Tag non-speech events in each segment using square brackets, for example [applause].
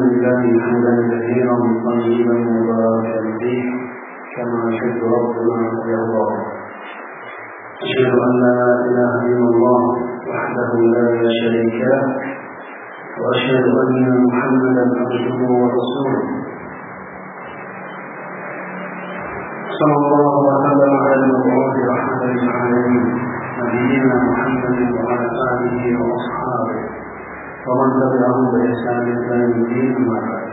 الحمد لله حمدا كثيرا طيبا مباركا فيه كما يحب ربنا ويرضى أشهد أن لا إله إلا الله وحده لا شريك له وأشهد أن محمدا عبده ورسوله. صلى الله وسلم على المبعوث رحمة للعالمين نبينا محمد وعلى آله وأصحابه. ومن تبعهم بإحسان إلى يوم الدين أما بعد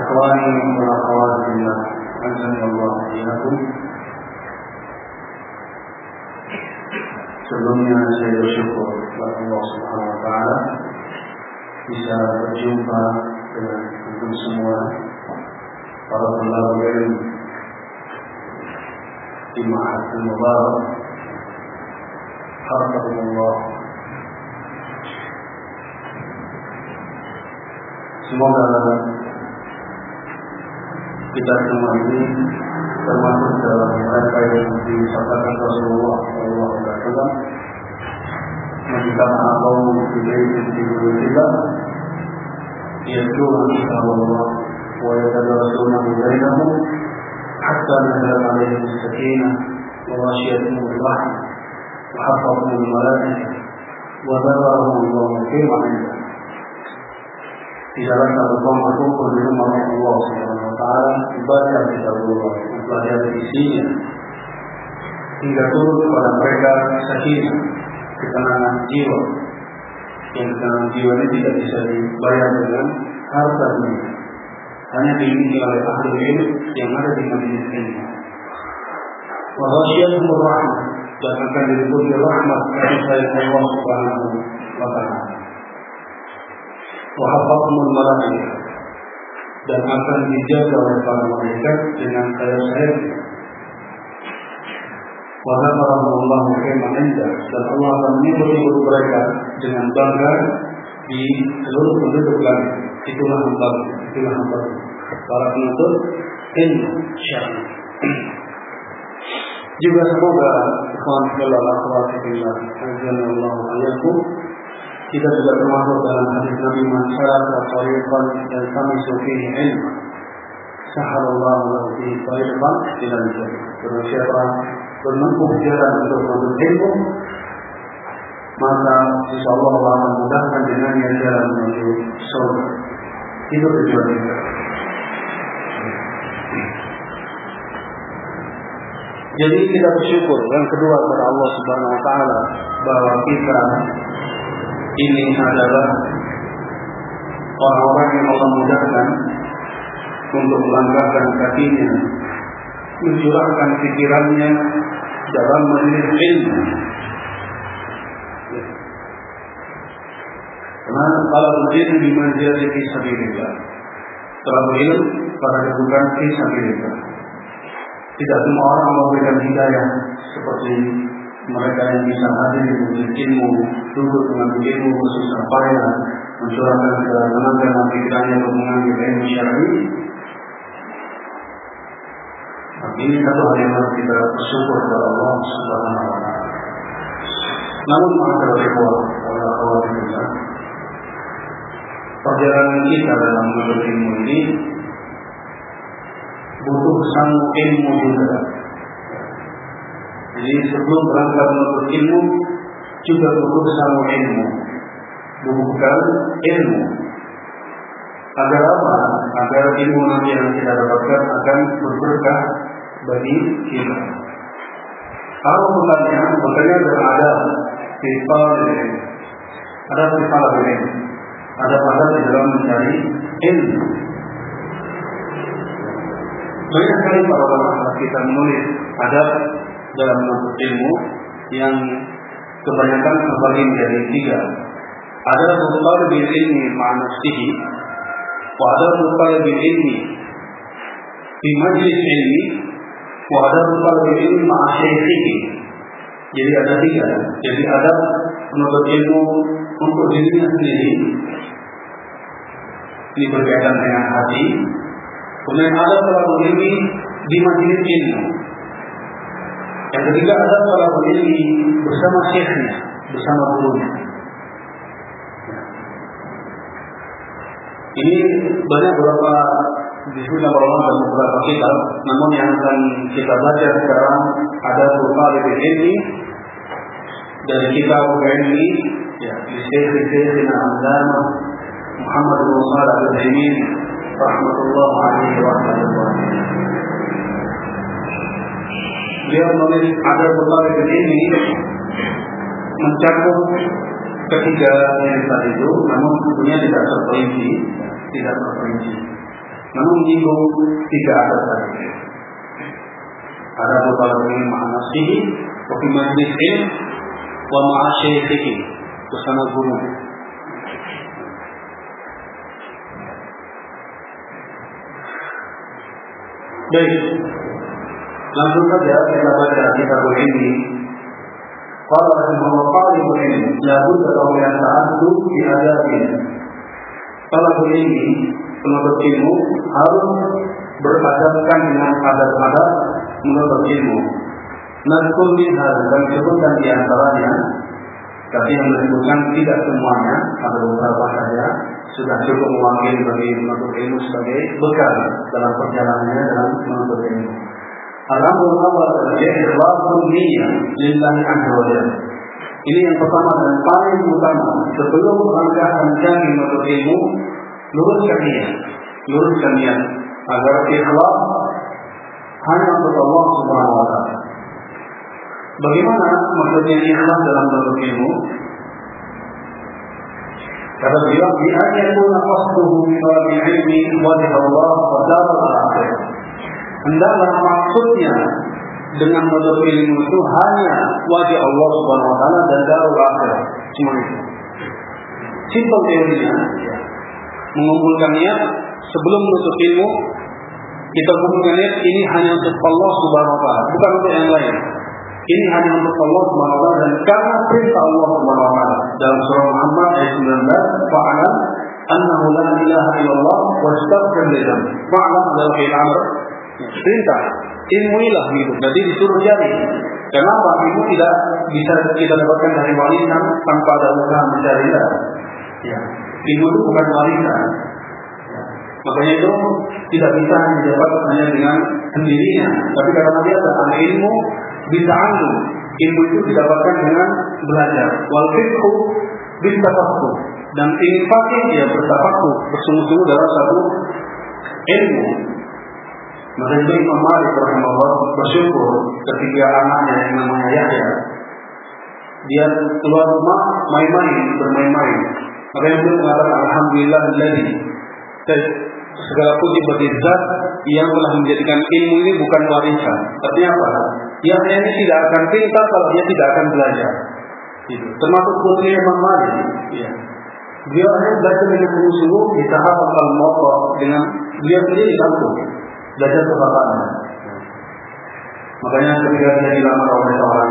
إخواني وأخواتي في الله عزني الله إياكم Sebelumnya saya bersyukur kepada Allah Subhanahu wa taala bisa berjumpa dengan antum semua para pendapat ilmu di Ma'had Al-Mubarak Harapullah Semoga kita semua ini termasuk dalam mereka yang disabdakan Rasulullah Sallallahu Alaihi Wasallam Menjadikan Allah di bait di Buyutillah Yaitu Kitab Allah ويتدرسونه بينهم حتى نزلت عليهم السكينة وغشيتهم الرحمة وحفظهم الملائكة وذكرهم الله فيما عنده tidak rasa betul berkumpul di rumah Allah Subhanahu Wa Taala membaca kitab Allah, mempelajari isinya, hingga turun kepada mereka sakinah, ketenangan jiwa. Yang ketenangan jiwa ini tidak bisa dibayar dengan harta dunia. hanya dimiliki oleh ahli ilmu yang ada di majelis ilmu. Wa ghasyiyatuhum rahmah dan akan diliputi rahmat dari Allah Subhanahu wa taala. Wa hafaظhumul malaikah dan akan dijaga oleh para malaikat dengan sayap-sayap. Wa dzakarahum Allah indah dan Allah akan menyebut mereka dengan bangga di seluruh penduduk langit. Itulah hamba, itulah hamba para penuntut ilmu syar'i. Juga semoga akhwat fillah azza wa kita juga termasuk dalam hadis Nabi masyarakat tariqan dan kami fihi ilm sahalallahu lahu fihi tariqan ila jannah Karena siapa menempuh jalan untuk menuntut ilmu maka insya Allah Allah akan mudahkan dengannya jalan menuju surga. Itu tujuan kita. Jadi kita bersyukur yang kedua kepada Allah Subhanahu wa taala bahwa kita ini adalah orang-orang yang Allah mudahkan untuk melangkahkan kakinya, mencurahkan pikirannya dalam majelis ilmu. Karena kalau berdiri di manzil di sabilillah. Telah berilmu pada kedudukan di sabilillah. Tidak semua orang memberikan hidayah seperti mereka yang bisa hadir di majelis ilmu, duduk dengan ilmu bersusah payah, mencurahkan segala tenaga dan pikirannya untuk mengambil ilmu syar'i. Ini satu hal yang harus kita bersyukur kepada Allah Subhanahu wa taala. Namun masalah ikhwah Allah khawatirnya perjalanan kita dalam menuntut ilmu ini butuh sang ilmu juga. Jadi sebelum berangkat menuntut ilmu juga butuh sang ilmu, bukan ilmu. Agar apa? Agar ilmu nanti yang kita dapatkan akan berberkah bagi kita. Kalau pertanyaan, makanya berada sifat ada sifat ini, ada pada di dalam mencari ilmu. Banyak sekali para ulama kita menulis ada dalam menuntut ilmu yang kebanyakan terbagi menjadi tiga. Ada bil ilmi ma'nafsihi, wa ada bil ilmi di majlis ilmi, wa ada bil ilmi ma'asyaihihi. Jadi ada tiga. Jadi ada menuntut ilmu untuk dirinya sendiri. Ini berkaitan dengan hati. Kemudian ada menuntut ilmi di majlis ilmu. Yang ketiga ada talabul ilmi bersama syekhnya, bersama gurunya. Ini banyak beberapa disebutkan para ulama dan beberapa kitab, namun yang akan kita baca sekarang ada berupa lebih ini dari kitab ini ya di Syekh Sayyidina Al-Allama Muhammad bin Al-Utsaimin rahmatullah alaihi wa sallam. Beliau menulis ada beberapa ini mencakup ketiga yang tadi itu, namun tentunya tidak terperinci, tidak terperinci. Namun menyinggung tiga ada tadi. Ada beberapa ini makna sihi, wafi majlis ilm, wa ma'asyaihihi, bersama guru. Baik, Langsung saja kita baca kitab ini. Qala rahimahullah talibul ilm la budda lahu min ta'addud fi adabin. Talibul ilmi penuntut ilmu harus beradabkan dengan adab-adab menuntut ilmu. Nazkul minhal dan disebutkan di antaranya tapi yang disebutkan tidak semuanya ada beberapa saja sudah cukup mewakili bagi menuntut ilmu sebagai bekal dalam perjalanannya dalam menuntut ilmu. Adalah ikhlasul niyyah lillahi azza. Ini yang pertama dan paling utama. Sebelum anda mencari menuntut ilmu, luruskan niat. Luruskan niat agar ikhlas hanya untuk Allah Subhanahu wa taala. Bagaimana maksudnya ikhlas dalam menuntut ilmu? Kata beliau, "Bi an yakuna qasduhu min ilmi wajh Allah wa dar al-akhirah." Hendaklah maksudnya dengan menuntut ilmu itu hanya wajah Allah Subhanahu wa taala dan darul akhirah. Cuma itu. Simpel teorinya. Mengumpulkan niat sebelum menuntut ilmu kita kumpulkan niat ini hanya untuk Allah Subhanahu wa taala, bukan untuk yang lain. Ini hanya untuk Allah Subhanahu wa taala dan karena perintah Allah Subhanahu wa taala dalam surah Muhammad ayat 19, "Fa'alam annahu la ilaha illallah wa astaghfir li dzambi." Fa'alam adalah amr Perintah. Ilmuilah gitu. Jadi disuruh jadi. Kenapa ilmu tidak bisa kita dapatkan dari warisan tanpa ada usaha mencari Ya. Ilmu itu bukan warisan. Ya. Makanya itu tidak bisa didapat hanya dengan sendirinya. Tapi karena dia datang ilmu bisa anu. Ilmu itu didapatkan dengan belajar. Wal fiqhu fakku. Dan ingin fakih ya bertafakuh, bersungguh-sungguh dalam satu ilmu. Maka itu Imam Malik rahimahullah bersyukur ketika anaknya yang namanya Yahya dia keluar rumah main-main bermain-main. Maka beliau mengatakan Alhamdulillah dari segala puji bagi zat yang telah menjadikan ilmu ini bukan warisan. Artinya apa? Yahya ini tidak akan pintar kalau dia tidak akan belajar. Itu. Termasuk putri Imam Malik. Ya. Beliau hanya belajar dengan sungguh-sungguh di tahap al dengan beliau sendiri langsung belajar kebapaknya. Makanya ketika dia dilamar oleh seorang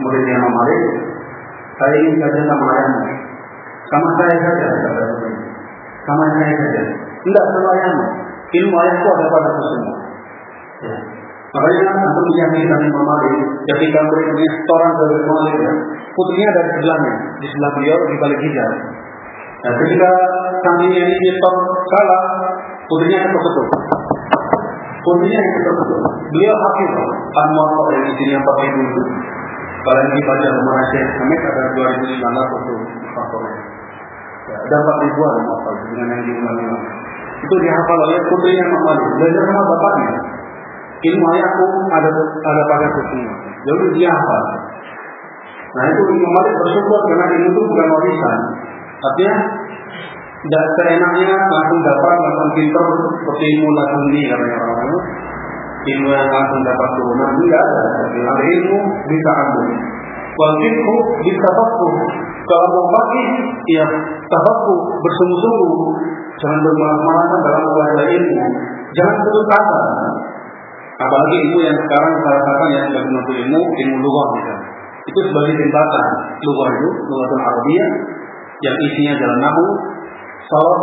muridnya Imam Malik, saya ingin saja sama ayahmu. Sama saya saja, sama saya saja. Tidak sama ayahmu. Ilmu ayahku ada pada semua. Ya. Makanya antum yang kita Imam Malik, ketika muridnya seorang dari Malik, ya, putrinya dari sebelahnya, di sebelah beliau di balik hijab. Nah, ketika kambingnya ini stop kalah, putrinya ketuk-ketuk. Kuncinya yang betul Beliau yang di sini yang pakai dulu. Kalau ini baca rumah Syekh Hamid ada 2019 untuk faktornya. Ya, dapat ribuan hafal dengan yang diulang-ulang. Itu dihafal oleh putrinya Muhammad. Belajar sama bapaknya. Ilmu ayahku ada ada pada semua. Jadi dia hafal. Nah itu Imam Malik bersyukur karena ilmu itu bukan warisan. Artinya tidak seenaknya langsung dapat langsung pintar seperti ilmu langsung di katanya orang ilmu yang langsung dapat turunan tidak ada tapi ada ilmu bisa ambil Wal fikhu bitafaqquh. Kalau mau fakih, ya tafaqquh bersungguh-sungguh. Jangan bermalas-malasan dalam belajar ilmu. Jangan putus asa. Apalagi ilmu yang sekarang saya katakan yang sudah menuntut ilmu, ilmu lughah misalnya. Itu sebagai jembatan. Lughah itu, lughah Arabiyah yang isinya adalah nahu, sorot,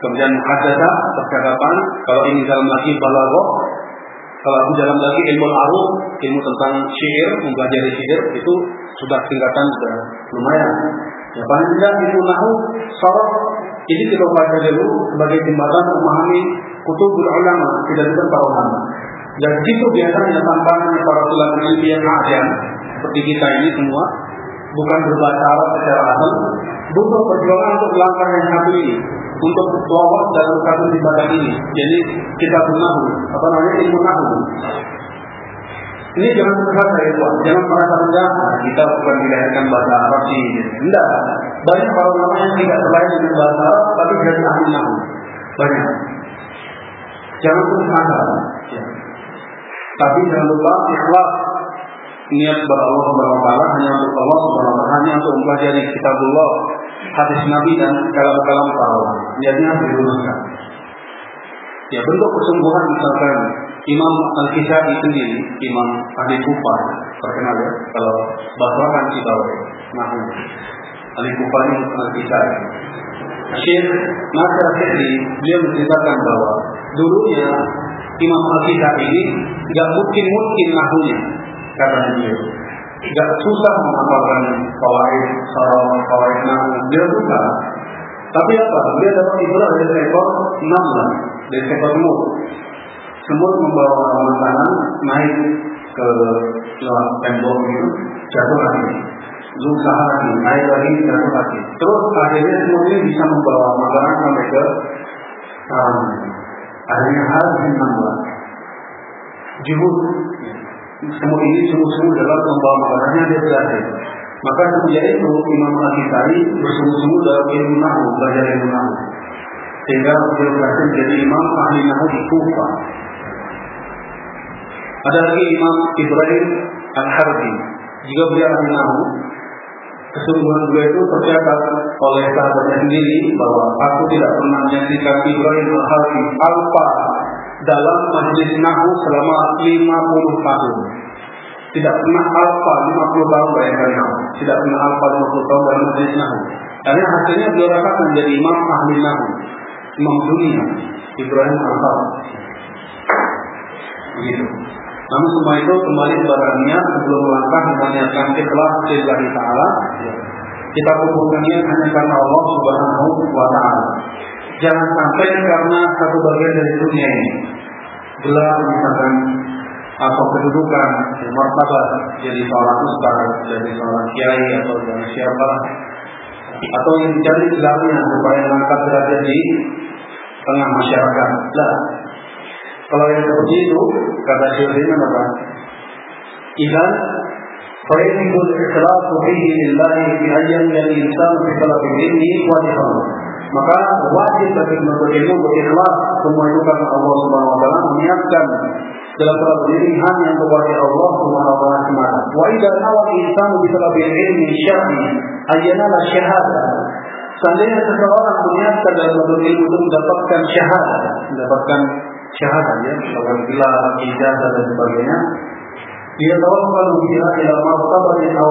kemudian hadasa, percakapan, kalau ini dalam lagi balaghah, kalau di dalam lagi ilmu arus, ilmu tentang syair, mempelajari syair itu sudah tingkatan sudah lumayan. Ya paling tidak ilmu nahu, sorot, ini kita baca dulu sebagai jembatan memahami kutubul ulama, tidak ada para ulama. Dan itu biasanya tantangan para ulama ilmu yang ada seperti kita ini semua bukan berbahasa Arab secara asal, butuh perjuangan untuk langkah yang satu ini, untuk lolos dalam satu ibadah ini. Jadi kita menahu, apa namanya ilmu nahu. Ini jangan merasa ya Tuhan, jangan merasa rendah. Nah, kita bukan dilahirkan bahasa Arab sih. Tidak. Banyak para ulama yang tidak terlahir dengan bahasa Arab, tapi jadi ahli nahu. Banyak. Jangan asa. Ya. Tapi jangan lupa ikhlas niat kepada Allah Subhanahu taala hanya untuk Allah Subhanahu taala, hanya untuk mempelajari kitabullah, hadis Nabi dan kalam-kalam para ulama. Niatnya harus diluruskan. Ya bentuk kesungguhan misalkan Imam Al-Kisai sendiri, Imam ahli Kufah, terkenal ya, kalau bahkan kita nah ahli Kufah ini Al-Kisai. Syekh Nasir beliau menceritakan bahwa dulunya Imam Al-Kisai ini tidak mungkin-mungkin nahunya, kata dia. Tidak susah menghafalkan kawaid, sarah, kawaid nahu, dia suka. Tapi apa? Dia dapat ibadah dari seekor namlah, dari seekor semut. Semut membawa makanan naik ke lewat tembok itu, jatuh lagi. Berusaha lagi, naik lagi, jatuh lagi. Terus akhirnya semut ini bisa membawa makanan sampai ke sarang. Akhirnya harus menambah. Juhud semua ini sungguh-sungguh dalam membawa makanannya dia berhasil. Maka semenjak itu Imam Al-Ghazali bersungguh-sungguh dalam ilmu nahu, belajar ilmu nahu. Sehingga beliau berhasil menjadi imam ahli nahu di Kufa. Ada lagi Imam Ibrahim Al-Harbi. Jika beliau ahli nahu, kesungguhan beliau itu tercatat oleh sahabatnya sendiri bahwa aku tidak pernah menyaksikan Ibrahim Al-Harbi alfa dalam majlis nahu selama 50 tahun. Tidak pernah alfa 50 tahun bayangkan nahu. Tidak pernah alfa 50 tahun dalam majlis nahu. Karena hasilnya beliau dapat menjadi imam ahli nahu. Imam dunia. Ibrahim al Begitu. Namun semua itu kembali kepada niat sebelum melangkah menanyakan ikhlas lillahi ta'ala. Kita kumpulkan niat hanya karena Allah subhanahu wa ta'ala Jangan sampai karena satu bagian dari dunia ini gelar misalkan atau kedudukan martabat jadi seorang ustaz, jadi seorang kiai atau jadi siapa atau yang dicari gelarnya supaya mengangkat derajat di tengah masyarakat. Lah, kalau yang seperti itu kata Syekh apa? Idan فيجب الإخلاص فيه لله بأن ينجى الإنسان في طلب العلم وجهه maka wajib bagi penuntut ilmu berikhlas semua itu karena Allah Subhanahu wa taala menyiapkan dalam talab diri hanya untuk wajah Allah Subhanahu wa taala. Wa idza nawa insanu bi talabil ilmi syar'i ayyana syahadah. Seandainya seseorang menyiapkan dalam menuntut ilmu untuk mendapatkan syahadah, mendapatkan syahadah ya, mendapatkan gelar, ijazah dan sebagainya, dia tahu kalau dia ila martabatin aw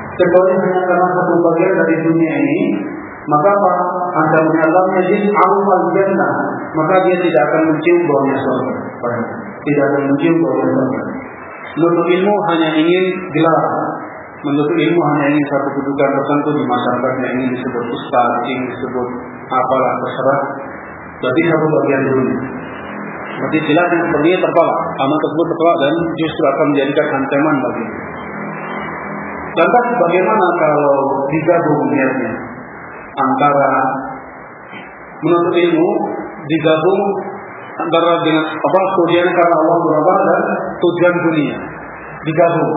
kecuali hanya karena satu bagian dari dunia ini, maka apa? Anda menyalamnya di awal jannah, maka dia tidak akan mencium baunya surga. Tidak akan mencium baunya surga. Menuntut ilmu hanya ingin gelar, menuntut ilmu hanya ingin satu kedudukan tertentu di masyarakat yang ingin disebut ustaz, ingin disebut apalah terserah. Berarti satu bagian dunia. Berarti jelas yang seperti ini tertolak. Amal tersebut tertolak dan justru akan menjadikan ancaman bagi Lantas bagaimana kalau digabung niatnya antara menuntut ilmu digabung antara dengan apa tujuan karena Allah berapa dan tujuan dunia digabung.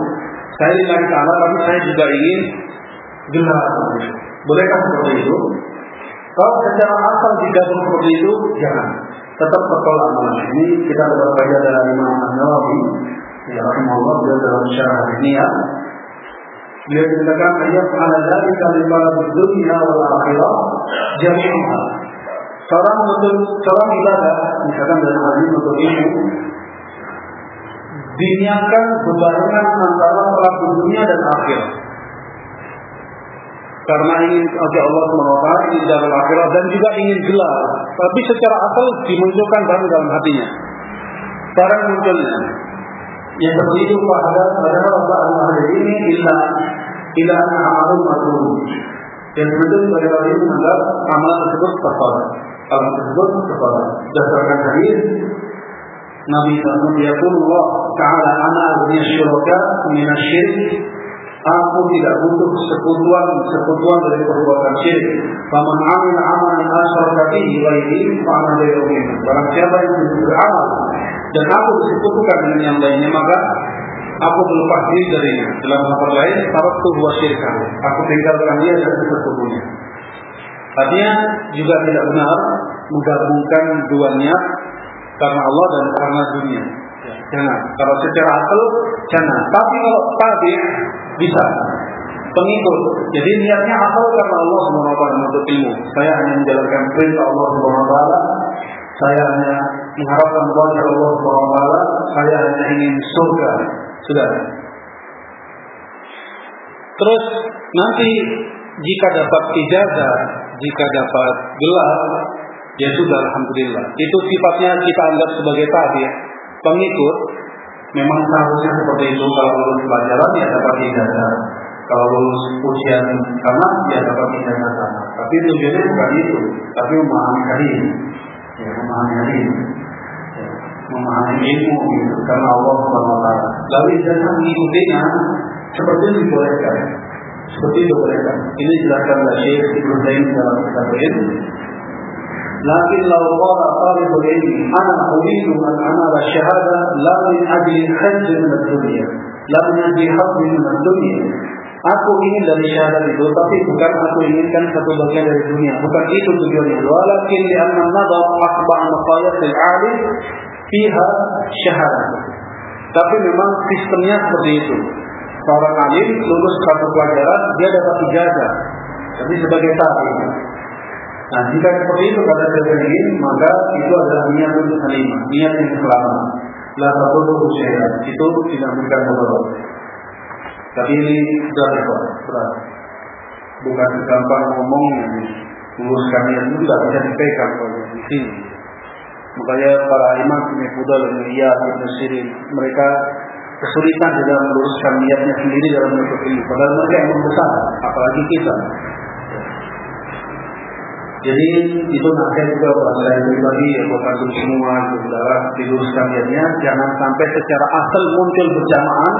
Saya lillahi ta'ala tapi saya juga ingin gelar. Bolehkah seperti itu? Kalau secara asal digabung seperti itu, jangan. Tetap tertolak amalan. Ini kita berbeda dari Imam An-Nawawi. Ya, rahimahullah, beliau dalam syarah ya. Beliau mengatakan ayat ala dzalika li dunia wal akhirah jami'uha. Seorang betul seorang ibadah, misalkan dalam hal ini untuk ilmu, diniatkan berbarengan antara pelaku dunia dan akhirat. Karena ingin oleh Allah SWT ingin dalam akhirat dan juga ingin gelar. Tapi secara asal dimunculkan dalam dalam hatinya. Sekarang munculnya. Yang seperti itu pada pada Allah al ini illa illa amalun mabrur. Yang betul sebagai ini menganggap amalan tersebut tertolak. Amalan tersebut tertolak. Berdasarkan hadis Nabi SAW Allah Ta'ala ana agni syuraka minasyirk Aku tidak butuh sekutuan sekutuan dari perbuatan syirik. Faman amil amalan asyraka bihi ghairi fa'ana ghairu Barang siapa yang beramal dan aku disekutukan dengan yang lainnya maka aku berlepas diri darinya. Dalam kata lain, taruh tuh syirik. Aku tinggalkan dia dan sesungguhnya. Artinya juga tidak benar menggabungkan dua niat karena Allah dan karena dunia. Jangan. Kalau secara akal jangan. Tapi kalau tadi bisa pengikut. Jadi niatnya akal karena Allah wa untuk ilmu. Saya hanya menjalankan perintah Allah wa Saya hanya mengharapkan wajah Allah wa Saya hanya ingin surga. Sudah. Terus nanti jika dapat ijazah, jika dapat gelar, ya sudah alhamdulillah. Itu sifatnya kita anggap sebagai tadi pengikut. Memang seharusnya seperti itu kalau lulus pelajaran ya dapat ijazah. Kalau lulus ujian karena ya dapat ijazah sama. Tapi tujuannya bukan itu, tapi memahami hadis Ya, memahami hadis. Ya, memahami ilmu gitu. Karena Allah Subhanahu wa Lalu ijazah mengikutinya seperti itu dibolehkan. Seperti itu dibolehkan. Ini jelaskan oleh Syekh Ibnu Taimiyah dalam kitab ini لكن لو قال طالب العلم أنا أريد أن أنال الشهادة لا من أجل حج من الدنيا لا من أجل حظ من الدنيا Aku ingin dari syahadat itu, tapi bukan aku inginkan satu bagian dari dunia. Bukan itu tujuannya. Walakin li anna nadab akbar maqayat al-alim fiha syahadat. Tapi memang sistemnya seperti itu. Seorang alim lulus satu pelajaran, dia dapat ijazah. Tapi sebagai tabi. Nah, jika seperti itu kata Syaikhul maka itu adalah niat untuk salimah, niat yang selamat. La usia itu tidak memberikan mudarat. Tapi ini sudah berat. Bukan gampang ngomong luruskan niat itu tidak bisa dipegang kalau di sini. Makanya para imam punya Fudal dan Ibn Sirin mereka kesulitan dalam meluruskan niatnya sendiri dalam menuntut ilmu. Padahal mereka yang besar, apalagi kita. Jadi itu nasihat juga buat saya pribadi ya buat antum semua saudara diluruskan niatnya jangan sampai secara asal muncul berjamaah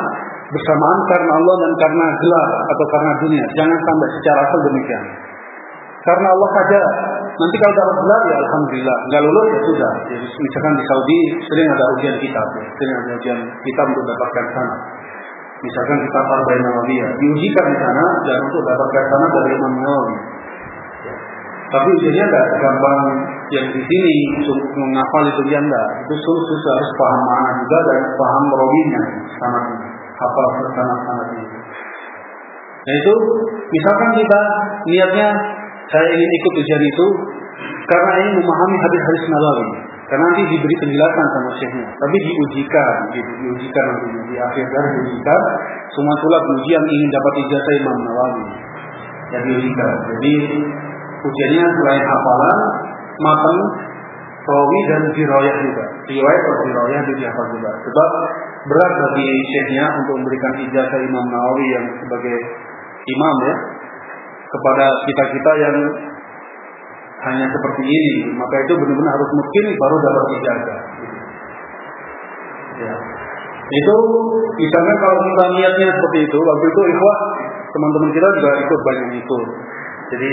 bersamaan karena Allah dan karena gelar atau karena dunia. Jangan sampai secara asal demikian. Karena Allah saja. Nanti kalau dapat gelar ya alhamdulillah. Enggak lulus ya sudah. Jadi misalkan di Saudi sering ada ujian kitab, ya. sering ada ujian kitab untuk dapatkan sana. Misalkan kita Arba'in Nawawiyah diujikan di sana dan untuk dapatkan sana dari Imam Nawawi. Tapi ujiannya tidak gampang yang di sini untuk menghafal itu dia enggak. Itu susah harus paham mana juga dan paham robinya sama hafal itu. Nah itu misalkan kita niatnya saya ingin ikut ujian itu karena ingin memahami hadis-hadis Nawawi. Karena nanti diberi penjelasan sama syekhnya. Tapi diujikan, gitu, diujikan nanti di akhir dari diujikan. Semua tulak ujian ingin dapat ijazah Imam Nawawi. Ya diujikan. Jadi Ujiannya selain hafalan, matan, rawi dan diroyah juga. Riwayat atau diroyah dihafal juga. Sebab berat bagi syekhnya untuk memberikan ijazah Imam Nawawi yang sebagai imam ya kepada kita-kita yang hanya seperti ini, maka itu benar-benar harus mungkin baru dapat ijazah. Ya. Itu misalnya kalau kita niatnya seperti itu, waktu itu ikhwah teman-teman kita juga ikut banyak ikut. Jadi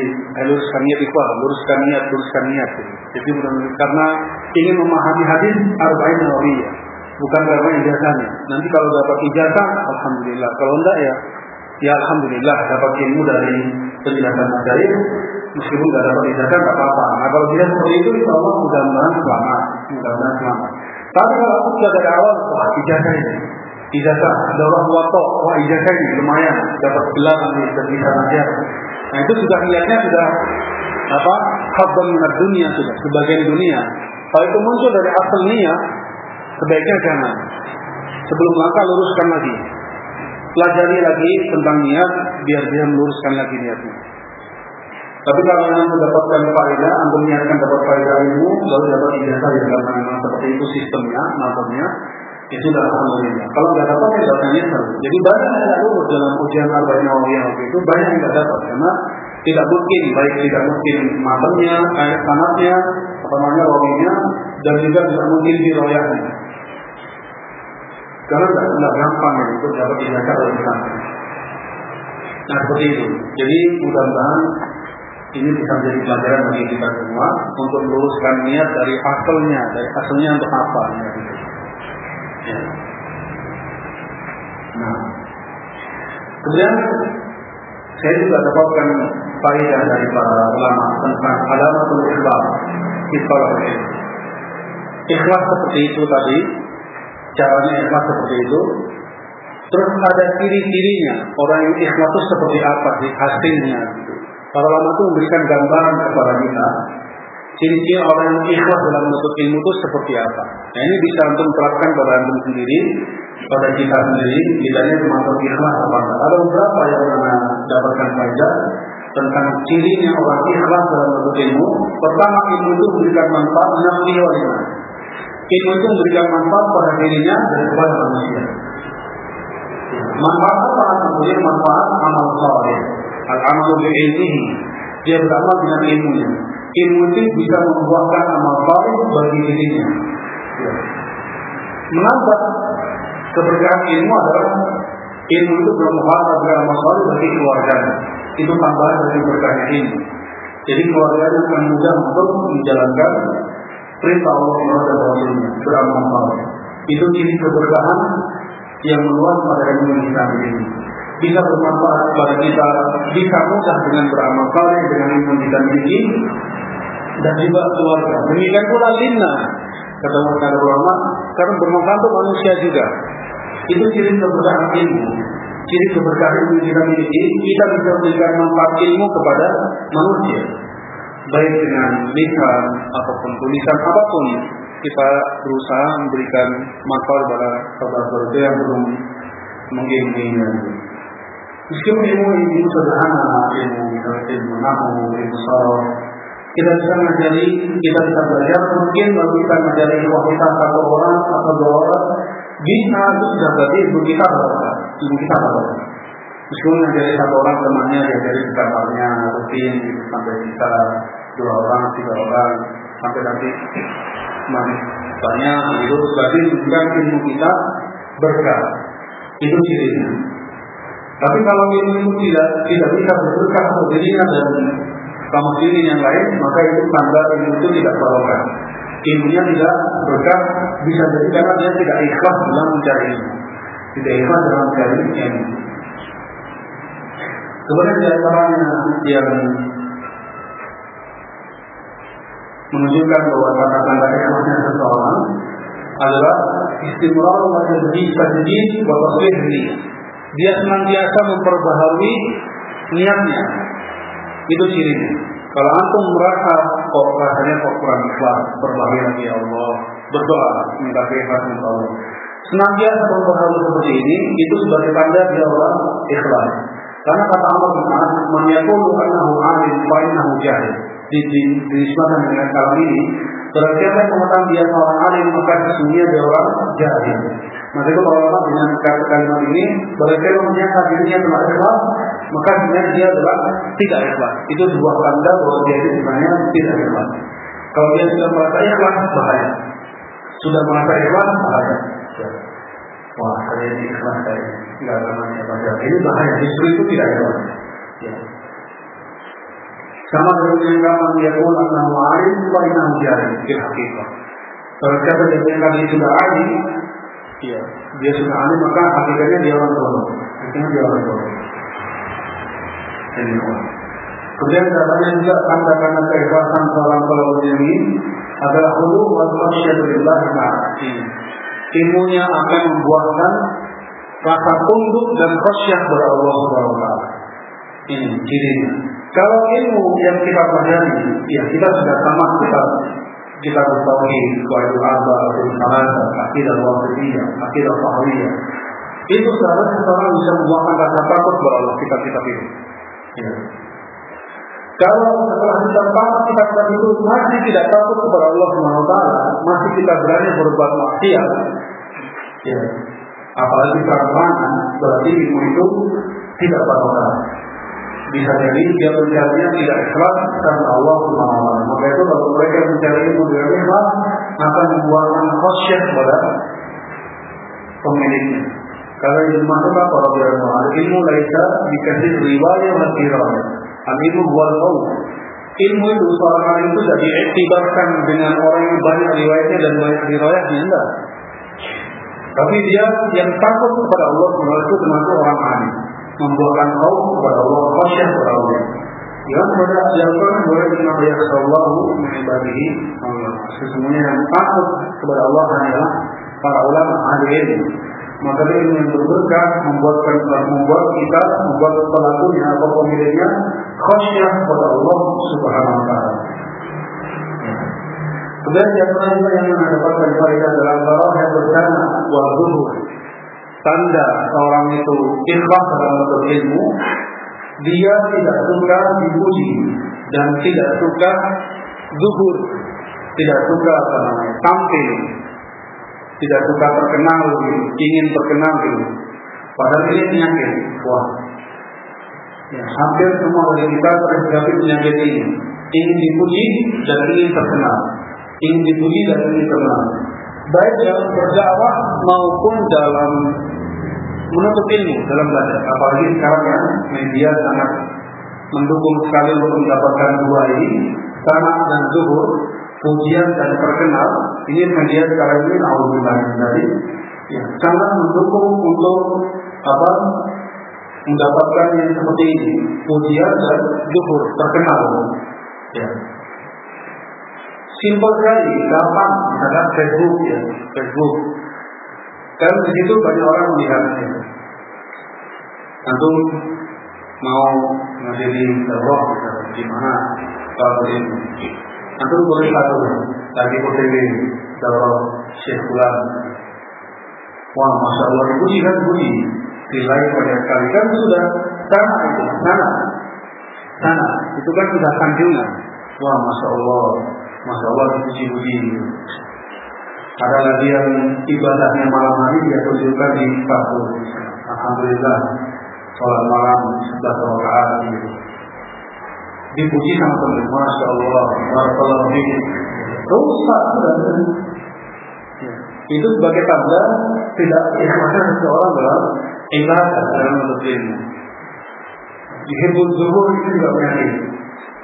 luruskan niat ikhwah, luruskan niat, luruskan niat. Jadi karena ingin memahami hadis arba'in nawawiyah, bukan karena ijazahnya. Nanti kalau dapat ijazah, alhamdulillah. Kalau enggak ya, ya alhamdulillah dapat ilmu dari penjelasan masyarakat. Meskipun tidak dapat ijazah, tak apa-apa. Nah kalau tidak seperti itu, insya Allah mudah-mudahan selamat, mudah-mudahan selamat. Tapi kalau aku sudah dari awal, wah ijazah ini, ijazah, ada orang tua wah ijazah ini lumayan, dapat gelar nanti dan bisa aja. Nah itu sudah niatnya sudah apa? Habban minat dunia sudah, sebagian dunia. Kalau itu muncul dari asal niat, sebaiknya jangan. Sebelum langkah luruskan lagi. Pelajari lagi tentang niat, biar dia meluruskan lagi niatnya. Tapi kalau yang mendapatkan faedah, antum niatkan dapat faedah ilmu, lalu dapat ijazah yang memang seperti itu sistemnya, matanya, itu sudah alhamdulillah. Kalau nggak dapat ya datanya seru. Jadi banyak yang tidak lulus dalam ujian arba'in nawawiyah waktu itu banyak yang nggak dapat karena tidak mungkin baik tidak mungkin matanya, kayak sanatnya, apa namanya rawinya, dan juga tidak mungkin di royahnya. Karena tidak, gampang ya, untuk dapat ijazah dari sana. Nah seperti itu. Jadi mudah-mudahan ini bisa menjadi pelajaran bagi kita semua untuk meluruskan niat dari asalnya, dari asalnya untuk apa itu. Nah, kemudian saya juga dapatkan faedah dari para ulama tentang alamatul ikhlas ikhlas ikhlas seperti itu tadi caranya ikhlas seperti itu. Terus ada ciri-cirinya orang yang ikhlas itu seperti apa sih hasilnya? Para ulama itu memberikan gambaran kepada kita ciri-ciri orang yang ikhlas dalam menuntut ilmu itu seperti apa. Nah ini bisa untuk terapkan pada antum sendiri, pada kita sendiri, tidaknya termasuk ikhlas apa. Ada beberapa yang pernah dapatkan faedah tentang cirinya orang ikhlas dalam menuntut ilmu. Pertama ilmu itu memberikan manfaat nafsi walima. Ilmu itu memberikan manfaat pada dirinya dan kepada manusia. Manfaat apa? Kemudian manfaat amal saleh. Al-amalu bi ilmihi. Dia beramal dengan ilmunya ilmu itu bisa membuahkan amal saleh bagi dirinya. Ya. Mengapa keberkahan ilmu adalah ilmu itu bermanfaat bagi amal saleh bagi keluarga. Itu tambahan dari berkah ilmu. Jadi keluarga akan mudah untuk menjalankan perintah Allah dan Rasulnya beramal saleh. Itu ciri keberkahan yang meluas pada ilmu kita ini bisa bermanfaat kepada kita, bisa mudah dengan beramal saleh dengan ilmu yang kita dan juga keluarga. Demikian pula lina kata kata ulama karena bermanfaat untuk manusia juga. Itu ciri keberkahan ilmu. Ciri keberkahan ilmu kita miliki, kita bisa memberikan manfaat ilmu kepada manusia. Baik dengan lisan ataupun tulisan apa pun kita berusaha memberikan manfaat kepada saudara saudara yang belum menginginnya. Meskipun ini sederhana, ilmu ilmu nahu, ilmu saraf, kita bisa mengajari, kita bisa belajar, mungkin kalau kita mengajari ilmu kita satu orang atau dua orang, bisa itu sudah berarti ibu kita berapa? Ibu kita berapa? Meskipun mengajari satu orang temannya, diajari di kamarnya, rutin, sampai bisa dua orang, tiga orang, sampai nanti banyak, itu berarti menunjukkan ilmu kita berkah. Itu cirinya. Tapi kalau ilmu itu tidak tidak bisa berberkah untuk dirinya dan kamu diri yang lain, maka itu tanda ilmu itu tidak barokah. Ilmunya tidak berkah, bisa jadi karena dia tidak ikhlas dalam mencari ilmu. Tidak ikhlas dalam mencari ilmu. Kemudian di antaranya yang menunjukkan bahwa tanda-tanda ikhlasnya seseorang adalah istimrar wa tajdid wa tasbih Dia senantiasa memperbaharui niatnya, itu cirinya. Kalau antum merasa kok rasanya kok kurang ikhlas, berbahaya ya Allah, berdoa minta keikhlasan Allah. Senantiasa berbahagia seperti ini itu sebagai tanda dia orang ikhlas. Karena kata Allah bin As, "Man yaqulu annahu 'alim fa jahil." Di di dengan kalam ini, berarti yang mengatakan dia seorang alim maka sesungguhnya dia orang jahil. Maka kalau Allah dengan kalimat ini, berarti siapa menyangka dirinya telah ikhlas, maka sebenarnya dia adalah tidak ikhlas. Itu sebuah tanda bahwa dia itu sebenarnya tidak ikhlas. Kalau dia sudah merasa ikhlas, bahaya. Sudah merasa ikhlas, bahaya. Wah, saya ini ikhlas saya. Enggak akan siapa-siapa. Ini bahaya. Justru itu tidak ada. Ya. Sama dengan yang kamu dia pun akan alim, wa inna jari di hakikat. Kalau siapa yang dia sudah alim, ya, dia sudah alim maka hakikatnya dia orang tua. Hakikatnya dia orang tua. Ini Kemudian katanya juga tanda-tanda keikhlasan seorang pelaut ini adalah hulu wa khasyatulillah ta'ala. Ilmunya akan membuahkan rasa tunduk dan khasyah kepada Allah Subhanahu wa. Ini cirinya. Kalau ilmu yang kita pelajari, ya kita sudah sama kita kita bertauhid, qaidul arba, al-salasa, akidah wasitiyah, akidah sahawiyah. Itu seharusnya seorang bisa membuahkan rasa takut kepada Allah kita kita ini. Ya. Kalau setelah kita paham kita itu masih tidak takut kepada Allah SWT, masih kita berani berbuat maksiat, ya, apalagi terang berarti ilmu itu tidak barokah. Bisa jadi dia mencarinya tidak ikhlas karena Allah SWT. Maka itu kalau mereka mencari ilmu dengan ikhlas akan membuatkan khasyah kepada pemiliknya. Karena ilmu itu apa? Ilmu laisa dikasih riwayat dan riwayat. Al-ilmu wal Ilmu itu seorang itu tidak diiktibarkan dengan orang yang banyak riwayatnya dan banyak riwayatnya enggak. Tapi dia yang takut kepada Allah itu termasuk orang alim. Membuatkan kau kepada Allah, khasyah kepada Allah. Yang pada boleh kenapa ya Allah mengibadihi Allah. Sesungguhnya yang takut kepada Allah hanyalah para ulama ahli ilmu. Maka ini yang berberkah membuatkan membuat kita membuat pelakunya atau pemiliknya khasyah kepada Allah Subhanahu wa taala. Kemudian yang kedua yang mendapatkan faedah dalam darah yang bersama wal Tanda seorang itu ikhlas dalam bentuk ilmu, dia tidak suka dipuji dan tidak suka zuhur, tidak suka tampil, tidak suka terkenal, ingin terkenal. Padahal ini penyakit. Wah, ya, hampir semua dari kita terjadi penyakit ini. Ingin dipuji dan ingin terkenal. Ingin dipuji dan ingin terkenal. Baik dalam berdakwah maupun dalam menuntut ilmu dalam belajar. Apalagi sekarang ya media sangat mendukung sekali untuk mendapatkan dua ini, sama dan zuhur, pujian dan terkenal. Ini media sekarang ini alhamdulillah dari ya, sangat mendukung untuk apa mendapatkan yang seperti ini pujian dan zuhur terkenal. Ya. Simpel sekali gampang misalkan Facebook ya Facebook kan di situ banyak orang melihatnya antum mau ngadili roh gimana kalau ini Antum boleh satu lagi OTW kalau Syekh. Wah, masya Allah dipuji kan puji. Nilai banyak sekali kan sudah sana itu, sana, sana. Itu kan sudah sanjungan. Wah, masya Allah, masya Allah dipuji-puji. Ada lagi yang ibadahnya malam hari dia tunjukkan di satu. Alhamdulillah, sholat malam sudah rakaat gitu dipuji sama teman Masya Allah Barakallahu fiik rusak itu sebagai tanda tidak ikhlasnya seseorang dalam ibadah dalam menuntut ilmu dihibur zuhur itu juga penyakit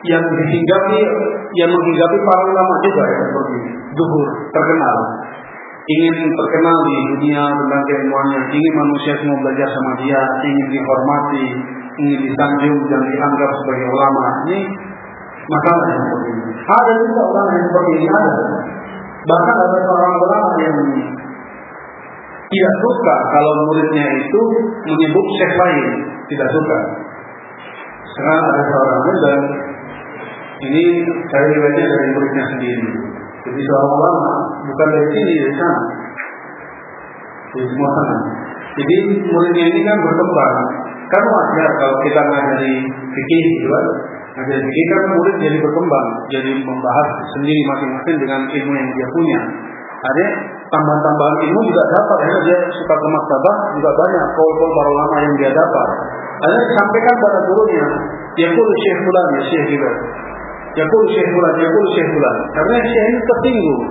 yang dihinggapi yang menghinggapi para ulama juga ya seperti zuhur terkenal ingin terkenal di dunia tentang keilmuannya ingin manusia semua belajar sama dia ingin dihormati ini disanjung dan dianggap sebagai ulama ini masalah yang seperti ini. Ada juga ulama yang seperti ini ada. Bahkan ada seorang ulama yang tidak suka kalau muridnya itu menyebut syekh lain, tidak suka. Sekarang ada seorang dan ini saya riwayatnya dari muridnya sendiri. Jadi seorang ulama bukan dari sini dari sana, di semua sana. Jadi muridnya ini kan berkembang Kan wajar kalau kita ngajari fikih gitu kan. Ngajari fikih kan murid jadi berkembang, jadi membahas sendiri masing-masing dengan ilmu yang dia punya. Ada tambahan-tambahan ilmu juga dapat, karena dia suka ke maktabah juga banyak kaul-kaul para ulama yang dia dapat. Ada disampaikan pada gurunya, ya pun syekh fulan, ya syekh juga. Ya pun syekh fulan, ya pun syekh fulan. Karena syekh ini tertinggung.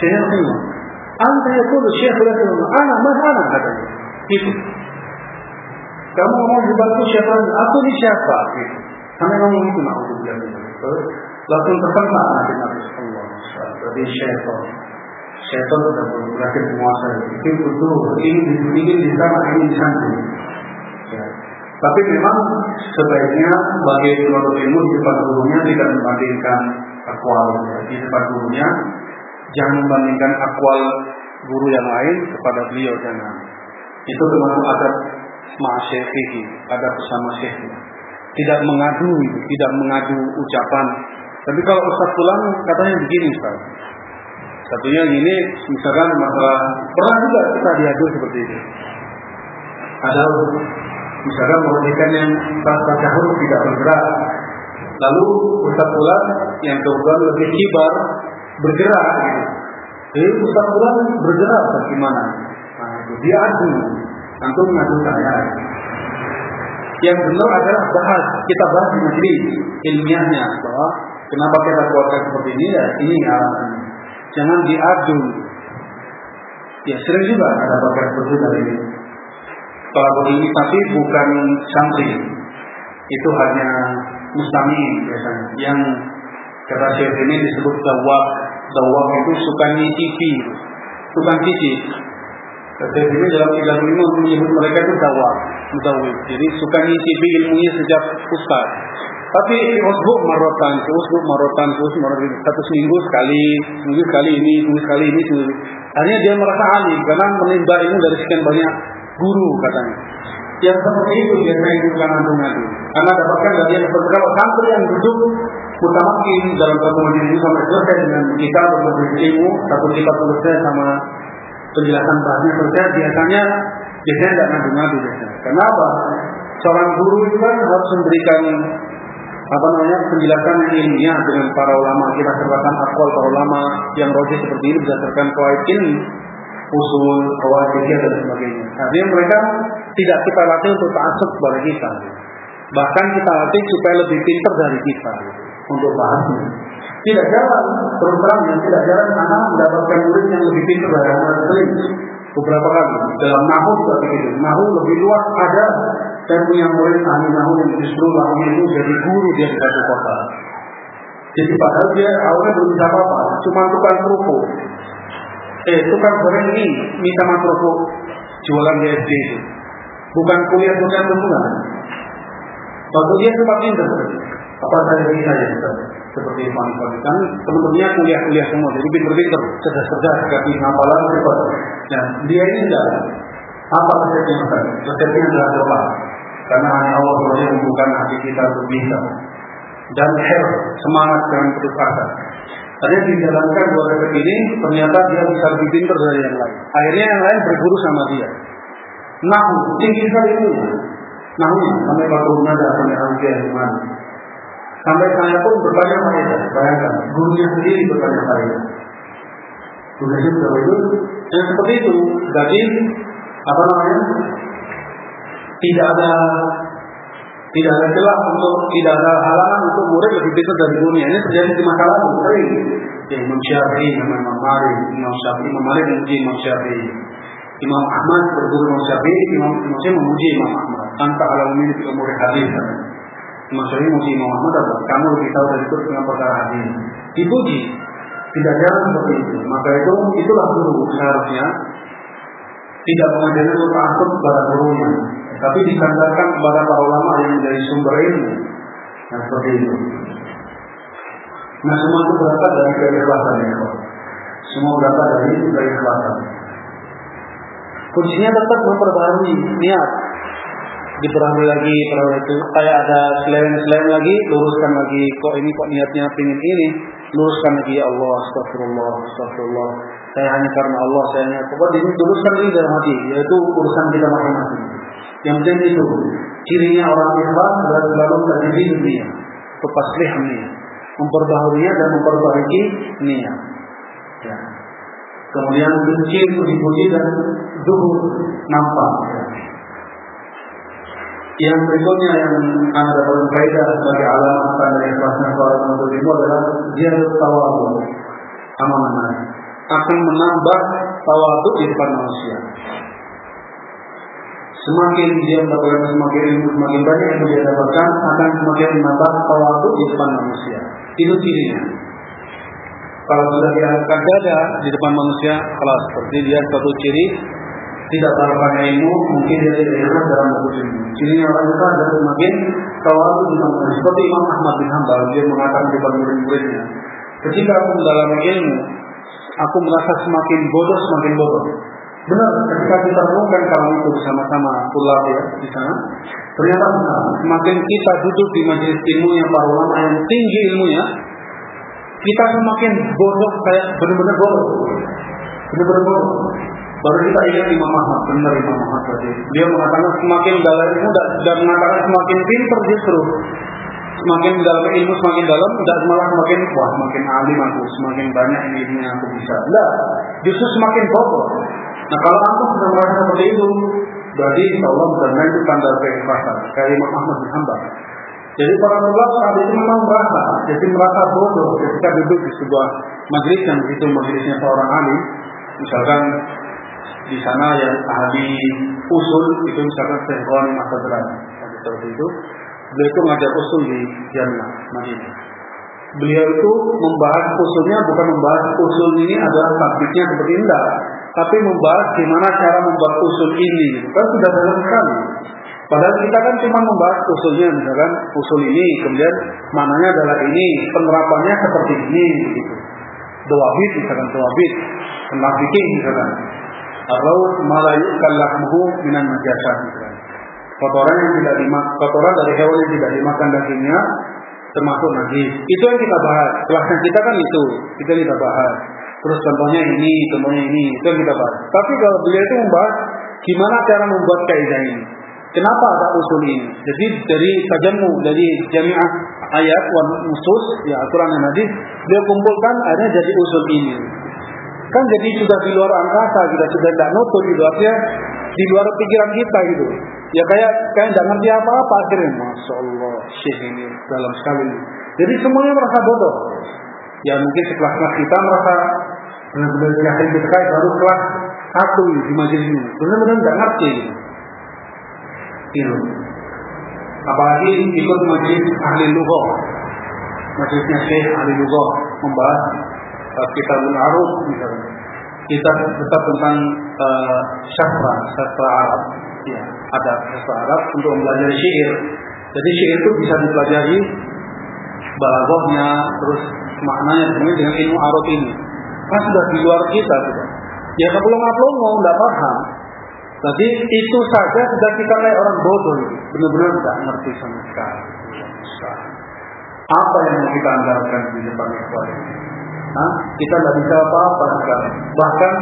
Syekh tersinggung. Anta yaqulu Syekh Rasulullah, ana man ana katanya. Itu. Kamu mau dibantu siapa? Aku ini siapa? Gitu. Sampai ngomong itu nak untuk Langsung terkena nanti Nabi Allah. Berarti syaitan. Syaitan sudah berakhir menguasai. Itu betul. Ini ini di sana, ini di sana. Tapi memang sebaiknya bagi penuntut ilmu di depan gurunya tidak membandingkan akwal. Di depan gurunya jangan membandingkan akwal guru yang lain kepada beliau jangan. Itu termasuk adab ma'asyihi, adab bersama syekhnya. Tidak mengadu, tidak mengadu ucapan. Tapi kalau Ustaz pulang katanya begini Ustaz. Satunya ini misalkan masalah pernah juga kita diadu seperti ini. Ada misalkan memberikan yang pas tasahur tidak bergerak. Lalu Ustaz pulang yang kebetulan lebih kibar bergerak gitu. Jadi Ustaz pulang bergerak bagaimana? Nah, dia adu. Antum mengadu saya. Yang benar adalah bahas kita bahas di majelis ilmiahnya bahwa kenapa kita keluarkan seperti ini ya ini alasannya. Jangan diadu. Ya sering juga ada bakat seperti dari kalau ini tapi bukan santri. Itu hanya mustami biasanya. Yang kata syekh ini disebut dawab. Dawab itu suka nyicipi. Tukang cicip. Kata ini dalam tiga lima menyebut mereka itu dawab. Mudawib. Jadi suka nyicipi ilmunya sejak ustaz. Tapi usbuk marotan, usbuk marotan, usbuk marotan. Satu seminggu sekali, seminggu sekali ini, seminggu sekali ini, seminggu. Akhirnya dia merasa alim karena menimba ilmu dari sekian banyak guru katanya. Yang seperti itu biasanya itu bukan ngadu-ngadu. Karena dapatkan dari yang kalau santri yang duduk mutamakin dalam satu majelis ini sampai selesai dengan kita bermajelis ilmu, satu kita selesai sama penjelasan bahasnya selesai, biasanya biasanya tidak ngadu-ngadu biasanya. Kenapa? Seorang guru itu kan harus memberikan apa namanya penjelasan ilmiah dengan para ulama kita sertakan akwal para ulama yang roji seperti ini berdasarkan ini usul kawaid dan sebagainya. Artinya mereka tidak kita latih untuk taksub kepada kita. Bahkan kita latih supaya lebih pintar dari kita untuk bahasnya. Tidak jalan terus terang yang tidak jalan karena mendapatkan murid yang lebih pintar dari anak sering beberapa kali dalam nahu juga begitu. Nahu lebih luas ada saya punya murid ahli nahu yang justru nahunya itu jadi guru dia di satu kota. Jadi padahal dia awalnya belum bisa apa-apa, cuma tukang kerupuk. Eh, tukang goreng ini minta kerupuk jualan di SD itu. Bukan kuliah kuliah semua. Waktu dia sempat pinter. Apa saya ini saja seperti Ivan kan teman-temannya kuliah-kuliah semua jadi pinter-pinter cerdas-cerdas tapi hafalan cepat. Dan dia ini enggak. Apa resepnya resepnya adalah doa karena hanya Allah yang membuka hati kita untuk bisa. Dan her semangat dengan putus Tadi dijalankan dua resep ini ternyata dia bisa lebih pintar dari yang lain. Akhirnya yang lain berguru sama dia. Nah tinggi sekali itu namun sampai batu nada sampai harga iman sampai saya pun bertanya faedah bayangkan gurunya sendiri bertanya faedah sudah itu yang seperti itu jadi apa namanya tidak ada tidak ada celah untuk tidak ada halangan untuk murid lebih pintar dari dunia. Ini terjadi di masa lalu. Sering ya, Imam Syafi'i nama Imam Malik Imam Syafi'i Imam Malik memuji Imam Syafi'i. Imam Ahmad berguru Imam Syafi'i Imam Syafi'i memuji Imam Ahmad. Tanpa alam ini di umur hadis. Imam Syafi'i memuji Imam Ahmad apa? Kamu lebih tahu dari itu dengan perkara hadis. Dipuji. Tidak jalan seperti itu. Maka itu itulah guru seharusnya. Tidak mengajarkan untuk takut kepada gurunya, tapi disandarkan kepada para ulama yang menjadi sumber ilmu. Nah seperti itu. Nah semua itu berasal dari keikhlasan ya. Semua berasal dari keikhlasan. Kuncinya tetap memperbarui niat. Diperbarui lagi, perbarui itu. Kayak ada selain-selain lagi, luruskan lagi. Kok ini kok niatnya pingin ini, luruskan lagi ya Allah, astagfirullah, astagfirullah saya hanya karena Allah saya hanya pokoknya ini tuliskan ini dalam hati yaitu urusan kita masing-masing yang penting itu cirinya orang ikhlas adalah selalu terjadi dunia kepaslih niat memperbaharui dan memperbaiki niat ya. kemudian benci untuk dipuji dan zuhur nampak ya. yang berikutnya yang anda dapat faedah sebagai alamat tanda ikhlasnya seorang penuntut ilmu adalah dia tawadhu amanah akan menambah tawaduk di depan manusia. Semakin dia mendapatkan semakin ilmu, semakin banyak yang dia dapatkan, akan semakin menambah tawaduk di depan manusia. Itu cirinya. Kalau sudah diangkat dada di depan manusia, kalau seperti dia satu ciri tidak banyak ilmu, mungkin dia tidak ingat dalam buku ilmu. Cirinya orang itu adalah semakin tawaduk di depan manusia. Seperti Imam Ahmad bin Hambal, dia mengatakan di depan murid-muridnya, ketika aku mendalami ilmu, aku merasa semakin bodoh, semakin bodoh. Benar, ketika kita renungkan kalau itu bersama-sama pulau ya di sana, ternyata. Semakin kita duduk di majelis ilmu yang para ulama yang tinggi ilmunya, kita semakin bodoh kayak benar-benar bodoh, benar-benar bodoh. Baru kita ingat Imam Ahmad, benar Imam Ahmad tadi. Dia mengatakan semakin dalam ilmu dan mengatakan semakin pintar justru semakin dalam ilmu semakin dalam tidak malah semakin wah semakin alim aku semakin banyak ilmu yang aku bisa tidak justru semakin bodoh nah kalau aku sudah merasa seperti itu berarti insya Allah benar itu tanda keikhlasan. Kayak Imam Ahmad bin Hanbal. Jadi para ulama saat itu memang merasa jadi merasa bodoh ketika duduk di sebuah majelis yang itu majelisnya seorang alim misalkan di sana yang ahli usul itu misalkan Syekh Masa Derajat seperti itu Beliau itu ngajar usul di Jannah Madinah. Beliau itu membahas usulnya bukan membahas usul ini adalah taktiknya seperti indah, tapi membahas gimana cara membuat usul ini. Kan sudah dalam sekali. Padahal kita kan cuma membahas usulnya, misalkan usul ini, kemudian maknanya adalah ini, penerapannya seperti ini, gitu. Dawabit, misalkan dawabit, tentang fikih, misalkan. Atau malayu kalahmuhu minan najasah, misalkan kotoran yang tidak dimakan, kotoran dari hewan yang tidak dimakan dagingnya termasuk najis. Itu yang kita bahas. Kelasnya kita kan itu, kita kita bahas. Terus contohnya ini, contohnya ini, itu yang kita bahas. Tapi kalau beliau itu membahas gimana cara membuat kaidah ini. Kenapa ada usul ini? Jadi dari tajamu, dari jamiah ayat wan usus, ya aturan yang hadis, beliau kumpulkan akhirnya jadi usul ini. Kan jadi sudah di luar angkasa, kita sudah tidak nutup gitu, artinya di luar pikiran kita gitu. Ya kayak kayak tidak ngerti apa-apa akhirnya. Masya Allah, syekh ini dalam sekali. Jadi semuanya merasa bodoh. Ya mungkin sekelas kelas kita merasa benar-benar yakin terkait baru kelas satu di majelis ini. Benar-benar tidak ngerti. Gitu. Apalagi ikut majelis ahli lughah. Majelisnya Syekh ahli lughah membahas kitabul aruf misalnya. Kita tetap tentang uh, syafra, syafra Arab ya, ada bahasa Arab untuk mempelajari syair. Jadi syair itu bisa dipelajari balagohnya, terus maknanya dengan dengan ilmu Arab ini. Kan sudah di luar kita sudah. Ya kalau mau tidak paham. Jadi itu saja sudah kita lihat orang bodoh benar-benar tidak ngerti sama sekali. Apa yang mau kita andalkan di depan ikhwan ini? Hah? Kita tidak bisa apa-apa sekarang. Bahkan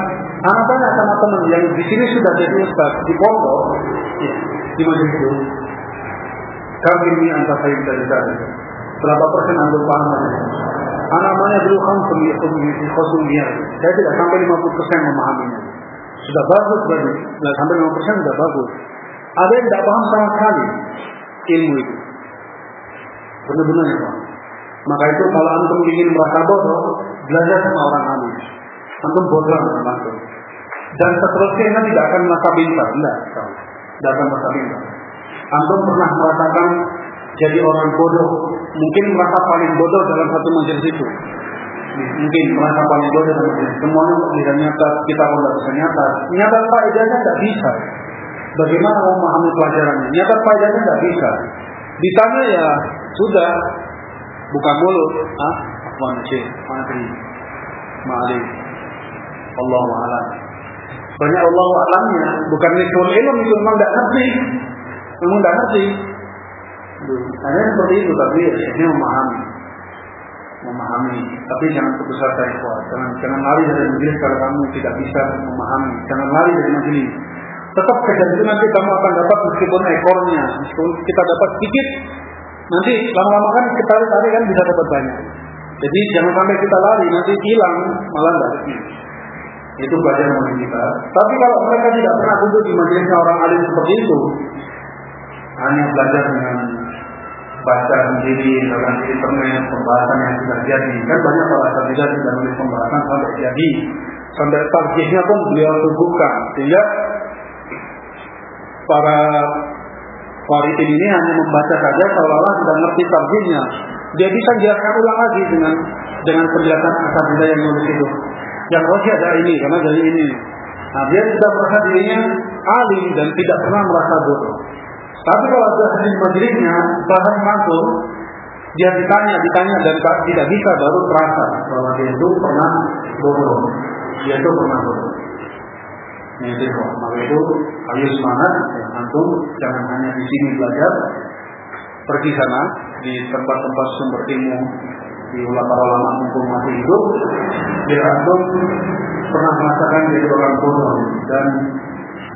anak tanya sama teman yang di sini sudah jadi ustaz di pondok, ya, di majelis itu. Kami ini antara saya bisa. Berapa persen antum paham Anak namanya dulu khamsun khosum dia. Saya tidak sampai 50 persen memahaminya. Sudah bagus berarti. Tidak sampai 50 persen sudah bagus. Ada yang tidak paham sama sekali ilmu itu. Benar-benar ya Pak. Maka itu kalau antum ingin merasa bodoh, belajar sama orang alim. Antum bodoh sama antum. Dan seterusnya tidak akan merasa pintar, tidak. Tidak akan merasa pintar. Antum pernah merasakan jadi orang bodoh, mungkin merasa paling bodoh dalam satu majelis itu. Mungkin merasa paling bodoh dalam majelis. Semuanya bisa nyata, kita pun tidak bisa nyata. Nyata faedahnya tidak bisa. Bagaimana mau memahami pelajarannya? Nyata faedahnya tidak bisa. Ditanya ya sudah, buka mulut, ah, Afwan Syekh, Madri, Allah Alam. Banyak Allah Alamnya, bukan nikul ilmu memang tidak ngerti, memang tidak ngerti. Hanya seperti itu, tapi ini memahami, memahami. Tapi jangan putus asa kuat, jangan jangan lari dari majelis kalau kamu tidak bisa memahami, jangan lari dari majelis. Tetap kejar itu nanti kamu akan dapat meskipun ekornya, meskipun kita dapat sedikit, Nanti lama-lama kan kita tarik kan bisa dapat banyak. Jadi jangan sampai kita lari nanti hilang malah enggak. Itu pelajaran bagi kita. Tapi kalau mereka tidak pernah duduk di majelisnya orang alim seperti itu, hanya belajar dengan baca sendiri dalam internet pembahasan yang sudah jadi. Kan banyak para juga sudah nulis pembahasan sampai jadi. Sampai targetnya pun beliau suguhkan sehingga para Waridin ini hanya membaca saja seolah-olah sudah ngerti targetnya dia bisa jelaskan ulang lagi dengan dengan penjelasan asal yang nulis itu. Yang wajib ada ini karena dari ini. Nah dia sudah merasa dirinya alim dan tidak pernah merasa bodoh tapi kalau ada hadis majelisnya bahan masuk, dia ditanya, ditanya dan tidak bisa baru terasa bahwa dia itu pernah bodoh. Dia itu pernah bodoh. Nah itu. Maka itu ayo semangat, ya, jangan hanya di sini belajar, pergi sana di tempat-tempat sumber ilmu di ulama ulama mumpung masih hidup, biar antum pernah merasakan jadi orang bodoh dan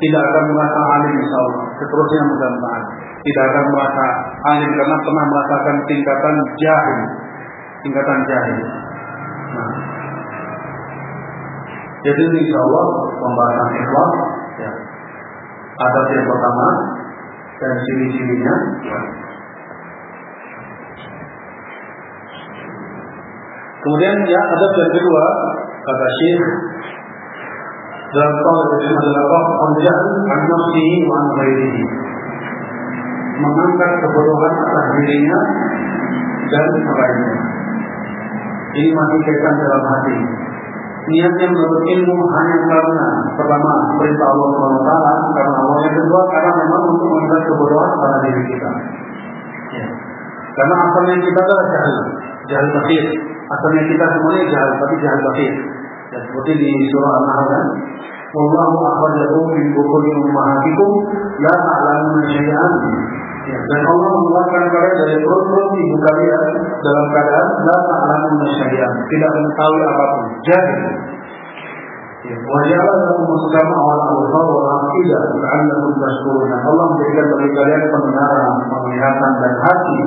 tidak akan merasa alim insya Allah. Seterusnya mudah-mudahan tidak akan merasa alim karena pernah merasakan tingkatan jahil, tingkatan jahil. Nah, jadi insya Allah pembahasan ikhlas ya. Adab yang pertama dan ciri-cirinya Kemudian ya adab yang kedua kata Syekh dalam qaul adalah qawlan an nafsihi wa an ghairihi. Mengangkat kebodohan atas dirinya dan lainnya. Ini masih kaitan dalam hati. Niatnya menurut ilmu hanya karena pertama perintah Allah SWT karena Allah yang kedua karena memang untuk mengangkat kebodohan pada diri kita. Ya. Karena asalnya kita adalah jahil, jahil batin. Asalnya kita semuanya jahil, tapi jahil batin. Ya, seperti di surah An-Nahl kan, Wallahu akhrajakum min bukuri ummahatikum la ta'lamuna syai'an. Ya, dan Allah mengeluarkan kalian dari perut-perut ibu kalian dalam keadaan la ta'lamuna syai'an, tidak mengetahui apa pun. Jadi Ya, wajah lakum mustama awal al-hawar wal aqidah la'allakum tashkurun. Allah memberikan bagi kalian pendengaran, penglihatan dan hati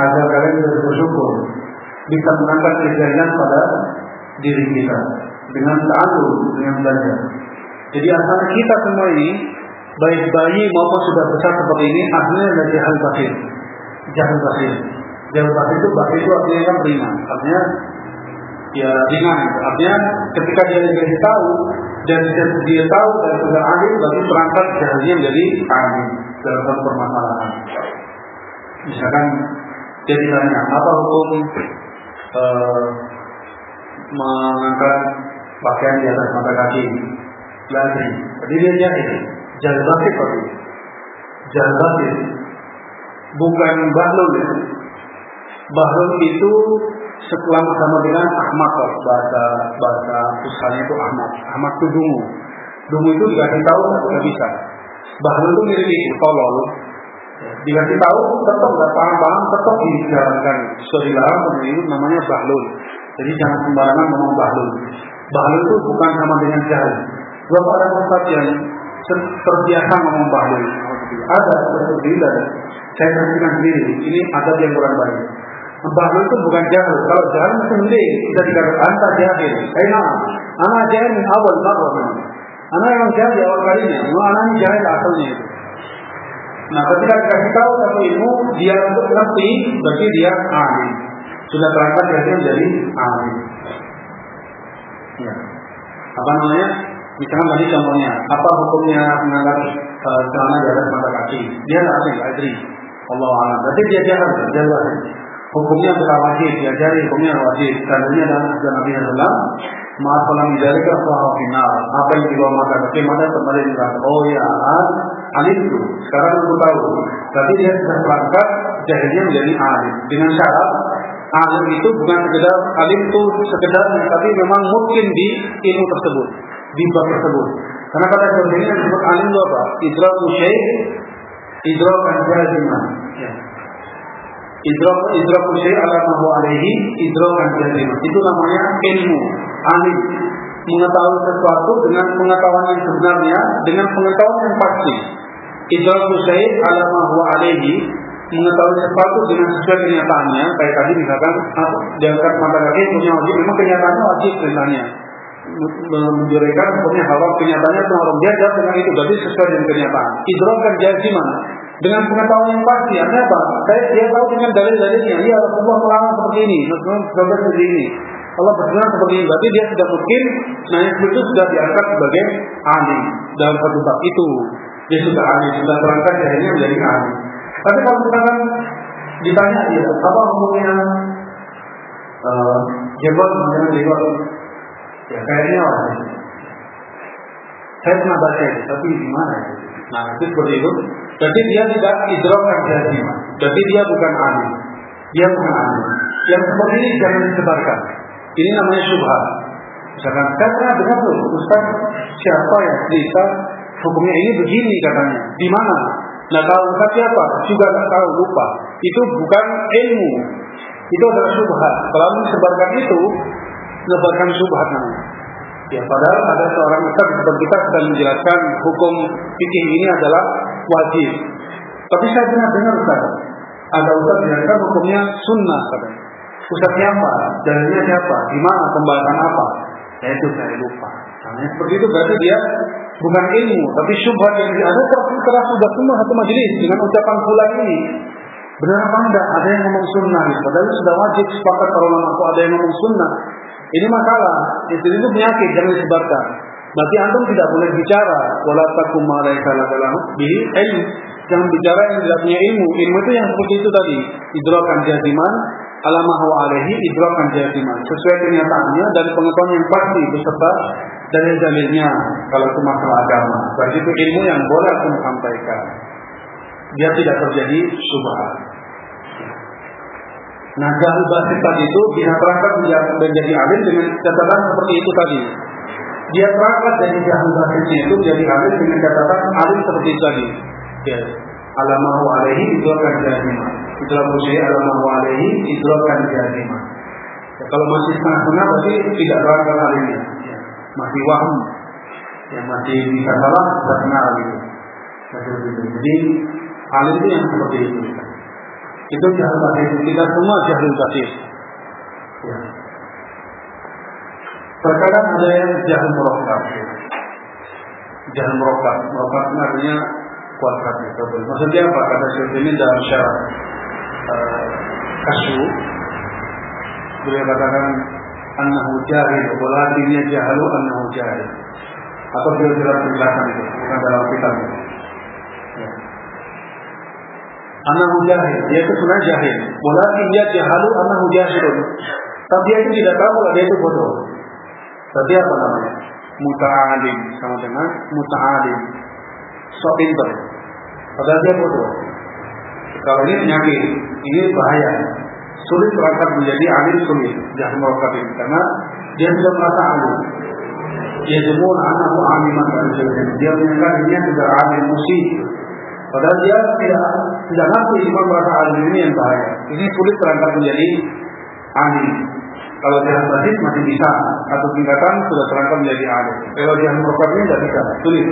agar kalian bersyukur, bisa mengangkat kejahilan pada diri kita dengan ta'alum, dengan belajar. Jadi antara kita semua ini baik bayi maupun sudah besar seperti ini akhirnya adalah jahil batin. Jahil batin. Jahil batin itu batin itu artinya kan ringan. Artinya ya ringan. Artinya ketika dia dikasih tahu dan dia, dia tahu dan sudah alim berarti perangkat jahilnya menjadi alim dalam permasalahan. Misalkan dia ditanya apa hukum uh, mengangkat pakaian di atas mata kaki. Jadi. Jahil batin tadi. Jahil batin. Bukan bahlul ya. Bahlul itu setelah sama dengan Ahmad bahasa bahasa usahanya itu Ahmad. Ahmad itu dungu. Dungu itu dikasih tahu nggak bisa. Bahlul itu mirip itu tolol. Dikasih tahu tetap nggak paham-paham tetap dijalankan. Sudah dilarang namanya bahlul. Jadi jangan sembarangan ngomong bahlul. Bahlul itu bukan sama dengan jahil. Berapa ada ustaz yang terbiasa ngomong bahlul? Ada, itu ada. Saya saksikan sendiri. Ini ada yang kurang baik. Bahlul itu bukan jahil. Kalau jahil mesti mending bisa dikatakan anta jahil. Saya anak jahil min awal marwah. Anak yang jahil di awal kalinya. Mau anak ini jahil asalnya itu. Nah, ketika dikasih tahu satu ilmu, dia untuk ngerti, berarti dia ahli. Sudah terangkat berarti menjadi ahli. Ya. Apa namanya? Misalnya tadi contohnya, apa hukumnya mengangkat uh, celana di atas mata kaki? Dia tidak asing, adri. Allah alam. Berarti dia jahat, dia. Hukumnya bukan wajib, diajari hukumnya wajib. Tandanya dalam hadis Nabi Sallam, Maaf kalau menjadi fahaw final. Apa yang di bawah mata kaki mana kembali neraka. Oh ya, alim itu. Sekarang aku tahu. Berarti dia sudah berangkat jahilnya menjadi alim. Dengan syarat alim itu bukan sekedar alim itu sekedar tapi memang mungkin di ilmu tersebut di bab tersebut. Karena kata contohnya yang disebut alim itu apa? Idrak syai' idrak jaziman. Ya. Idrak idrak syai' ala ma huwa alaihi idrak jaziman. Itu namanya ilmu, alim. Mengetahui sesuatu dengan pengetahuan yang sebenarnya dengan pengetahuan yang pasti. Idrak syai' ala ma huwa alaihi mengetahui sesuatu dengan sesuai kenyataannya kayak tadi misalkan diangkat mata kaki punya wajib memang kenyataannya wajib misalnya menjadikan hukumnya haram kenyataannya itu haram dia jawab dengan itu berarti sesuai dengan kenyataan idrok kan jaziman dengan pengetahuan yang pasti. Artinya apa? Saya dia tahu dengan dalil-dalilnya. Iya Rasulullah melarang seperti ini, Rasulullah seperti ini. Allah berfirman seperti ini. Berarti dia sudah mungkin, nah itu sudah diangkat sebagai alim dalam satu bab itu. Dia sudah alim, sudah terangkat jahilnya menjadi alim. Tapi kalau misalkan ditanya dia, apa hukumnya uh, jebol misalnya jebol? Ya kayaknya. Saya pernah baca itu, tapi di mana? Nah itu seperti itu. Jadi dia tidak idrokan jazimah. Jadi dia bukan alim. Dia bukan alim. Yang seperti ini jangan disebarkan. Ini namanya syubhat. Misalkan saya pernah dengar Ustaz siapa yang cerita hukumnya ini begini katanya. Di mana? Nah tahu Ustaz siapa? Juga nggak tahu lupa. Itu bukan ilmu. Itu adalah syubhat. Kalau disebarkan itu, menebarkan syubhat namanya. Ya, padahal ada seorang ustaz seperti kita sedang menjelaskan hukum fikih ini adalah wajib. Tapi saya pernah dengar Ustaz, ada Ustaz menjelaskan hukumnya sunnah katanya. Ustaz siapa? Dalilnya siapa? Di mana? Pembahasan apa? Ya itu saya lupa. Nah, seperti itu berarti dia bukan ilmu, tapi syubhat yang ada keras sudah semua satu majelis dengan ucapan pula ini. Benar apa enggak? Ada yang ngomong sunnah, padahal sudah wajib sepakat para ulama ada yang ngomong sunnah. Ini masalah. Itu itu penyakit jangan disebarkan. Berarti antum tidak boleh bicara wala takum ma dalam di ilmu. Jangan bicara yang tidak punya ilmu. Ilmu itu yang seperti itu tadi. Idrokan jaziman alamahu alaihi idrokan jaziman. Sesuai kenyataannya dan pengetahuan yang pasti beserta dari dalilnya kalau itu masalah agama. Berarti itu ilmu yang boleh aku sampaikan. Dia tidak terjadi subhat. Nah, jahil basit tadi itu dia terangkat menjadi alim dengan catatan seperti itu tadi. Dia terangkat dari jahil basitnya itu jadi alim dengan catatan alim seperti itu tadi. Ya. Alamahu alaihi itu akan Itulah musyri alamahu alaihi itu akan jahimah. Ya, kalau masih setengah-setengah berarti tidak terangkat alimnya. Ya. Masih waham. Ya, masih bisa salah, setengah alim. Jadi alim itu yang seperti itu. Itu jahil batin. Kita semua jahil batin. Ya. Terkadang ada yang jahil merokat. Jahil merokat. Merokat itu artinya kualitas itu. Maksudnya apa? Kata Syekh ini dalam syarat uh, kasu. Beliau katakan annahu jahil. Walakinnya jahalu annahu jahil. Atau beliau jelas penjelasan itu. Bukan dalam kitab. Ya. Anahu jahil, dia itu sebenarnya jahil. Walakin dia jahalu anahu jahilun. Tapi dia itu tidak tahu kalau dia itu bodoh. Tapi apa namanya? Muta'alim sama dengan muta'alim. So pinter. Padahal dia bodoh. Kalau ini penyakit, ini bahaya. Sulit berangkat menjadi alim sulit. Jangan ini. Karena dia sudah merasa alim. Dia semua anakmu aliman dan Dia menyangka dirinya sudah alim musik. Padahal dia tidak tidak ngaku cuma merasa alim ini yang bahaya. Ini sulit terangkat menjadi alim. Kalau dia batin masih bisa satu tingkatan sudah terangkat menjadi alim. Kalau dia merokok ini tidak bisa, sulit.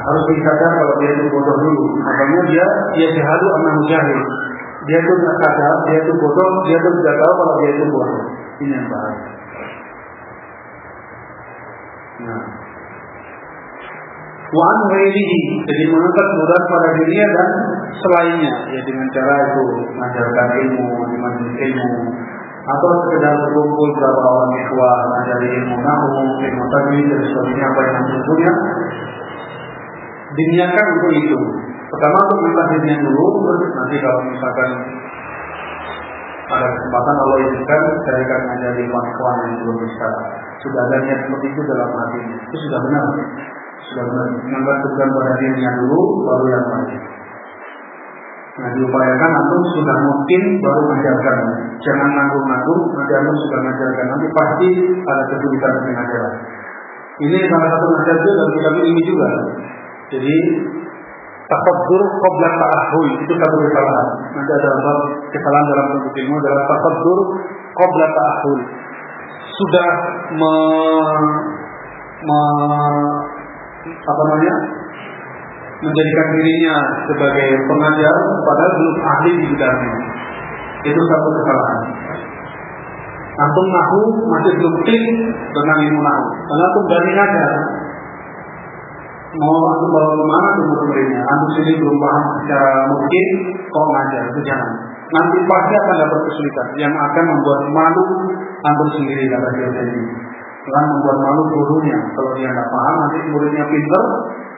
Harus disadar kalau dia itu bodoh dulu. Makanya dia dia jahadu anak mujahid. Dia itu tidak sadar, dia itu bodoh, dia itu tidak tahu kalau dia itu bodoh. Ini yang bahaya. Nah, Wan ghairihi jadi mengangkat mudarat pada dirinya dan selainnya ya dengan cara itu mengajarkan ilmu, dimajelis ilmu atau sekedar berkumpul beberapa orang ikhwah mengajari ilmu nahu, ilmu tajwid dan sebagainya apa yang tentunya diniatkan untuk itu. Pertama untuk mentasirnya dulu, terus nanti kalau misalkan ada kesempatan Allah izinkan saya akan mengajari kawan-kawan yang belum bisa. Sudah ada niat seperti itu dalam hati, itu sudah benar sudah menentukan pada dirinya dulu baru yang lain. Nah diupayakan antum sudah mungkin baru mengajarkan. Jangan nanggung-nanggung, nanti antum sudah mengajarkan. Nanti pasti ada kesulitan dengan ajaran. Ini salah satu nasihat dalam kitab ini juga. Jadi tafakur qabla ta'ahul itu satu kesalahan. Nanti ada bab kesalahan dalam bentuk ilmu adalah tafakur qabla ta'ahul. Sudah me, me, apa namanya? Menjadikan dirinya sebagai pengajar padahal belum ahli di bidangnya. Itu satu kesalahan. Antum nahu masih belum klik dengan ilmu nahu. Karena antum dari ngajar mau aku bawa ke mana tuh murid-muridnya antum sini belum paham secara mungkin kok ngajar itu jangan. Nanti pasti akan dapat kesulitan yang akan membuat malu antum sendiri kata dia ini akan membuat malu gurunya kalau dia nggak paham nanti muridnya pinter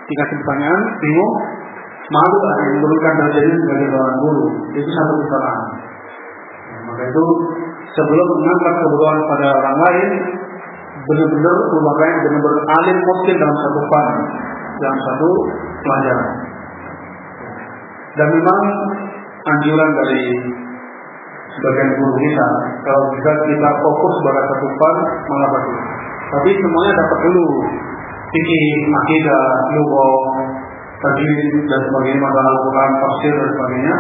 dikasih pertanyaan bingung. Malu yang menurunkan terjadi sebagai seorang guru. Itu satu kesalahan. Ya, maka itu sebelum mengangkat kebutuhan pada orang lain benar-benar yang benar-benar alim dalam satu pan dalam satu pelajaran. Dan memang anjuran dari sebagian guru kita kalau bisa kita fokus pada satu pan malah bagus. Tapi semuanya dapat dulu. Fikih, akidah, lughah, tajwid dan sebagainya masalah Al-Quran, dan sebagainya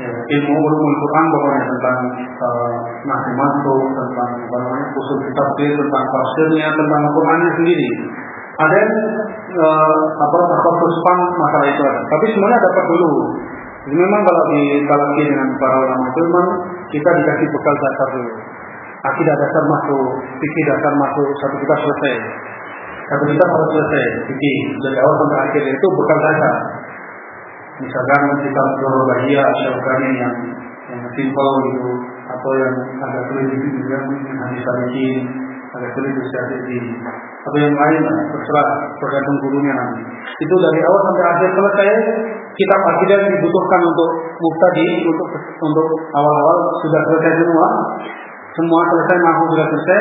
ya, ilmu ulumul Quran pokoknya tentang uh, nahwu mantu tentang apa namanya usul tafsir tentang tafsirnya tentang Qurannya sendiri. Ada yang uh, apa pan masalah itu ada. Tapi semuanya dapat dulu. Jadi memang kalau di ditalaki dengan para ulama itu memang kita dikasih bekal dasar dulu. Akidah dasar masuk fikih dasar masuk satu kita selesai. Satu kita harus selesai fikih. Dari awal sampai akhir itu bekal dasar misalkan kita bahia Syaukani yang yang simpel gitu atau yang agak sulit yang hadis tarikin agak sulit di atau yang lain terserah tergantung gurunya nanti. Itu dari awal sampai akhir selesai kitab akidah yang dibutuhkan untuk muftadi untuk untuk awal-awal sudah selesai semua. Semua selesai mampu sudah selesai.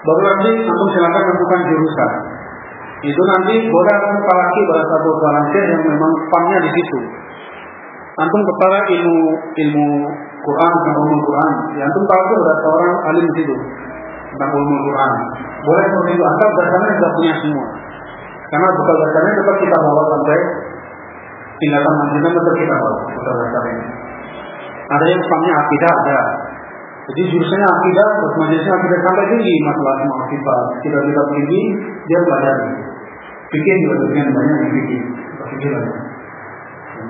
Baru nanti antum silakan tentukan jurusan itu nanti boleh lagi pada satu volunteer yang memang pannya di situ. Antum kepala ilmu ilmu Quran tentang ilmu Quran, ya antum tahu itu ada seorang alim di situ tentang ilmu Quran. Boleh seperti itu, asal dasarnya sudah punya semua. Karena bekal dasarnya tetap kita bawa sampai tingkatan lanjutan tetap kita bawa bekal dasarnya. Ada yang pannya akidah ada, jadi jurusannya akidah, terus majelisnya akidah sampai tinggi masalah semua sifat. Kita kita tinggi, dia belajar. Fikir juga demikian banyak fikir, banyak.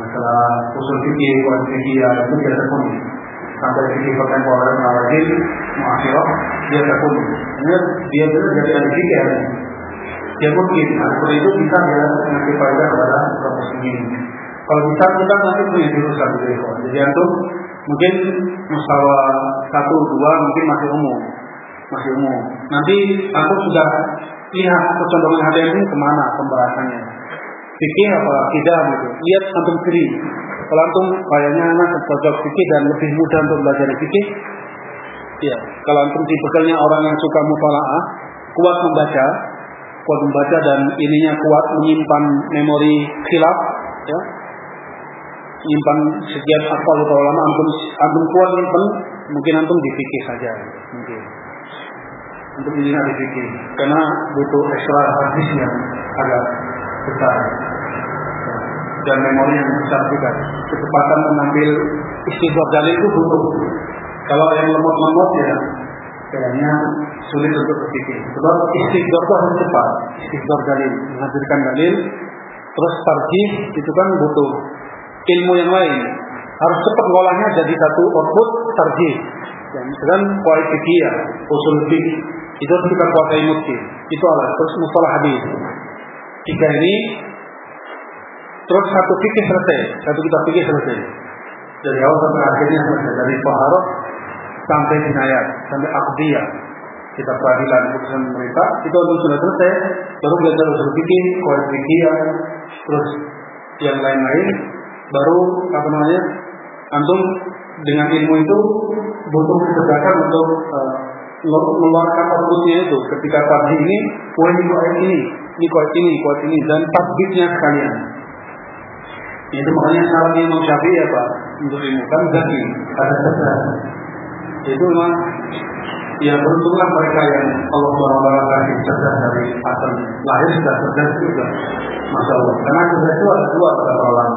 Masalah usul fikir, kuat fikir, itu dia terpenuhi. Sampai fikir kontemporer, nawajib, muakhirah, dia terpenuhi. Ini dia benar jadi ada fikir. Dia mungkin, seperti itu bisa dia mengasih faedah kepada proses ini. Kalau bisa kita nanti punya jurusan gitu. Jadi antum Mungkin masalah satu dua mungkin masih umum, masih umum. Nanti aku sudah lihat kecenderungan hati ini ke mana pembahasannya. Fikih apa tidak gitu. Lihat antum sendiri. Kalau antum kayaknya anak cocok fikih dan lebih mudah untuk belajar fikih, ya. Kalau antum tipikalnya orang yang suka mutalaah, kuat membaca, kuat membaca dan ininya kuat menyimpan memori khilaf, ya nyimpan sekian apa atau lama antum antum kuat nyimpan mungkin antum difikir saja mungkin untuk ini. Difikir karena butuh ekstra hadis yang agak besar. Dan memori yang besar juga. Kecepatan mengambil istighfar dalil itu butuh. Kalau yang lemot-lemot ya kayaknya sulit untuk berpikir. Sebab istighfar itu harus cepat. Istighfar dalil menghadirkan dalil. Terus tarjih itu kan butuh ilmu yang lain. Harus cepat ngolahnya jadi satu output tarjih dan misalkan kualitas fikih usul fikih itu harus kita kuasai mungkin itu alat terus mustalah hadis. Tiga ini terus satu fikih selesai satu kitab fikih selesai. Dari awal sampai akhirnya selesai dari paharot sampai jinayat sampai akdiyah kita peradilan putusan pemerintah itu untuk sudah selesai. Baru belajar usul fikih kualitas fikih terus yang lain-lain. Baru apa namanya antum dengan ilmu itu butuh kecerdasan untuk uh, mengeluarkan outputnya itu. Ketika pagi ini poin kuat ini ini kuat ini kuat ini dan tasbihnya sekalian. Itu makanya salah Imam Syafi'i ya Pak untuk ilmu kan jadi ada cerdas itu memang ya beruntunglah mereka yang Allah SWT kasih cerdas dari asal lahir sudah cerdas juga Masya Allah. Karena cerdas itu ada dua pada orang.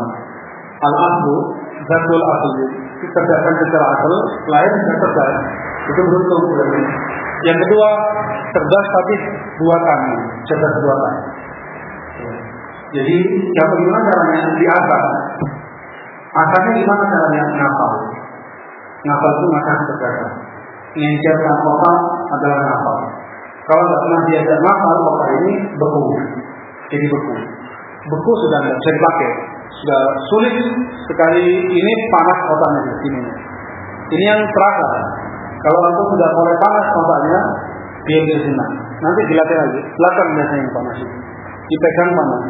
Al-aslu zatul asli kecerdasan secara asal lain dan cerdas itu beruntung yang kedua cerdas tapi dua cerdas dua kali jadi yang bagaimana caranya? Diasah asalnya gimana caranya? Ngapal. Ngapal itu makan kecerdasan. Mengincirkan kota adalah ngapal. Kalau tidak pernah diajak ngapal kota ini beku. Jadi beku. Beku sudah tidak bisa dipakai, sudah sulit sekali ini panas otaknya di sini. Ini yang terasa. Kalau antum sudah mulai panas otaknya, dia di sini. Nanti dilatih lagi, belakang biasanya yang panas itu. Dipegang panas.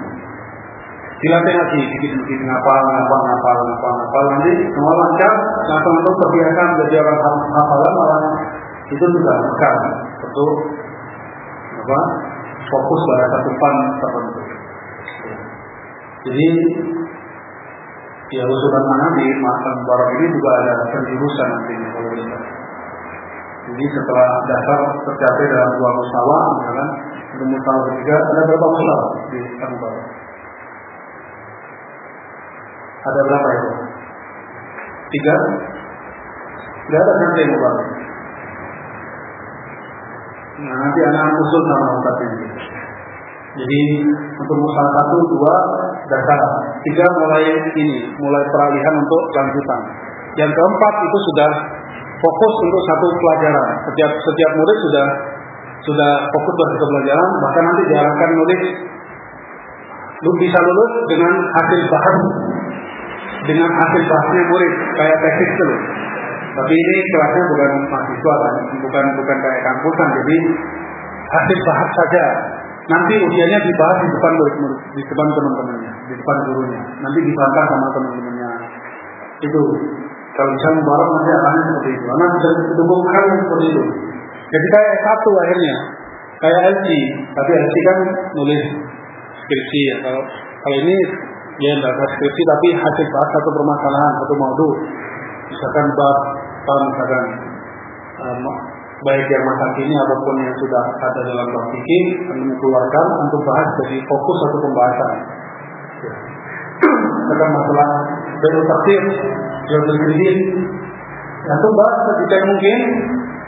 Dilatih lagi, sedikit-sedikit ngapal, ngapal, ngapal, ngapal, ngapal. Nanti semua lancar, langsung untuk terbiasa menjadi orang hafalan, malah itu juga bekal untuk apa fokus pada satu pan tertentu. Jadi ya usulan mana di makan barat ini juga ada penjurusan nantinya kalau bisa. Jadi setelah dasar tercapai dalam dua musawa, misalkan untuk musawa ketiga ada berapa musawa di Kang Barat? Ada berapa itu? Tiga? Tidak ada nanti mubarak. Nah, nanti anak usul sama Ustaz ini. Jadi untuk musalah satu, dua, dasar. Tiga mulai ini, mulai peralihan untuk lanjutan. Yang keempat itu sudah fokus untuk satu pelajaran. Setiap setiap murid sudah sudah fokus pada satu pelajaran, bahkan nanti diarahkan lu bisa lulus dengan hasil bahas dengan hasil bahasnya murid kayak tesis itu. Tapi ini kelasnya bukan mahasiswa kan, bukan bukan kayak kampusan. Jadi hasil bahas saja. Nanti ujiannya dibahas di depan di depan teman-temannya, di depan gurunya. Nanti dibantah sama teman-temannya. Itu kalau bisa mubarak nanti akan seperti itu. Karena bisa didukungkan seperti itu. Jadi kayak satu akhirnya, kayak LC. Tapi LC kan nulis skripsi ya. Kalau kalau ini ya tidak skripsi tapi hasil bahas satu permasalahan, satu modul. Misalkan bab misalkan um, baik yang masa kini ataupun yang sudah ada dalam bab fikih mengeluarkan untuk bahas jadi fokus satu pembahasan. Misalkan masalah baru tafsir, jual kredit, itu bahas ketika mungkin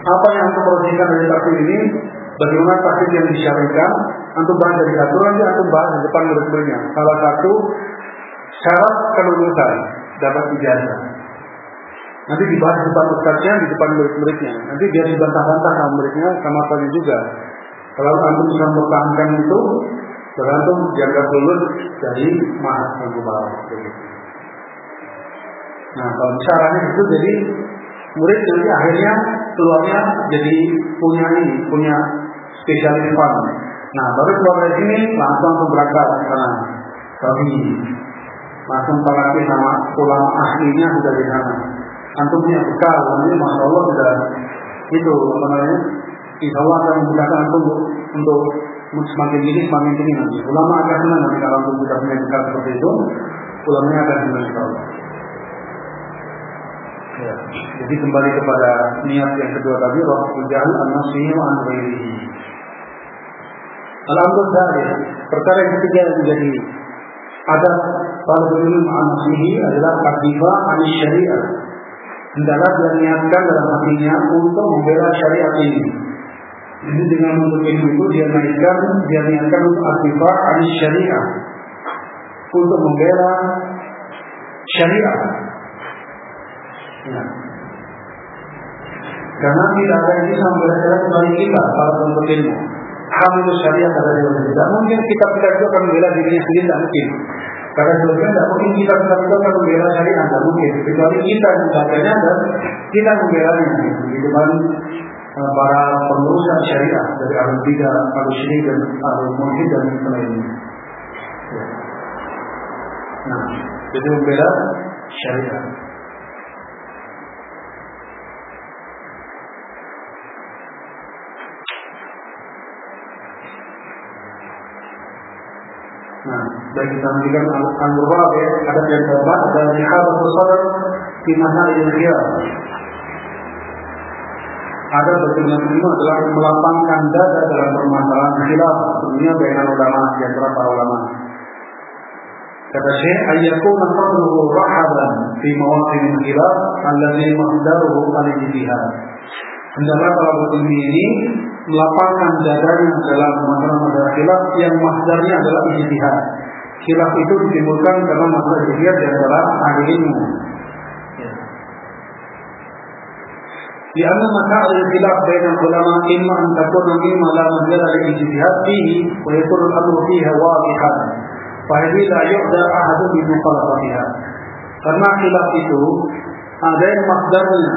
apa yang perhatikan dari tafsir ini, bagaimana tafsir yang disyariatkan, untuk bahas dari satu nanti untuk bahas di depan murid-muridnya. Salah satu syarat kelulusan dapat ijazah. Nanti dibahas di depan ustaznya, di depan murid-muridnya. Nanti biar dibantah-bantah sama muridnya, sama tadi juga. Kalau antum bisa mempertahankan itu, bergantung dianggap lulus dari mahal al Nah, kalau caranya itu jadi murid nanti akhirnya keluarnya jadi punya ini, punya spesialis fund. Nah, baru keluar dari sini langsung untuk berangkat ke sana. Tapi langsung terlatih sama ulama aslinya sudah di sana antum punya bekal, namanya masya Allah sudah itu apa namanya, insya Allah akan memudahkan antum untuk semakin ini semakin ini nanti. Ulama akan senang nanti kalau antum sudah punya bekal seperti itu, ulamanya akan senang insya Allah. Ya. Jadi kembali kepada niat yang kedua tadi, Rabbul Jahal an-nasihi wa an Alhamdulillah, perkara yang ketiga yang menjadi ada pada ilmu an-nasihi adalah takdifa an syariah hendaklah dia niatkan dalam hatinya untuk membela syariat ini. Jadi dengan untuk ilmu itu dia naikkan, dia niatkan untuk aktifah anis syariah untuk membela syariat. Ya. Karena tidak ada yang bisa membela kecuali kita para penuntut ilmu. Hamil syariat ada di Tidak mungkin kita kita juga akan membela dirinya sendiri, tidak mungkin. Karena sebetulnya tidak mungkin kita akan membela syariat, tidak mungkin. Kecuali kita membacanya dan kita membelanya di depan uh, para pengurusan syariat dari ahli bidah, ahli syirik dan ahli muhid dan lainnya. Ya. Nah, jadi membela syariat. Nah, baik kita nantikan al ya, ada yang keempat, ada rihabat sadar di mana ini Ada bagaimana ilmu adalah melapangkan dada dalam permasalahan khilaf dunia bayan ulama di antara para ulama. Kata Syekh, ayyakun fadluhu rahaban fi mawaqin khilaf alladhi mahdaruhu al-ijtihad. Hendaklah para ilmu ini melapangkan dadanya dalam masalah-masalah yang mahdarnya adalah ijtihad. Khilaf itu ditimbulkan karena masalah jihad di antara ahli ilmu. Ya. Di anna maka ada khilaf dengan ulama imma an takuna mimma la mahala li ijtihad fihi wa yakunu al-amru fiha wadihan. Fa hadhihi la yu'da ahadun bi mukhalafatiha. Karena khilaf itu ada yang masdarnya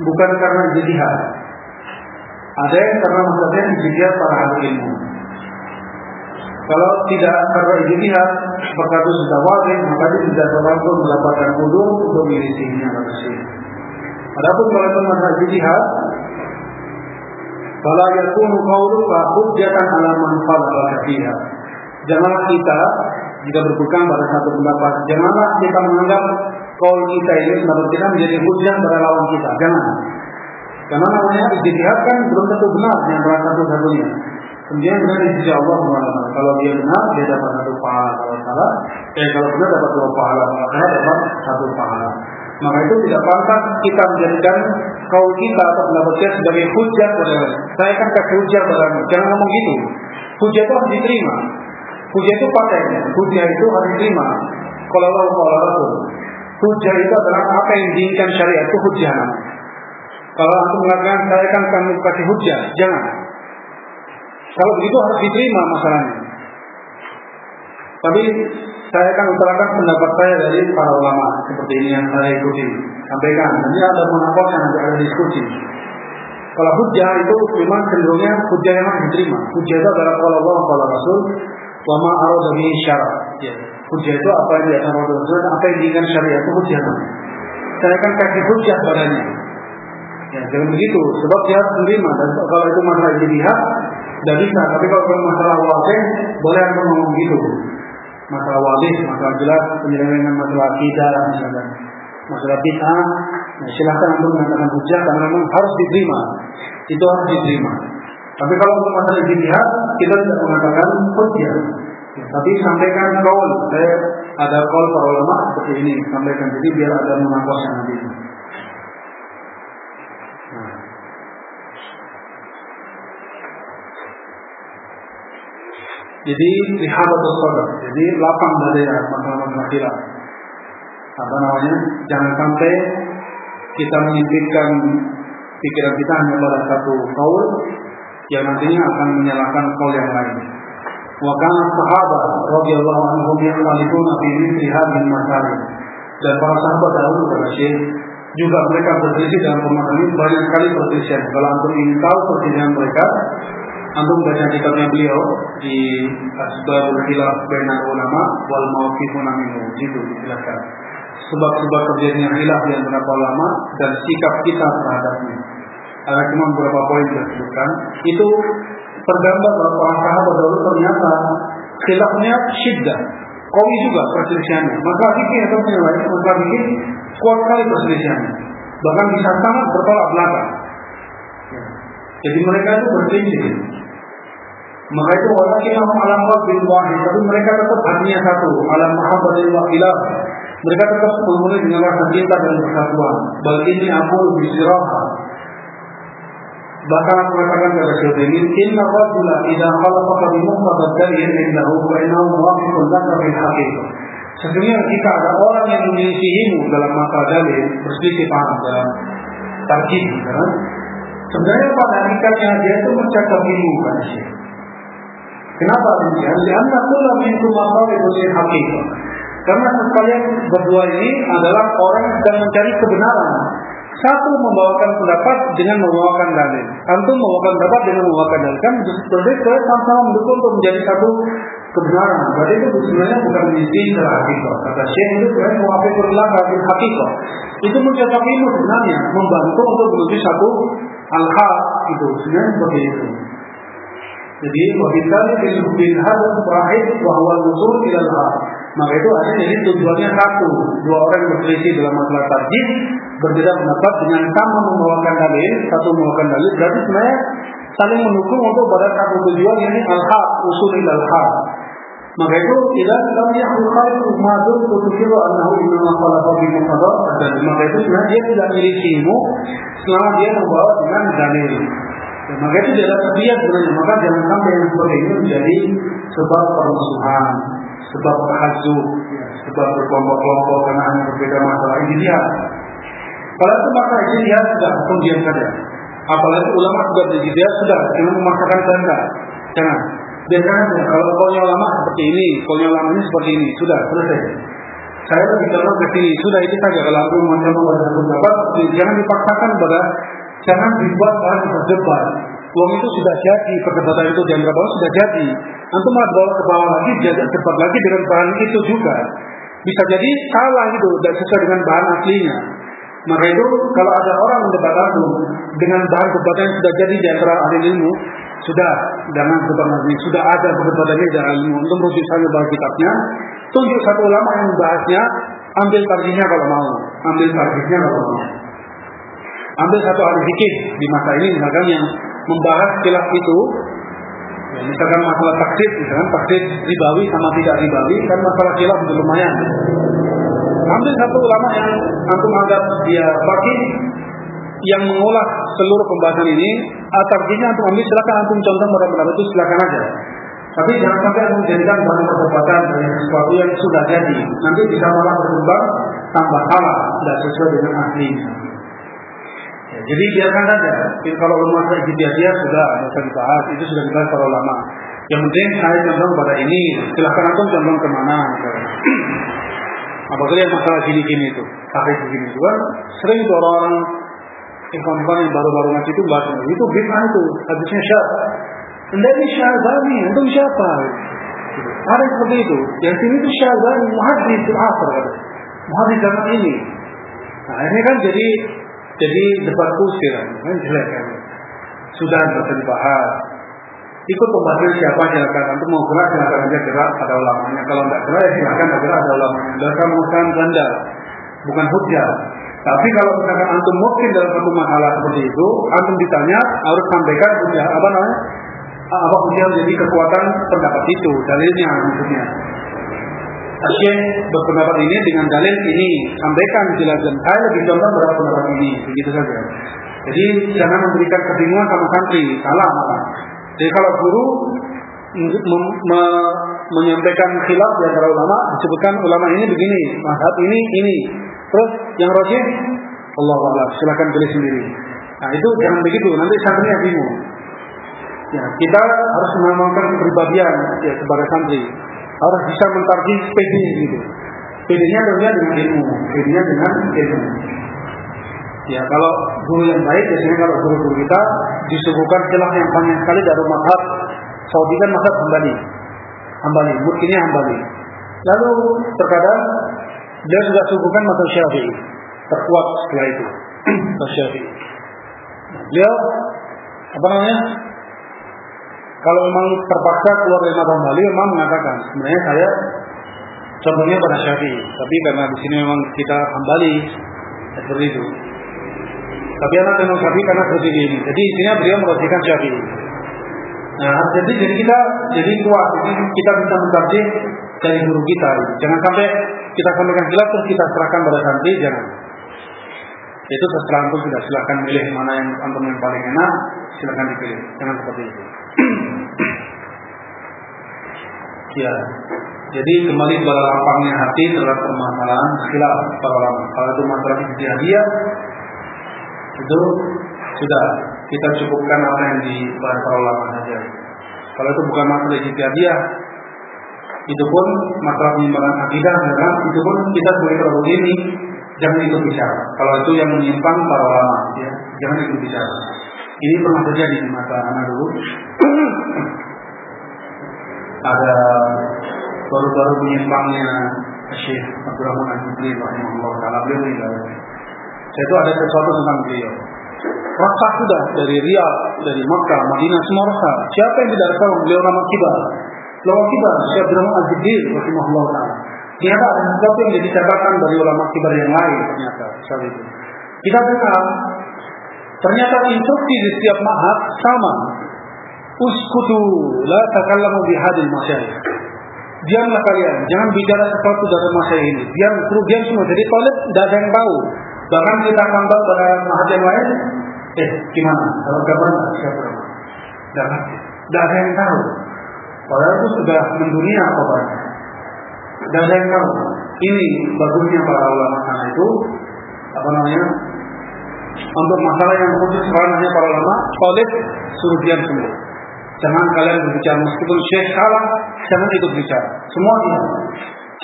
bukan karena jihad. Ada yang karena masalah jihad para ahli ilmu kalau tidak karena ijtihad maka itu sudah wajib maka dia tidak terlalu mendapatkan kudu untuk kata Syekh Adapun kalau masalah ijtihad Fala yakunu qawluka hujjatan ala man khalaqa fiha. Janganlah kita jika berpegang pada satu pendapat, janganlah kita menganggap kaul kita ini pendapat kita menjadi hujjah pada lawan kita. Jangan. Karena namanya ijtihad kan belum tentu benar yang benar satu-satunya. Kemudian benar di sisi Allah SWT. Kalau dia benar, dia dapat satu pahala. Kalau salah, eh kalau benar dapat dua pahala. Kalau salah dapat satu pahala. Maka itu tidak pantas kita menjadikan kaul kita atau pendapat kita sebagai hujah pada Saya kan kasih hujah pada Jangan ngomong gitu. Hujah itu harus diterima. Hujah itu paten. Hujah itu harus diterima. Kalau Allah kalau Rasul. Hujah itu adalah apa yang diinginkan syariat itu hujah. Kalau aku mengatakan saya kan kamu kasih hujah, jangan. Kalau begitu harus diterima masalahnya. Tapi saya akan utarakan pendapat saya dari para ulama seperti ini yang saya ikuti. Sampaikan. Nanti ada nanti ada diskusi. Kalau hujah itu memang cenderungnya hujah yang harus diterima. Hujah itu adalah kalau Allah, kalau Rasul, wama arada bihi syarat. Ya. Hujah itu apa yang diakan Allah Rasul, apa yang diinginkan syariat itu hujah. Saya akan kasih hujah padanya. Ya, jangan begitu, sebab dia harus menerima. Dan kalau itu masalah jihad, tidak bisa. Tapi kalau masalah wakil, boleh aku ngomong gitu masalah wadih, masalah jelas, penyelenggaraan masalah akidah misalkan, masalah bid'ah, nah, silahkan untuk mengatakan hujah karena memang harus diterima, itu harus diterima. Tapi kalau untuk masalah jihad, kita tidak mengatakan hujah. Ya, tapi sampaikan kaul, saya ada kaul para ulama seperti ini, sampaikan jadi biar ada munakwas nanti. Jadi rihabatul sadar. Jadi lapang dari masalah-masalah khilaf. Apa namanya? Jangan sampai kita menyempitkan pikiran kita hanya pada satu kaul yang nantinya akan menyalahkan kaul yang lain. Wa sahabat radhiyallahu anhum yakhthalifuna fi mithli hadhihi masalah. Dan para sahabat dahulu Syekh juga mereka berselisih dalam pemahaman ini banyak sekali perselisihan. Kalau antum ingin tahu perselisihan mereka, Antum baca kitabnya beliau di Asbabul Khilaf Baina Ulama wal Mawqifuna minhu. Itu dijelaskan. Sebab-sebab terjadinya khilaf di antara ulama dan sikap kita terhadapnya. Ada cuma beberapa poin yang disebutkan. Itu tergambar bahwa para sahabat dahulu ternyata khilafnya syiddah. Kawi juga perselisihannya. Maka fikih atau yang lain, maka fikih kuat sekali perselisihannya. Bahkan bisa sangat bertolak belakang. Jadi mereka itu berprinsip maka itu walakin alam bin wahid, tapi mereka tetap hatinya satu, alam mahabbatil wakilah. Mereka tetap memenuhi dengan rasa cinta dan persatuan. Bal ini aku bisiraha. Bahkan aku katakan kepada ini, Inna rajula idha khalaqa bi muqtadat dalil indahu wa innahu muwafiqun laka bil haqiqah. Sesungguhnya jika ada orang yang menyisihimu dalam masa dalil, berselisih paham dalam tarjih, kan? Sebenarnya pada hakikatnya dia itu mencatat ilmu kan. Kenapa demikian? Karena kullu minkum maqabidu lil haqiqah. Karena sekalian berdua ini adalah orang yang sedang mencari kebenaran. Satu membawakan pendapat dengan membawakan dalil. Antum membawakan pendapat dengan membawakan dalil. Kan berarti saya sama-sama mendukung untuk menjadi satu kebenaran. Berarti itu sebenarnya bukan misi secara hakikat. Kata Syekh itu sebenarnya muwafiqullah bil hakikat. Itu mencapai ilmu sebenarnya membantu untuk menuju satu al-haq itu. Sebenarnya seperti itu. Jadi wabillahi bil bil hadaf wahid wa huwa al-wusul ila al Maka itu ada jadi tujuannya satu. Dua orang berselisih dalam masalah tarjih berbeda pendapat dengan sama membawakan dalil, satu membawakan dalil berarti sebenarnya saling mendukung untuk pada satu tujuan ini al-haq, usul ila al Maka itu tidak lam yahul khairu madun tutukiru annahu innama khalaqa bi muqaddar dan maka itu sebenarnya dia tidak memiliki ilmu selama dia membawa dengan dalil. Ya, maka itu tidak dia sebenarnya. Maka jangan sampai yang seperti ini menjadi sebab permusuhan, sebab terhaju, sebab berkelompok-kelompok karena hanya berbeda masalah ini dia. Kalau itu maka ya sudah hukum diam saja. Apalagi ulama sudah berjihad sudah jangan memaksakan kehendak. Jangan. Biarkan kalau kolnya ulama seperti ini, ulama ini seperti ini, sudah selesai. Saya lebih condong ke sini, sudah itu saja. Kalau aku pada satu pendapat, jangan dipaksakan pada, jangan dibuat orang berdebat. Uang itu sudah jadi, perdebatan itu dianggap bawah sudah jadi. Antum malah bawa ke bawah lagi, jadi cepat lagi dengan bahan itu juga. Bisa jadi salah itu, dan sesuai dengan bahan aslinya. Maka itu kalau ada orang mendebat aku dengan bahan perdebatan yang sudah jadi di antara ahli ilmu, sudah jangan perdebatan ini, sudah ada perdebatannya antara ilmu. Untuk merujuk saja bahwa kitabnya, tunjuk satu ulama yang membahasnya, ambil tarjinya kalau mau, ambil tarjinya kalau mau. Ambil satu ahli fikih di masa ini misalkan yang membahas khilaf itu. Ya, misalkan masalah taksid misalkan taksid ribawi sama tidak ribawi kan masalah khilaf itu lumayan. Ambil satu ulama yang antum anggap dia bagi yang mengolah seluruh pembahasan ini atarjinya antum ambil silakan antum contoh benar-benar itu silakan aja tapi jangan sampai antum jadikan bahan perdebatan dari sesuatu yang sudah jadi nanti bisa malah berkembang tambah salah tidak sesuai dengan aslinya jadi biarkan saja. Jadi kalau ulama dia sudah bisa dibahas, itu sudah dibahas para ulama. Yang penting saya condong pada ini, silahkan antum condong ke mana. Apalagi yang masalah gini-gini itu, sampai begini kan sering orang-orang ikhwan-ikhwan yang baru-baru ngaji itu bahas itu bid'ah itu, habisnya syar. Anda ini syarbani, itu siapa? Ada seperti itu. Yang sini itu syarbani, muhadis al-asr. Muhadis zaman ini. Nah ini kan jadi jadi debat kusir, kan jelek kan. Sudah bisa dibahas. Ikut pembahasan siapa silakan. Untuk mau gerak silakan aja gerak ada ulamanya. Kalau tidak gerak ya silakan gerak ada ulamanya. Dan kamu bukan ganda, bukan hujah. Tapi kalau misalkan antum mungkin dalam satu masalah seperti itu, antum ditanya harus sampaikan hujah apa namanya? Apa hujah jadi kekuatan pendapat itu, dalilnya maksudnya. Asyik berpendapat ini dengan dalil ini. Sampaikan jelaskan saya lebih contoh berapa pendapat ini. Begitu saja. Jadi jangan memberikan kebingungan sama santri. Salah malah jadi kalau guru me menyampaikan khilaf di antara ulama disebutkan ulama ini begini mazhab ini ini terus yang rojih Allah Allah silakan pilih sendiri nah itu jangan begitu nanti santrinya bingung ya kita harus mengamalkan kepribadian ya sebagai santri harus bisa mentarji PD gitu. PD-nya dengan ilmu, PD-nya dengan ilmu. Ya kalau guru yang baik biasanya kalau guru-guru kita disuguhkan jelas yang panjang sekali dari mazhab Saudi kan mazhab Hambali. Hambali, mungkinnya Hambali. Lalu terkadang dia sudah suguhkan mazhab Syafi'i. Terkuat setelah itu. [clears throat] mazhab Syafi'i. Beliau apa namanya? Kalau memang terpaksa keluar dari mata Bali, memang mengatakan sebenarnya saya contohnya pada Syafi'i, tapi karena di sini memang kita kembali seperti itu. Tapi anak memang Syafi'i karena seperti ini. Jadi intinya beliau merosikan Syafi'i. Nah, jadi jadi kita jadi kuat, jadi kita bisa mentarjih dari guru kita. Jangan sampai kita sampaikan silap terus kita serahkan pada santri, jangan. Itu terserah antum sudah silakan pilih mana yang antum yang paling enak, silakan dipilih. Jangan seperti itu. [clears throat] ya, jadi kembali kepada lapangnya hati terhadap permasalahan khilaf para. Kalau itu masalah ijtihadiyah itu sudah kita cukupkan apa yang dibahas para ulama saja. Kalau itu bukan masalah ijtihadiyah, itu pun masalah penyimpangan akidah, ya, itu pun kita sebagai produk ini jangan ikut bicara. Kalau itu yang menyimpang para ulama, ya, jangan ikut bicara. Ini pernah terjadi di masa anak dulu. [clears throat] Ada baru-baru menyimpangnya Syekh Abdurrahman Al-Jubri rahimahullah taala beliau meninggal. Saya itu ada sesuatu tentang beliau. Resah sudah dari Riyadh, dari Makkah, Madinah semua resah. Siapa yang tidak resah? Beliau nama kibar. Lawan kibar, Syekh Abdurrahman Al-Jubri rahimahullah taala. Ternyata ada sesuatu yang jadi catatan dari ulama kibar yang lain ternyata soal itu. Kita dengar ternyata instruksi di setiap mahad sama. Uskutu la takallamu bihadil masyayikh. Diamlah kalian, jangan bicara sesuatu dari masyayikh ini. Diam, diam semua. Jadi toilet tidak ada yang tahu. Bahkan kita tambah pada mahad yang lain, eh gimana? Kalau gambar siapa? Tidak ada yang tahu. Itu sudah mendunia banyak. Dan saya tahu ini bagusnya para ulama sana itu apa namanya Untuk masalah yang khusus ranahnya para ulama, Khalid suruh diam semua. Jangan kalian berbicara meskipun Syekh salah, jangan ikut bicara. Semua diam.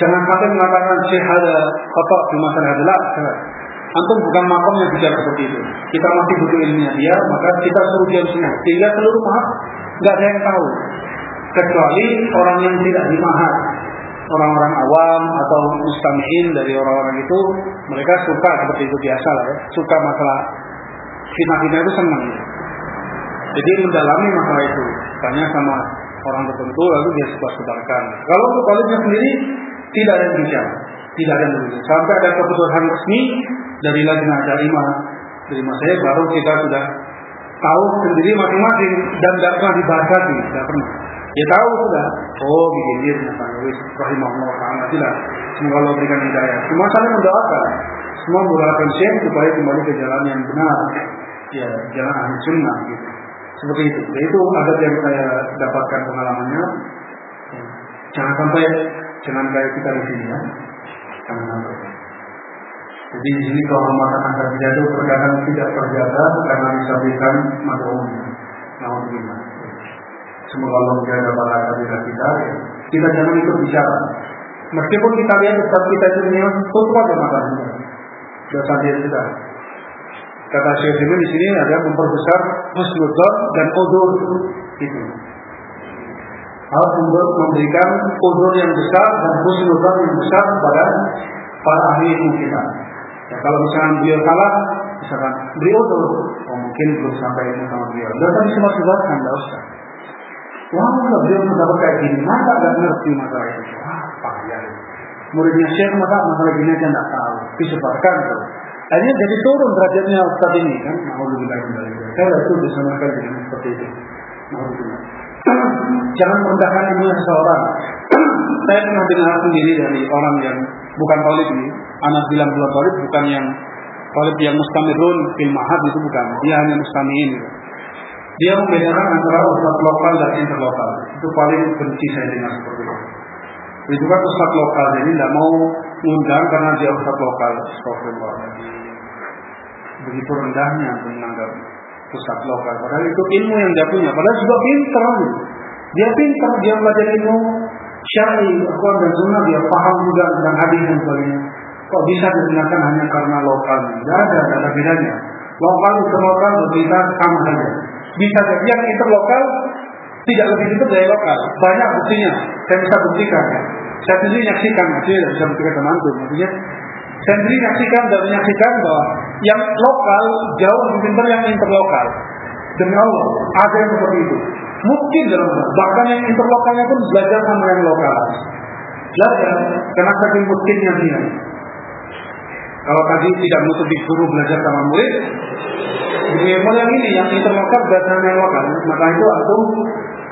Jangan sampai mengatakan Syekh ada kotor di masalah adalah Antum bukan makamnya bicara seperti itu. Kita masih butuh ilmunya dia, maka kita suruh diam semua. Sehingga seluruh maaf nggak ada yang tahu. Kecuali orang yang tidak dimahat. Orang-orang awam atau mustamiin dari orang-orang itu, mereka suka seperti itu biasa lah ya. Suka masalah fitnah-fitnah itu senang. Jadi mendalami masalah itu. Tanya sama orang tertentu lalu dia sebar-sebarkan. Kalau untuk sendiri tidak ada yang bicara, tidak ada yang. Sampai ada keputusan resmi dari lajnah darimah dari saya baru kita sudah tahu sendiri masing-masing dan tidak pernah dibahas lagi, tidak pernah. Ya tahu sudah. Oh begini misalnya wis rahimahullah taala tidak. Semoga Allah berikan hidayah. Cuma saling mendoakan. Semua mendoakan Syekh supaya kembali ke jalan yang benar. Ya, jalan ahli sunnah gitu. Seperti itu. Ya, itu adat yang saya dapatkan pengalamannya. Ya. Jangan sampai jangan kayak kita di sini ya. Jangan sampai. Jadi di sini kehormatan antar itu terkadang tidak terjaga karena disampaikan madhum. Alhamdulillah. Semoga Allah menjaga para kita. Ya. Kita jangan ikut bicara. Meskipun kita lihat Ustaz kita itu tutup aja matanya. Dosa dia kita. Kata Syekh di sini ada memperbesar husnudzon dan udur itu. Harus memberikan udur yang besar dan husnudzon yang besar kepada para ahli ilmu kita. Ya, kalau misalnya beliau salah, misalkan beliau tuh, oh mungkin belum sampai ilmu sama beliau. Tadi semua sebutkan, tidak usah. Kalau beliau mendapat kayak gini, masa gak ngerti masalah itu? Wah, payah. Muridnya Syekh masa masalah aja tidak tahu. Disebarkan tuh. Akhirnya jadi turun derajatnya Ustaz ini kan. Alhamdulillah Saya itu disamakan dengan seperti itu. Alhamdulillah. [clears throat] Jangan merendahkan ilmu seseorang. [clears throat] Saya pernah dengar sendiri dari orang yang bukan talib ini. Anak bilang belum talib bukan yang talib yang mustamirun fil mahad itu bukan. Dia hanya mustamiin. Gitu. Dia membedakan antara ustaz lokal dan interlokal. Itu paling benci saya dengar seperti itu. Itu kan ustaz lokal jadi tidak mau undang karena dia ustaz lokal. Astagfirullah begitu rendahnya menganggap pusat lokal. Padahal itu ilmu yang dia punya. Padahal juga pintar. Dia pintar, dia belajar ilmu syar'i, Al-Quran dan Sunnah, dia paham juga tentang hadis dan sebagainya. Kok bisa digunakan hanya karena lokal? Tidak ada, tidak ada bedanya. Lokal lokal berbeda sama saja. Bisa jadi yang interlokal tidak lebih itu dari lokal. Banyak buktinya. Saya bisa buktikan. Saya sendiri menyaksikan, maksudnya bisa buktikan teman-teman. Maksudnya saya sendiri menyaksikan dan menyaksikan bahwa yang lokal jauh lebih pintar yang interlokal. Demi Allah, ada yang seperti itu. Mungkin dalam bahkan yang interlokalnya pun belajar sama yang lokal. Belajar karena saking mungkinnya dia. Kalau tadi tidak menutupi guru belajar sama murid, di yang ini yang belajar sama yang lokal, maka itu aku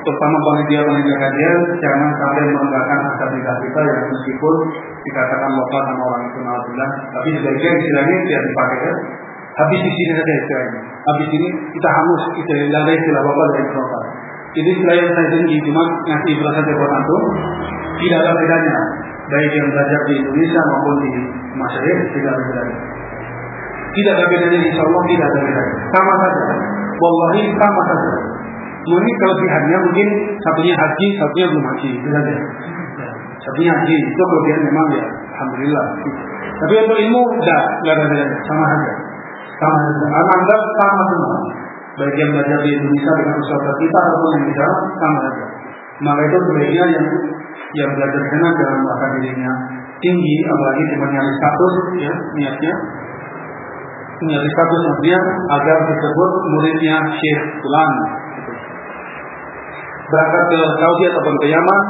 terutama panitia-panitia kajian jangan sampai merendahkan aktivitas kita yang meskipun dikatakan lokal sama orang itu alhamdulillah. Tapi sebaiknya istilahnya tidak dipakai ya. Habis di sini saja istilahnya. Habis ini kita hangus kita ada istilah lokal dan lokal jadi istilah yang saya tinggi cuma ngasih ibarat saja buat antum tidak ada bedanya baik yang belajar di Indonesia maupun di Masyarakat tidak ada bedanya tidak ada bedanya insya Allah tidak ada bedanya sama saja wallahi sama saja ini kelebihannya mungkin satunya haji, satunya belum haji, itu saja. Satunya haji, itu kelebihan memang ya, alhamdulillah. Tapi untuk ilmu tidak, tidak ada bedanya, sama saja. Sama saja. Anggap sama semua. Baik yang belajar di Indonesia dengan usaha kita ataupun yang di dalam sama saja. Maka itu sebaiknya yang yang belajar di sana jangan merasa dirinya tinggi, apalagi cuma nyari status ya niatnya nyari status maksudnya agar disebut muridnya Syekh Fulan berangkat ke Saudi ataupun ke Yaman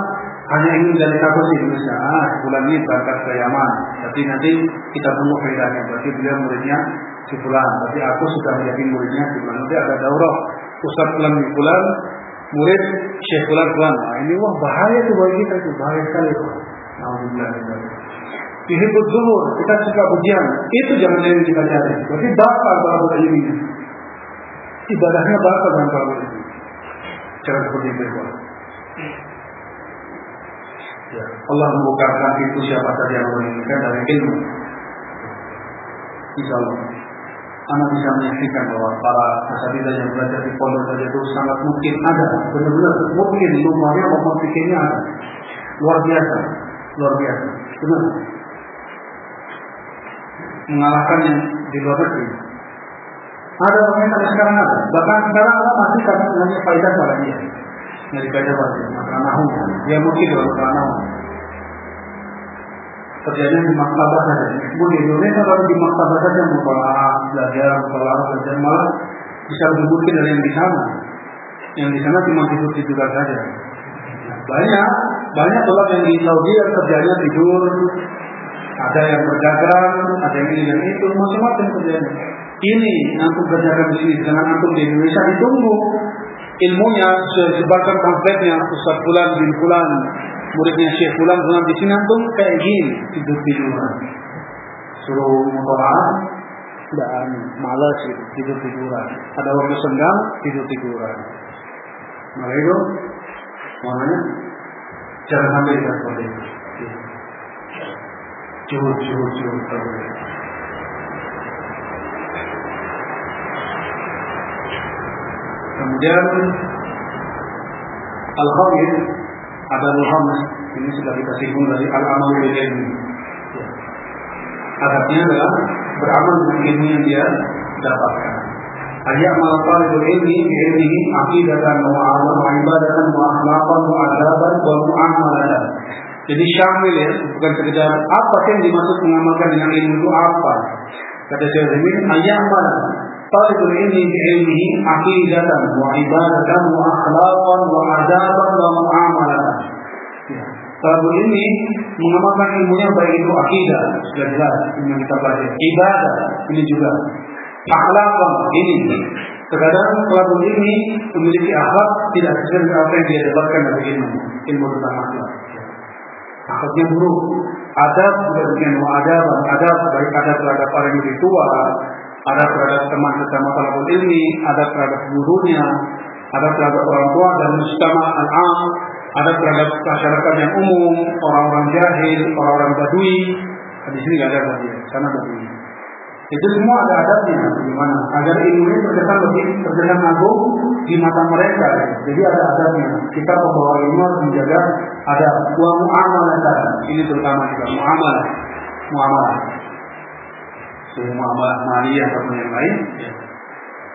hanya ingin dari kasus di Indonesia. Ah, bulan ini berangkat ke Yaman. Tapi nanti kita tunggu faedahnya. Berarti beliau muridnya si Fulan. Tapi aku sudah menjadi muridnya si Fulan. Nanti ada daurah. Ustaz Fulan di murid Syekh Fulan Fulan. Nah, ini wah bahaya tuh bagi kita itu. Bahaya sekali. Alhamdulillah. Dihibut zuhur, kita suka ujian. Itu jangan yang kita cari. Berarti bakal kalau ini. Ibadahnya bakal dengan kalau ini. Jangan seperti itu. Ya, Allah membukakan itu siapa saja yang menginginkan dari ilmu. Insya Allah. Anda bisa menyaksikan bahwa para asatidah yang belajar di pondok saja itu sangat mungkin ada, benar-benar mungkin rumahnya maupun pikirnya ada. Luar biasa, luar biasa, benar. Mengalahkan yang di luar negeri. Ada orang yang sekarang ada, bahkan sekarang ada masih karena sebenarnya faedah pada dia. Dari faedah pada dia, nahu. Dia mungkin dalam nahu kerjanya di maktabah saja. Meskipun di Indonesia kalau di maktabah saja mutolaah, belajar, mutolaah, belajar malah bisa mungkin dari yang di sana. Yang di sana cuma tidur tiduran saja. Banyak, banyak tolak yang di Saudi yang kerjanya tidur, ada yang berdagang, ada yang ini dan itu, macam-macam kerjanya. Ini antum kerjakan di sini, dengan antum di Indonesia ditunggu ilmunya sebarkan pamfletnya Ustaz Fulan bin muridnya Syekh Fulan Fulan di sini antum kayak gini tidur tiduran suruh mutolaah dan malas gitu, tidur tiduran ada waktu senggang tidur tiduran maka itu? Makanya jangan sampai seperti itu cuhur cuhur cuhur kemudian al-khamis ada al-khamis ini sudah kita singgung dari al-amal bil ilmi. Adabnya adalah beramal dengan ilmu yang dia dapatkan. Ayamal talibul ilmi bi ilmihi aqidatan wa amalan wa ibadatan wa akhlaqan wa adaban wa muamalatan. Jadi syamil ya, bukan sekedar apa yang dimaksud mengamalkan dengan ilmu itu apa. Kata Syekh Zamin, ayamal talibul ilmi bi ilmihi aqidatan wa ibadatan wa Talibul ilmi mengamalkan ilmunya baik itu akidah, sudah jelas yang kita pelajari. Ibadah ini juga. Akhlaqan ini. Terkadang talibul ilmi memiliki akhlak tidak sesuai dengan apa yang dia dapatkan dari ilmu, ilmu tentang akhlak. Akhlaknya buruk. Adab juga dengan adab, adab baik adab terhadap orang yang lebih tua, ada terhadap teman sesama talabul ilmi, ada terhadap gurunya, ada terhadap orang tua dan mujtama al-am, ada terhadap masyarakat yang umum, orang-orang jahil, orang-orang badui. Di sini nggak ada badui, sana badui. Itu semua ada adabnya, bagaimana agar ilmu ini terkesan lebih terkesan agung di mata mereka. Jadi ada adabnya. Kita membawa ilmu harus menjaga ada wa muamalah. Ini terutama juga muamalah. Muamalah muamalah maliyah atau yang lain.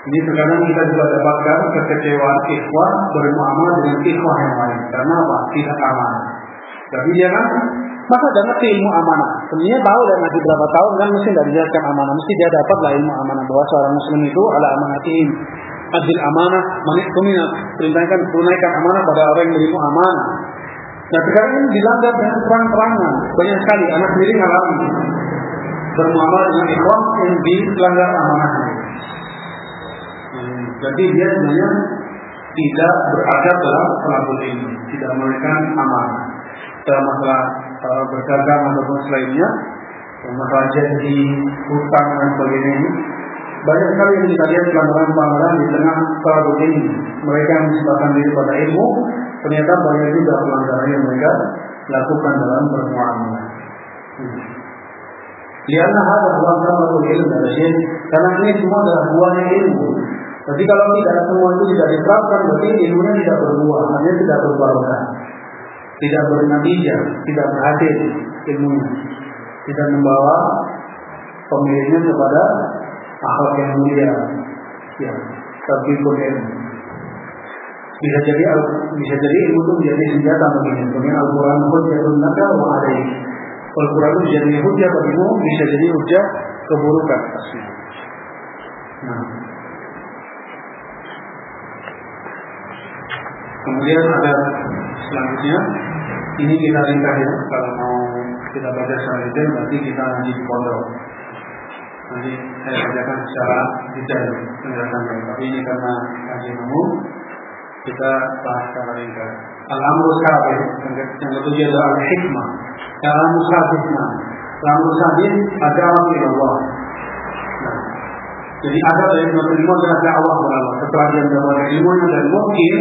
Ini terkadang kita juga dapatkan kekecewaan ikhwah bermuamalah dengan ikhwah yang lain. Karena apa? Tidak amanah. Tapi dia kan masa udah ngerti ilmu amanah. Sebenarnya tahu dan ngaji berapa tahun kan mesti tidak dijelaskan amanah. Mesti dia dapat lah ilmu amanah bahwa seorang muslim itu ala amanatin. Adil amanah, manik kumina. Perintahkan tunaikan amanah pada orang yang berimu amanah. Nah sekarang ini dilanggar dengan terang-terangan. Banyak sekali anak sendiri ngalamin bermuamalah dengan ikhwan yang dilanggar amanahnya. Jadi dia sebenarnya tidak beradab dalam pelabur ini, tidak memberikan amanah dalam masalah uh, berdagang ataupun selainnya, masalah janji, hutang dan sebagainya ini. Banyak sekali yang kita lihat pelanggaran-pelanggaran di tengah pelabur ini. Mereka yang disebabkan diri pada ilmu, ternyata banyak juga pelanggaran yang mereka lakukan dalam bermuamalah. Lihatlah ada buah samatul ilmu. Karena ini semua adalah buahnya ilmu. Jadi kalau tidak semua itu tidak diterapkan, berarti ilmunya tidak berbuah, artinya tidak berbarokah, tidak bernatijah, tidak berhasil ilmunya, tidak membawa pemiliknya kepada akhlak yang mulia. Ya, tapi pun ilmu. Bisa jadi bisa jadi ilmu itu menjadi senjata baginya. Kemudian Al-Quran hujjatun laka wa alaih. Al-Quran itu jadi hujah bagimu, bisa jadi hujah keburukan. Nah. Kemudian ada selanjutnya, ini kita ringkas ya, kalau mau kita baca secara detail, nanti kita nanti di pondok. Nanti saya bacakan secara detail penjelasannya. Tapi ini karena kajian umum, kita bahas secara ringkas. Al-amru yang ketujuh adalah al-hikmah. Al-amru sabit, nah. Al-amru sabit adalah Allah. Jadi ada dari menerima ilmu adalah dakwah kepada Allah. Setelah dia mendapatkan ilmu dan mungkin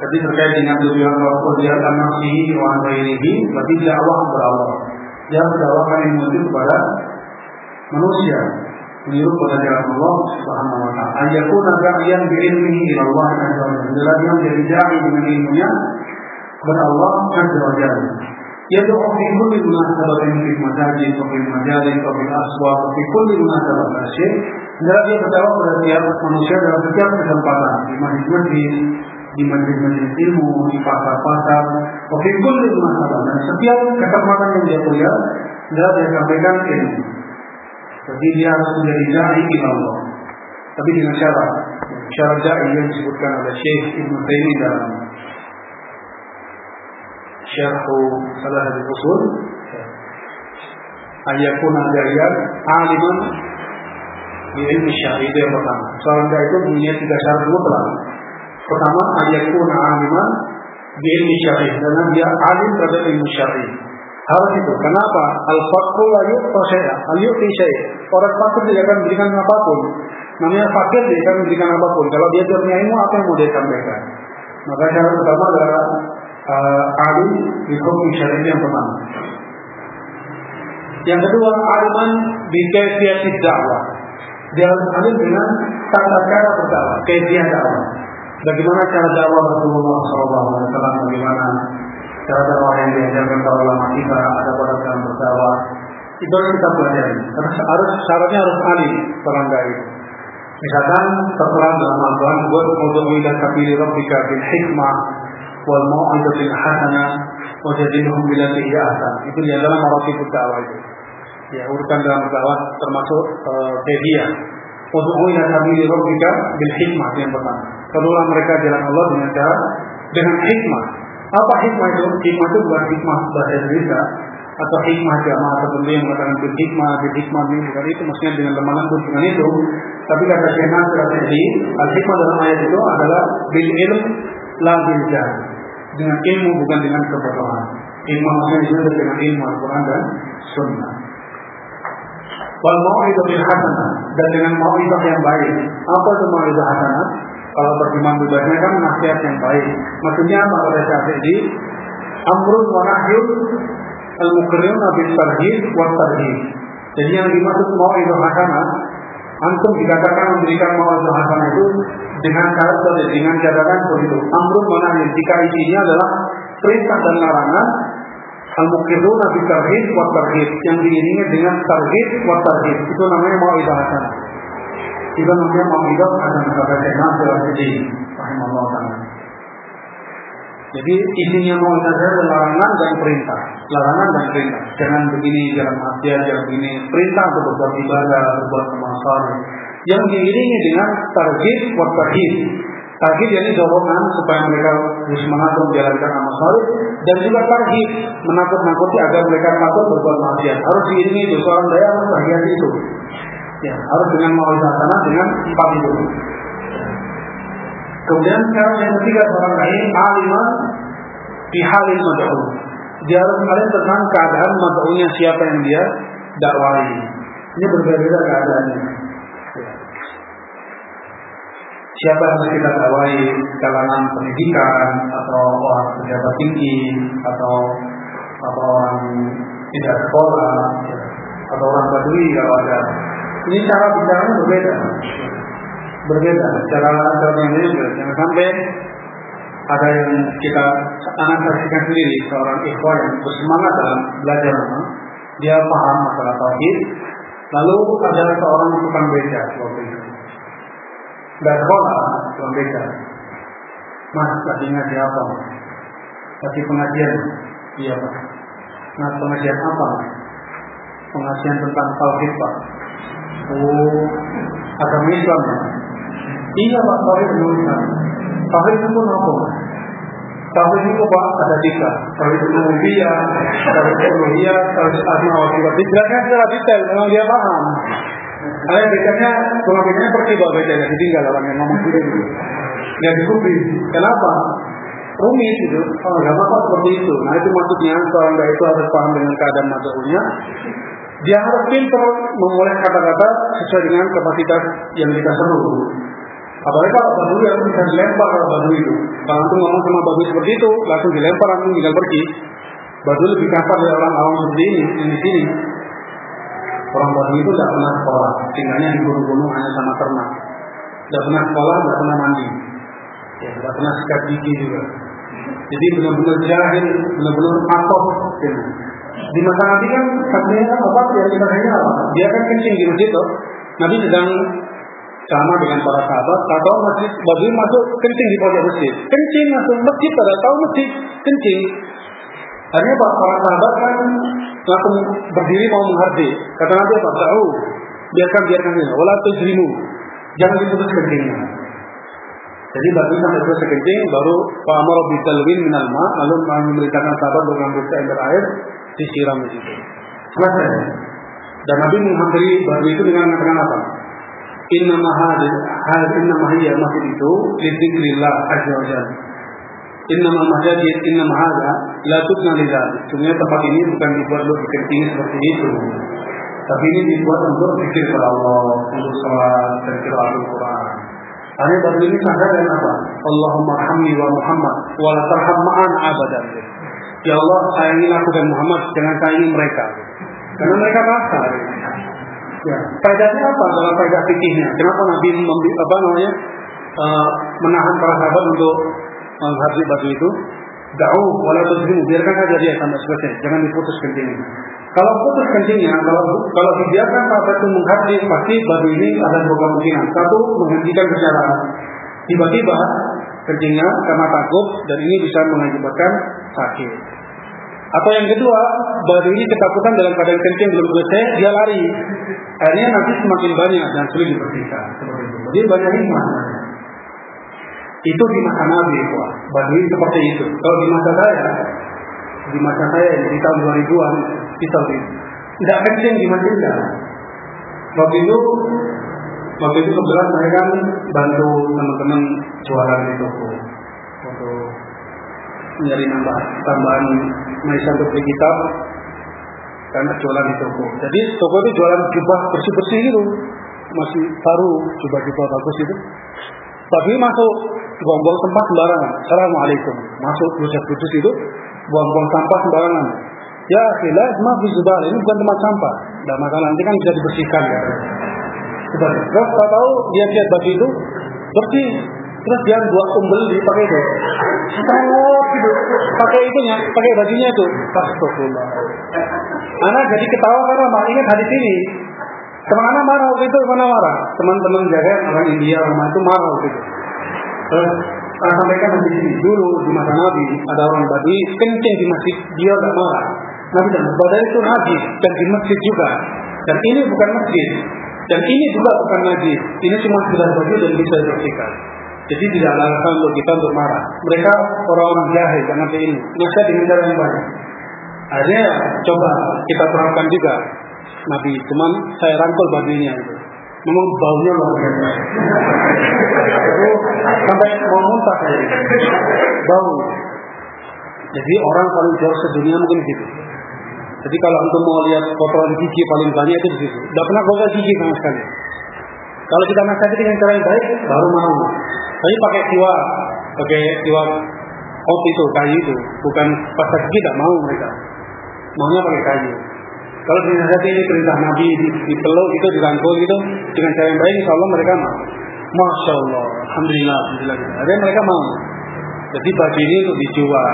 tapi terkait dengan tujuan Allah dia akan nafsihi wa ghairihi berarti dakwah kepada Allah. Dia mendakwakan ilmu itu kepada manusia Meniru pada jalan Allah Subhanahu wa taala. Ayakuna da'iyan bi ilmihi ila Allah azza wa jalla. Dia menjadi dai dengan ilmunya kepada Allah azza wa jalla. يدعو في كل مناسبة في المساجد وفي المجالس وفي الأسواق وفي كل مناسبة الشيء adalah dia berdakwah pada setiap manusia dalam setiap kesempatan di masjid-masjid, di majlis-majlis ilmu, di pasar-pasar, oke kulli masalah dan setiap kesempatan yang dia punya, adalah dia sampaikan ilmu. Jadi dia harus menjadi dai ila Allah. Tapi dengan syarat, syarat dai yang disebutkan oleh Syekh Ibn Taimiyah dalam syarh salah satu usul ayakuna daiyan aliman di ilmu syar'i itu yang pertama. Seorang dai itu punya tiga syarat mutlak. Pertama, ayakuna aliman di syar'i karena dia alim terhadap ilmu syar'i. Harus itu. Kenapa? Al-fakru la yu'ta syai'a, al. Orang fakir tidak akan memberikan apa pun. Namanya fakir tidak akan memberikan apa pun. Kalau dia punya ilmu, apa yang mau dia sampaikan? Maka syarat pertama adalah uh, alim di hukum syar'i yang pertama. Yang kedua, aliman di kaifiat dakwah. Dia harus alim dengan tata cara berdakwah, kaifiat dakwah. Bagaimana cara dakwah Rasulullah SAW, bagaimana cara dakwah yang diajarkan para ulama kita ada pada dalam berdakwah. Itu harus kita pelajari. Harus, harus syaratnya harus alim orang. Misalkan tertera dalam Al-Quran, buat untuk ila kabiri rabbika bil hikmah wal mau'izatil hasanah wa jadilhum billati hiya ahsan. Itu di dalam maratib dakwah itu. Ya, urutan dalam dakwah termasuk uh, media. Untuk ila kabiri rabbika bil hikmah yang pertama. Kedua mereka jalan Allah dengan cara dengan hikmah. Apa hikmah itu? Hikmah itu bukan hikmah bahasa Indonesia atau hikmah jamaah tertentu yang mengatakan bil hikmah, bil hikmah ini bukan itu maksudnya dengan lemah lembut dengan itu. Tapi kata Syekh Nasir al hikmah dalam ayat itu adalah bil ilm la bil dengan ilmu bukan dengan kebodohan. Ilmu maksudnya disebut dengan ilmu Al-Quran dan Sunnah. Wal bil hasanah dan dengan mau'idah yang baik. Apa itu mau'idah hasanah? Kalau terjemahan bebasnya kan nasihat yang baik. Maksudnya apa kata Syafi'i? Amrun wa nahyun al-mukrimuna bil tarhib wa tarhib. Jadi yang dimaksud mau'idah hasanah antum dikatakan memberikan mau'idah hasanah itu dengan syarat dengan catatan begitu. Amrun mana yang jika isinya adalah perintah dan larangan al-mukiruna bi tarhib wa tarhib yang diiringi dengan tarhib wa tarhib itu namanya mau'idah hasanah. Namanya mau'idah hasanah kata Syekh Nasir Al-Sidi rahimahullah taala. Jadi isinya mau adalah larangan dan perintah, larangan dan perintah. Jangan begini, jangan maksiat, jangan begini. Perintah untuk berbuat ibadah, berbuat kemaslahatan. Yang diiringi dengan tarhib wa tarhib. Tarhib yakni dorongan supaya mereka semangat menjalankan amal saleh dan juga tarhib menakut-nakuti agar mereka takut berbuat maksiat. Harus diiringi itu seorang daya harus itu. Ya, harus dengan mauizah tanah dengan empat itu. Kemudian sekarang yang ketiga seorang dai aliman di halil mad'u. Dia harus alim tentang keadaan mad'unya siapa yang dia dakwai. Ini berbeda-beda keadaannya. Siapa yang kita dakwai kalangan pendidikan atau orang pejabat tinggi atau atau orang tidak sekolah atau orang badui kalau ada. Ini cara bicaranya berbeda. Berbeda. Cara cara yang jangan sampai ada yang kita anak saksikan sendiri seorang ikhwan yang bersemangat dalam belajar dia paham masalah tauhid. Lalu ada seorang tukang beca waktu itu. Nggak sekolah tukang beca. Mas tadi ngaji apa? Tadi pengajian. Iya pak nah pengajian apa? Pengajian tentang tauhid pak oh agama Islam Iya Pak Tauhid menuliskan. Tauhid itu pun apa? Tauhid itu Pak ada tiga. Tauhid Rububiyah, Tauhid Uluhiyah, Tauhid Asma wa Sifat. Dijelaskan secara detail, memang dia paham. Ada bedanya, cuma bedanya pergi bawa bedanya, ditinggal orang yang ngomong dulu. Dia dikupi. Kenapa? rumit itu. Oh, gak apa seperti itu. Nah itu maksudnya seorang itu harus paham dengan keadaan matanya. Dia harus pintar memulai kata-kata sesuai dengan kapasitas yang kita seru. Apalagi kalau babu yang bisa dilempar kalau babu itu. Kalau antum ngomong sama babu seperti itu, langsung dilempar, antum tinggal pergi. Babu lebih kasar dari orang awam seperti ini, yang di sini. Orang Badui itu tidak pernah sekolah, tinggalnya di gunung-gunung hanya sama ternak. Tidak pernah sekolah, tidak pernah mandi. Ya, tidak pernah sikat gigi juga. Jadi benar-benar jahil, benar-benar atok. Ya. Di masa Nabi kan katanya kan apa ya kita hanya apa? Dia kan kencing di masjid tuh. Nabi sedang sama dengan para sahabat, atau masjid Badui masuk kencing di pojok masjid. Kencing masuk masjid pada tahu masjid kencing. Akhirnya Pak, para sahabat kan langsung berdiri mau menghardi. Kata Nabi apa? Tahu, biarkan biarkan dia. Wala tujrimu, jangan diputus kencingnya. Jadi bagi sampai selesai kencing, baru Pak Amar bitalwin minal ma, lalu memerintahkan sahabat mengambil seember air, disiram di situ. Selesai. Dan Nabi menghampiri batu itu dengan mengatakan apa? Inna mahadid, inna mahiyya masjid itu, lidzikrillah azza wa jalla. Innama masajid innama hadha la tubna lidzalik. Sebenarnya tempat ini bukan dibuat untuk bikin seperti itu. Tapi ini dibuat untuk zikir kepada Allah, untuk sholat dan kiraat Al-Quran. Karena baru ini sadar dengan apa? Allahumma hamni wa Muhammad wa la tarham ma'an abadan. Ya Allah, sayangi aku dan Muhammad, jangan sayangi mereka. Karena mereka kasar. Ya, faedahnya apa dalam faedah fikihnya? Kenapa Nabi apa namanya uh, menahan para sahabat untuk menghardi batu itu? Da'u wala tuzlimu. Biarkan saja dia sampai selesai. Jangan diputus kencingnya. Kalau putus kencingnya kalau kalau dibiarkan sahabat itu menghardi pasti batu ini ada dua kemungkinan. Satu menghentikan perjalanan tiba-tiba kencingnya karena takut dan ini bisa mengakibatkan sakit atau yang kedua, batu ini ketakutan dalam keadaan kencing belum selesai, dia lari. Akhirnya nanti semakin banyak dan sulit itu. Jadi banyak hikmah. Itu di masa Nabi, Pak. Badui seperti itu. Kalau di masa saya, di masa saya di tahun 2000-an, di tahun itu, tidak kencing di masjid Waktu itu, waktu itu kebetulan saya kan bantu teman-teman jualan di toko mencari nambah tambahan maisa untuk beli kitab karena jualan di toko. Jadi toko itu jualan jubah bersih-bersih gitu, masih baru jubah-jubah bagus itu. Tapi masuk buang-buang sampah sembarangan. Assalamualaikum. Masuk kudus-kudus itu buang-buang sampah sembarangan. Ya, sila maaf zubal ini bukan tempat sampah. Tidak masalah nanti kan bisa dibersihkan ya. Terus tahu dia lihat baju itu bersih. Terus dia buat umbel di pakai itu. Oh, gitu. Pakai itunya, pakai bajunya itu. Astagfirullah. Anak jadi ketawa karena mak ingat hadis ini. Ke mana marah waktu itu? Ke mana marah? Teman-teman jaga orang India orang itu marah waktu itu. Terus sampaikan di sini dulu di masa Nabi ada orang Badui kencing di masjid dia tidak marah. Nabi dan Badai itu Nabi dan di masjid juga. Dan ini bukan masjid. Dan ini juga bukan masjid. Ini cuma sekedar baju dan bisa dibersihkan. Jadi tidak ada untuk kita untuk marah. Mereka orang-orang jahil, jangan ini. Nasihat dengan cara yang baik. Akhirnya coba kita terapkan juga Nabi. Cuman saya rangkul bajunya itu. Memang baunya luar biasa. Itu sampai mau muntah saya. Bau. Jadi orang paling jauh sedunia mungkin gitu. Jadi kalau untuk mau lihat kotoran gigi paling banyak itu di situ. Tidak pernah gosok gigi sama sekali. Kalau kita nasihati dengan cara yang baik, baru mau. Tapi pakai siwa, pakai siwa kopi itu, kayu itu, bukan pasar tidak mau mereka. Maunya pakai kayu. Kalau dinasihati ini perintah Nabi dipeluk itu dirangkul gitu dengan cara yang baik, insya Allah mereka mau. Masya Allah, Alhamdulillah, Alhamdulillah. Ada mereka mau. Jadi baju ini untuk dijual.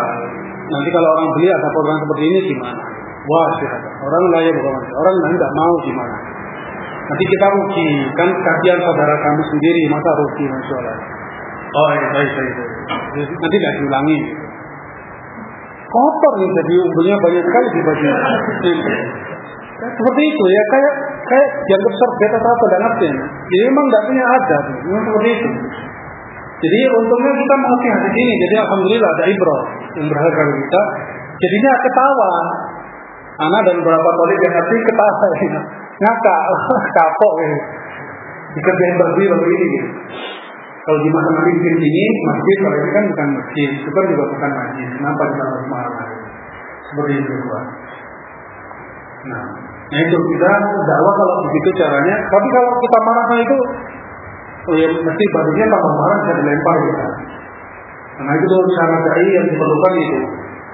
Nanti kalau orang beli ada program seperti ini gimana? Wah, siapa? Orang lain bukan orang lain tidak mau gimana? Nanti kita rugi, kan kasihan saudara kamu sendiri, masa rugi masya Allah. Oh, iya, baik, baik, baik. Nanti tidak diulangi. Kotor nih, jadi umbulnya banyak sekali di baju. Seperti itu ya kayak kayak dianggap sorbet atau apa dan artinya. Jadi memang tidak punya adab, memang seperti itu. Jadi untungnya kita mengerti hadis ini, jadi alhamdulillah ada ibrah yang berharga kita. Jadinya ketawa. Anak dan beberapa kolik yang hati ketawa ya. [laughs] Ngakak, [laughs] kapok ya. Dikerjain berdiri berdiri ini. Gitu. Kalau di masa Nabi di sini, masjid kalau ini kan bukan masjid, kan juga bukan masjid. Kenapa kita harus marah? Seperti itu, Pak. Nah, Nah itu kita dakwah kalau begitu caranya. Tapi kalau kita marah itu, oh ya mesti badannya tambah marah bisa dilempar ya. Nah itu cara dai yang diperlukan itu.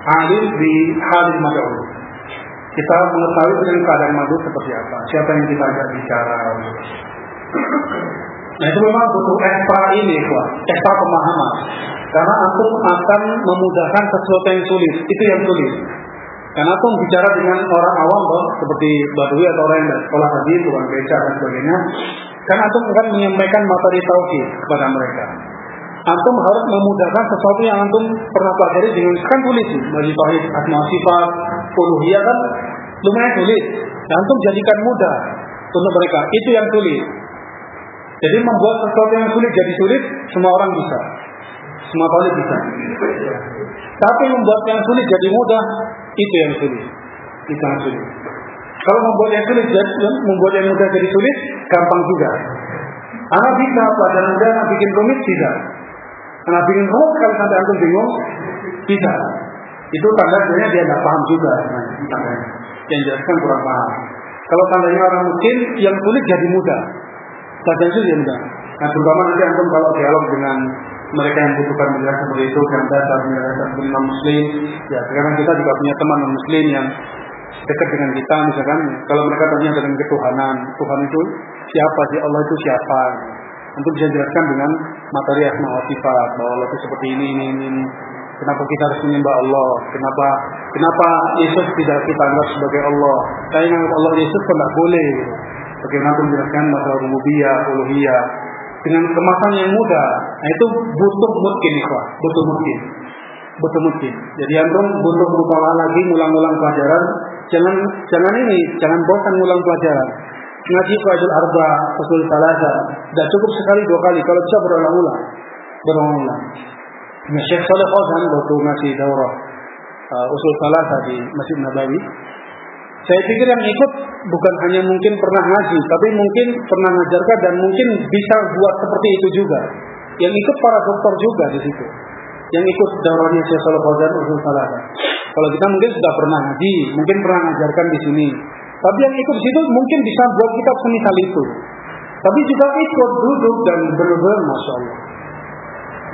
Hadir di hadir mad'u. Kita mengetahui dengan keadaan madu seperti apa, siapa yang kita ajak bicara. Nah itu memang butuh ekstra ini, kuat, ekstra pemahaman. Karena antum akan memudahkan sesuatu yang sulit, itu yang sulit. Karena antum bicara dengan orang awam, bang, seperti badui atau orang yang sekolah tadi, tukang beca dan sebagainya, karena antum akan menyampaikan materi tauhid kepada mereka. Antum harus memudahkan sesuatu yang antum pernah pelajari dengan kan tulis bagi tauhid asma sifat, uluhiyah kan lumayan sulit. Dan antum jadikan mudah untuk mereka. Itu yang sulit. Jadi membuat sesuatu yang sulit jadi sulit, semua orang bisa. Semua kali bisa. Tapi membuat yang sulit jadi mudah, itu yang sulit. Itu yang sulit. Kalau membuat yang sulit jadi membuat yang mudah jadi sulit, gampang juga. Anak bisa pelajaran mudah, anak bikin rumit tidak. Anak bikin rumit kalau sampai antum bingung, bisa. Itu tandanya dia tidak paham juga. Nah, yang jelaskan kurang paham. Kalau tandanya orang mungkin yang sulit jadi mudah. Pelajaran sulit jadi mudah. Nah, terutama nanti antum kalau dialog dengan mereka yang butuhkan penjelasan seperti itu dan dasar penjelasan non muslim ya sekarang kita juga punya teman non muslim yang dekat dengan kita misalkan kalau mereka tanya tentang ketuhanan Tuhan itu siapa sih Allah itu siapa untuk bisa jelaskan dengan materi asma wa sifat bahwa Allah itu seperti ini ini ini. Kenapa kita harus menyembah Allah? Kenapa kenapa Yesus tidak kita anggap sebagai Allah? Saya Allah Yesus pun tidak boleh. Bagaimana menjelaskan masalah rububiyah, uluhiyah dengan kemasan yang mudah. Nah itu butuh mungkin ikhwah, butuh mungkin. Butuh mungkin. Jadi antum butuh mukalah lagi ngulang-ngulang pelajaran. Jangan jangan ini, jangan bosan ngulang pelajaran. Ngaji Qaidul Arba, Usul Salasa, tidak cukup sekali dua kali, kalau bisa berulang-ulang. Berulang-ulang. Nah, Syekh Saleh Fauzan waktu ngasih daurah uh, Usul Salasa di Masjid Nabawi, saya pikir yang ikut bukan hanya mungkin pernah ngaji, tapi mungkin pernah ngajarkan dan mungkin bisa buat seperti itu juga. Yang ikut para dokter juga di situ. Yang ikut daurahnya Syekh Saleh Fauzan Usul. Kalau kita mungkin sudah pernah ngaji, mungkin pernah ngajarkan di sini. Tapi yang ikut di situ mungkin bisa buat kita semisal itu. Tapi juga ikut duduk dan benar-benar masya Allah.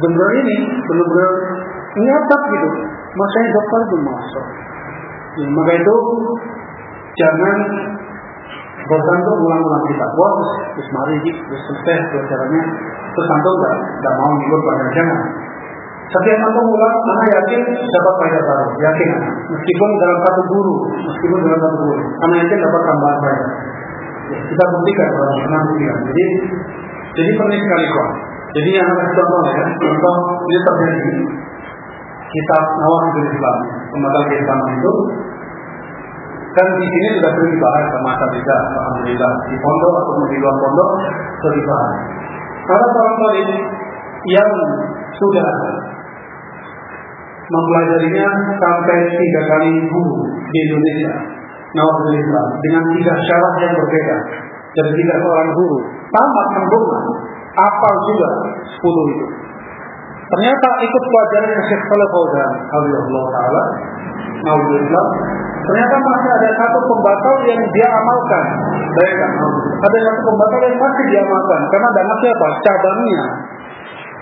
Benar ini benar-benar nyata gitu. Masanya dokter itu masya Allah. Ya, maka itu jangan bergantung ulang-ulang kita. Wah, terus mari terus selesai pelajarannya. Terus antum tidak tidak mau ikut pada jangan. Setiap antum ulang, anak yakin dapat faedah baru. Yakin Meskipun dalam satu guru, meskipun dalam satu guru, anak yakin dapat tambahan faedah. Ya, kita buktikan, pernah buktikan. Jadi, jadi penting sekali kok. Jadi yang akan contoh ya, contoh ini terjadi kitab Nawakidul Islam, pembatal keislaman itu kan di sini sudah sering dibahas sama Sabida, Alhamdulillah di pondok atau di luar pondok sudah dibahas. Kalau seorang talib yang sudah mempelajarinya sampai tiga kali guru di Indonesia, Alhamdulillah dengan tiga syarat yang berbeda dari tiga seorang guru, tamat sempurna, apal juga sepuluh itu. Ternyata ikut pelajaran Syekh Saleh Fauzan, Allah Taala, Alhamdulillah Ternyata masih ada satu pembatal yang dia amalkan. Bayangkan, ada satu pembatal yang masih dia amalkan. Karena masih apa? Cabangnya.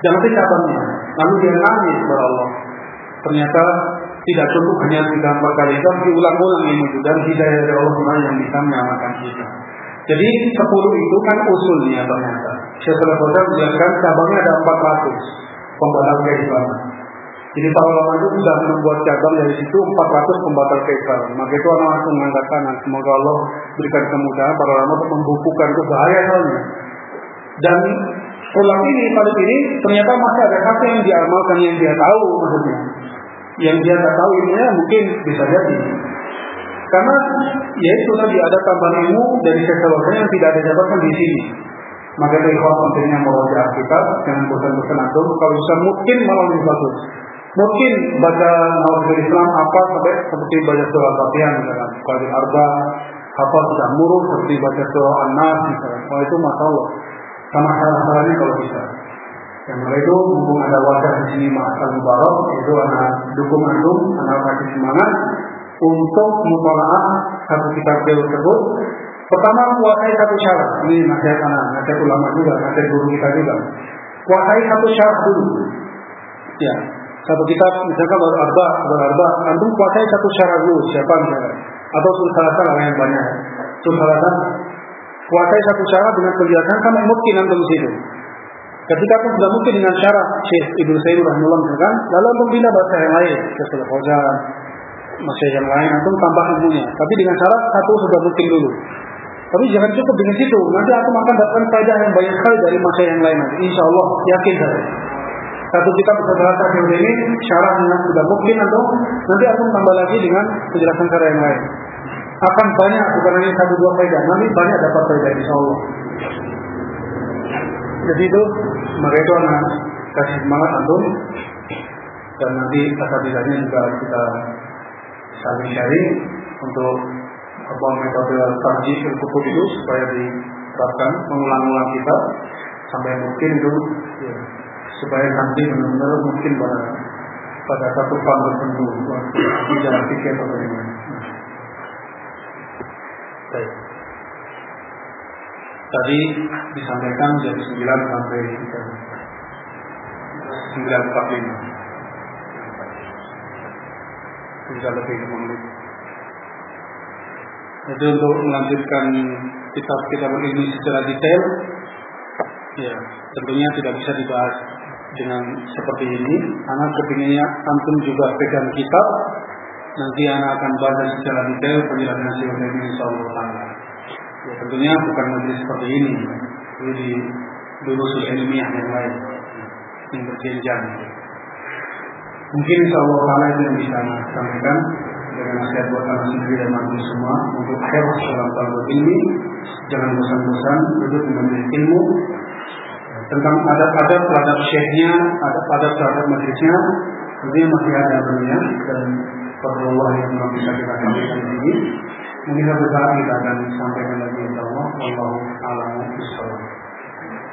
Jangan cabangnya. Lalu dia nangis kepada Allah. Ternyata tidak cukup hanya tiga empat kali itu, diulang-ulang ini dan hidayah dari Allah yang bisa menyelamatkan kita. Jadi sepuluh itu kan usulnya ternyata. Setelah Fauzan menjelaskan cabangnya ada empat ratus pembatal keislaman. Jadi para ulama itu sudah membuat cabang dari situ 400 pembatal keislaman. Maka itu orang langsung mengangkat tangan. Semoga Allah berikan kemudahan para ulama untuk membukukan itu bahaya soalnya. Dan ulang ini kali ini ternyata masih ada satu yang diamalkan yang dia tahu maksudnya. Yang dia tak tahu ilmunya mungkin bisa jadi. Karena ya itu tadi ada tambahan ilmu dari sesuatu yang tidak ada jabatan di sini. Maka itu ikhwan pentingnya mewajar kita jangan bosan-bosan antum. Kalau bisa mungkin malah lebih bagus. Mungkin baca Nawafil Islam apa sampai seperti baca surah Fatihah misalkan, Qadi Arba, apa sudah murus seperti baca surah An-Nas misalkan. Wah itu masalah. Sama salah-salahnya kalau bisa. Yang mereka itu mumpung ada wajah di sini Ma'asal Mubarak, itu anak dukung antum, anak kasih semangat untuk mutalaah satu kitab tersebut. Pertama kuasai satu syarat. Ini nasihat anak, nasihat ulama juga, nasihat guru kita juga. Kuasai satu syarat dulu. Ya, satu kitab misalkan baru arba, baru arba, antum kuasai satu syarat dulu, siapa misalnya. atau sulsalatan orang yang banyak. Sulsalatan kuasai satu cara dengan penjelasan kan mungkin di situ. Ketika aku sudah mungkin dengan cara Syekh Ibnu Sayyid rahimahullah misalkan, lalu antum pindah bahasa yang lain, Sulh Fauzan, masih yang lain, antum tambah ilmunya. Tapi dengan cara satu sudah mungkin dulu. Tapi jangan cukup dengan situ. Nanti aku akan dapatkan faedah yang banyak sekali dari masa yang lain nanti. Insya Allah yakin saya. Satu kitab bahasa teori ini syarahnya sudah mungkin atau nanti aku tambah lagi dengan penjelasan cara yang lain. Akan banyak bukan hanya satu dua faedah. Nanti banyak dapat faedah insya Allah. Jadi itu maka itu anak kasih semangat antum dan nanti kata tidaknya juga kita saling sharing untuk apa metode tarjih kutub itu supaya diterapkan mengulang-ulang kita sampai mungkin itu ya, supaya nanti benar-benar mungkin pada pada satu paham tertentu di jalan pikir atau bagaimana. Baik. Tadi disampaikan jam 9 sampai jam 9.45 Bisa lebih 5 menit Jadi untuk melanjutkan kitab-kitab ini secara detail Ya, tentunya tidak bisa dibahas dengan seperti ini. Anak kepinginnya antum juga pegang kitab. Nanti anak akan baca secara detail penjelasan Syekh ini insyaallah taala. Ya tentunya bukan majelis seperti ini. Ini di dulu ilmiah yang lain yang berjenjang. Mungkin insya Allah itu yang bisa sampaikan dengan nasihat buat anak sendiri dan antum semua untuk akhir dalam talbut ini jangan bosan-bosan duduk mengambil ilmu tentang adab-adab terhadap syekhnya, adab-adab terhadap majelisnya, tentunya masih ada dunia dan Allah yang belum bisa kita sampaikan di sini. Mungkin satu saat kita akan sampaikan lagi insya Allah. Wallahu a'lam.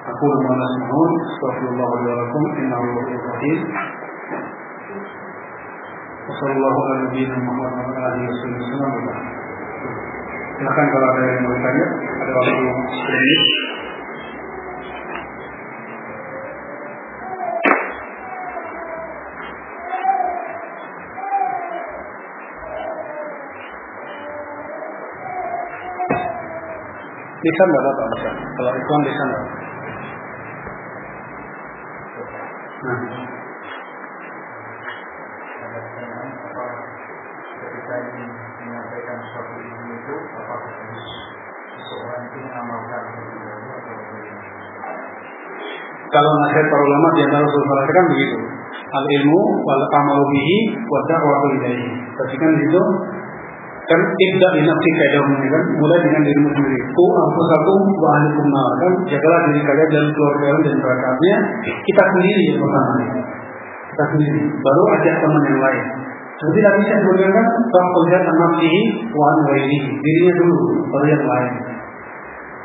Aku lemah nasmahun, wa lakum, innahu ghafurur rahim. Wassalamualaikum warahmatullahi wabarakatuh. Silakan kalau ada yang mau tanya, ada waktu sedikit. Lisan nggak apa-apa, Kalau Ikhwan lisan nggak Nah. Kalau nasihat para ulama di antara Rasulullah kan begitu. Al ilmu wal amalu bihi wa da'watu ilaihi. Perhatikan di situ. Kan ibda di nafsi ini kan? Mulai dengan dirimu sendiri. Ku anfusakum wa ahlikum nar. Kan? Jagalah diri kalian dan keluarga kalian dan nerakanya kita sendiri yang pertama. Kita sendiri. Baru ajak teman yang lain. Seperti tadi saya sebutkan kan? Bang kuliah nafsi wa an dirinya dulu baru yang lain.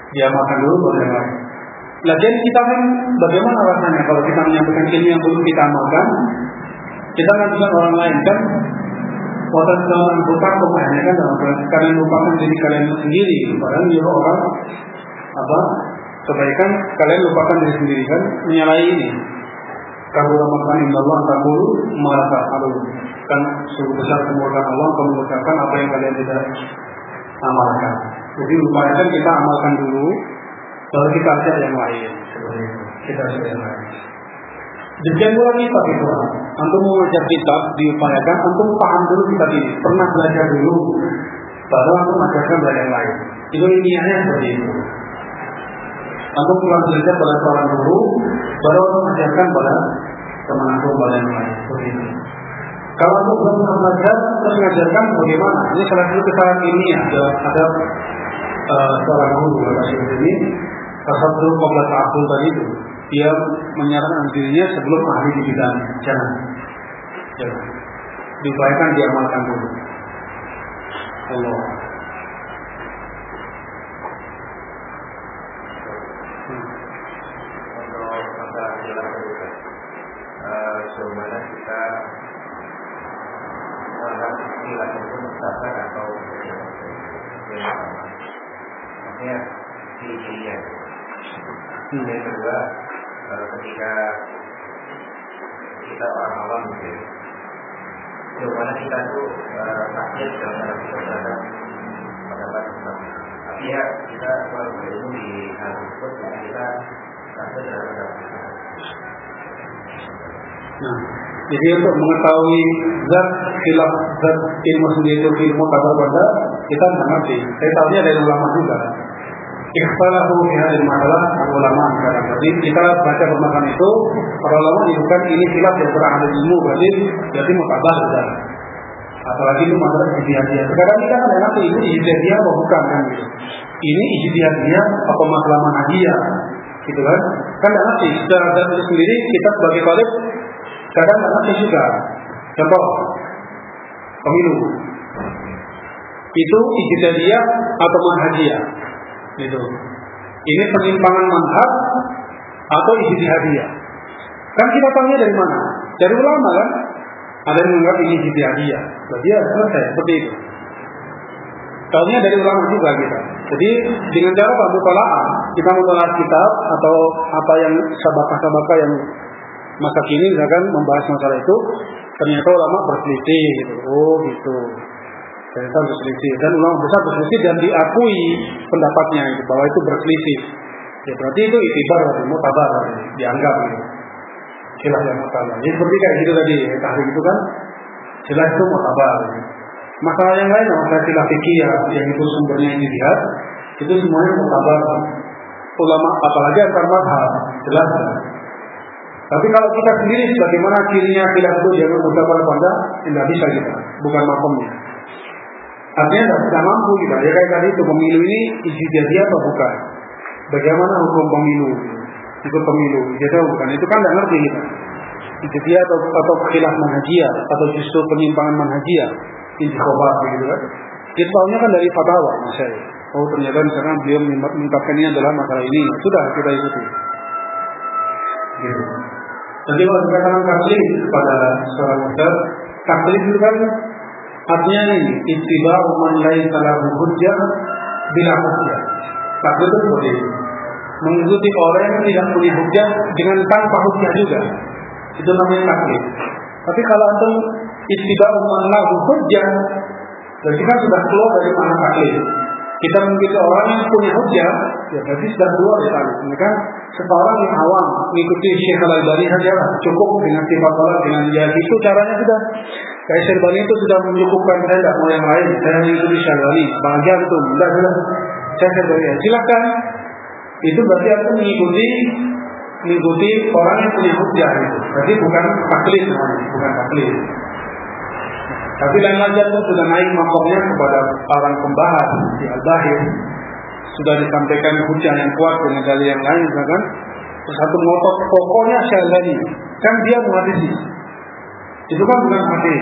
Dia makan dulu baru yang lain Jadi kita kan bagaimana rasanya kalau kita menyampaikan ilmu yang belum kita amalkan kita juga orang lain kan Watan zaman bukakum hanya kan dalam kalian lupakan diri kalian sendiri. Padahal nyuruh orang apa kebaikan kalian lupakan diri sendiri kan menyalahi ini. Kabur makan inna Allah kabur marah kalau kan suruh besar kemurkaan Allah kamu mengucapkan apa yang kalian tidak amalkan. Jadi upayakan kita amalkan dulu, baru kita ajak yang lain. Kita ajak yang lain. Demikian pula kitab itu. Antum mau belajar kitab diupayakan antum paham dulu kitab ini, pernah belajar dulu, baru antum ajarkan belajar yang lain. Itu intinya seperti itu. Antum pulang belajar pada seorang guru, baru antum ajarkan pada teman antum pada yang lain. Seperti itu. Kalau antum belum pernah belajar, terus mengajarkan bagaimana? Ini salah satu kesalahan ini ada ada uh, seorang guru pada ini. Salah satu qabla ta'akul tadi itu dia menyarankan dirinya sebelum ahli di bidang jangan jangan diupayakan diamalkan dulu. Allah Bagaimana kita menganggap istilah itu mustahil atau maksudnya ciri-cirinya. Yang kedua, ketika kita orang awam gitu ya. Bagaimana kita tuh uh, dalam cara kita pendapat tentang tapi ya kita kalau berilmu di hal tersebut jadi kita rasa dalam pendapat kita. Nah, jadi untuk mengetahui zat khilaf zat ilmu sendiri itu ilmu kabar pada kita nggak ngerti. Saya tahunya dari ulama juga. Ikhtalahu fi masalah ulama sekarang. Jadi kita baca permasalahan itu para ulama menyebutkan ini khilaf yang kurang ada ilmu berarti berarti mutabah sudah. Apalagi itu masalah ijtihadiyah. Sekarang kita kan nanti ini ijtihadiyah atau bukan kan gitu. Ini ijtihadiyah atau masalah manhajiyah gitu kan. Kan nanti secara itu sendiri kita sebagai talib kadang nanti juga. Contoh pemilu itu ijtihadiyah atau manhajiyah gitu. Ini penyimpangan manhaj atau ijtihadiyah. Kan kita tahunya dari mana? Dari ulama kan? Ada yang menganggap ini ijtihadiyah. Berarti ya selesai seperti itu. Tahunya dari ulama juga kita. Jadi dengan cara Pak Mutalaah, kita mutalaah kitab atau apa yang sabaka-sabaka yang masa kini misalkan membahas masalah itu, ternyata ulama berselisih gitu. Oh gitu. Ternyata berselisih dan ulama besar berselisih dan diakui pendapatnya itu bahwa itu berselisih. Ya berarti itu itibar berarti mutabar dianggap gitu. Khilaf yang mutabar. Jadi seperti kayak gitu tadi, ya, tahrik itu kan khilaf itu mutabar. Gitu. Masalah yang lain, masalah khilaf fikih ya, yang itu sumbernya yang dilihat, itu semuanya mutabar. Ulama apalagi antar mazhab, jelas. Tapi kalau kita sendiri bagaimana cirinya khilaf itu jangan mutabar pada tidak bisa kita, bukan makomnya. Artinya tidak bisa mampu kita. Ya kayak tadi itu pemilu ini ijtihadiyah atau bukan? Bagaimana hukum pemilu? Ikut pemilu, jadi bukan? Itu kan tidak ngerti kita. Ijtihadiyah atau atau khilaf manhajiyah atau justru penyimpangan manhajiyah intikhobat begitu kan? Kita tahunya kan dari fatwa saya. Oh ternyata misalkan beliau mengungkapkan ini adalah masalah ini. Sudah kita ikuti. Gitu. Jadi kalau dikatakan taklid pada seorang ustaz, taklid itu kan artinya ini ittiba man laisa lahu hujjah bila hujjah. Taklid itu seperti itu. Mengikuti orang yang tidak punya hujjah dengan tanpa hujjah juga. Itu namanya taklid. Tapi kalau antum ittiba man lahu hujjah, berarti kan sudah keluar dari mana taklid. Kita mengikuti orang yang punya hujjah, ya berarti sudah keluar dari taklid. Ini seseorang yang awam mengikuti Syekh Al-Albani saja lah. Cukup dengan sifat salat dengan dia itu caranya sudah. Kayak Syekh Albani itu sudah mencukupkan saya tidak mau yang lain. Saya mengikuti Syekh Albani bahagia itu sudah sudah. Saya Syekh Albani silakan. Itu berarti aku mengikuti mengikuti orang yang punya hujah itu. Berarti bukan taklid namanya bukan taklid tapi lain itu sudah naik makomnya kepada orang pembahas di Al-Bahir sudah disampaikan hujah yang kuat dengan dalil yang lain misalkan. Satu ngotot pokoknya Syazali kan dia muhadisi itu kan bukan hadis.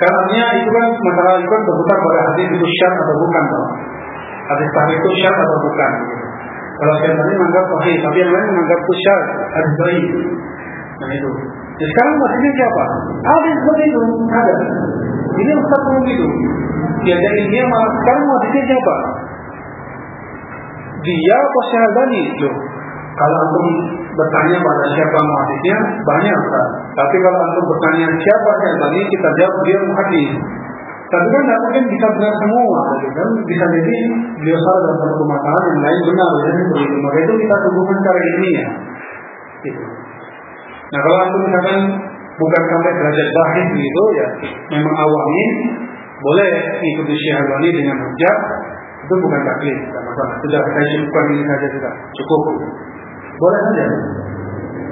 Karena itu kan masalah itu kan berputar pada hadis itu syar atau bukan bang. hadis tadi itu syar atau bukan? Kalau Syazali menganggap sahih tapi yang lain menganggap itu syar hadis baik nah itu. Jadi sekarang maksudnya siapa? Yang seperti itu ada. Ini Ustaz belum itu dia dari dia malah sekarang maksudnya siapa dia atau Syahadani loh. Kalau antum bertanya pada siapa muhadisnya banyak kan tapi kalau antum bertanya siapa Syahadani kita jawab dia muhadis. Tapi kan tidak mungkin bisa benar semua gitu kan? Bisa jadi beliau salah dalam satu permasalahan yang lain benar ya. Seperti itu maka itu kita hubungkan secara ilmiah gitu. Nah kalau antum misalkan bukan sampai derajat bahis gitu ya memang awalnya boleh ikuti Syahadani dengan hujah itu bukan taklid, tidak masalah. Sudah saya cukupkan ini saja sudah. Cukup. Boleh saja.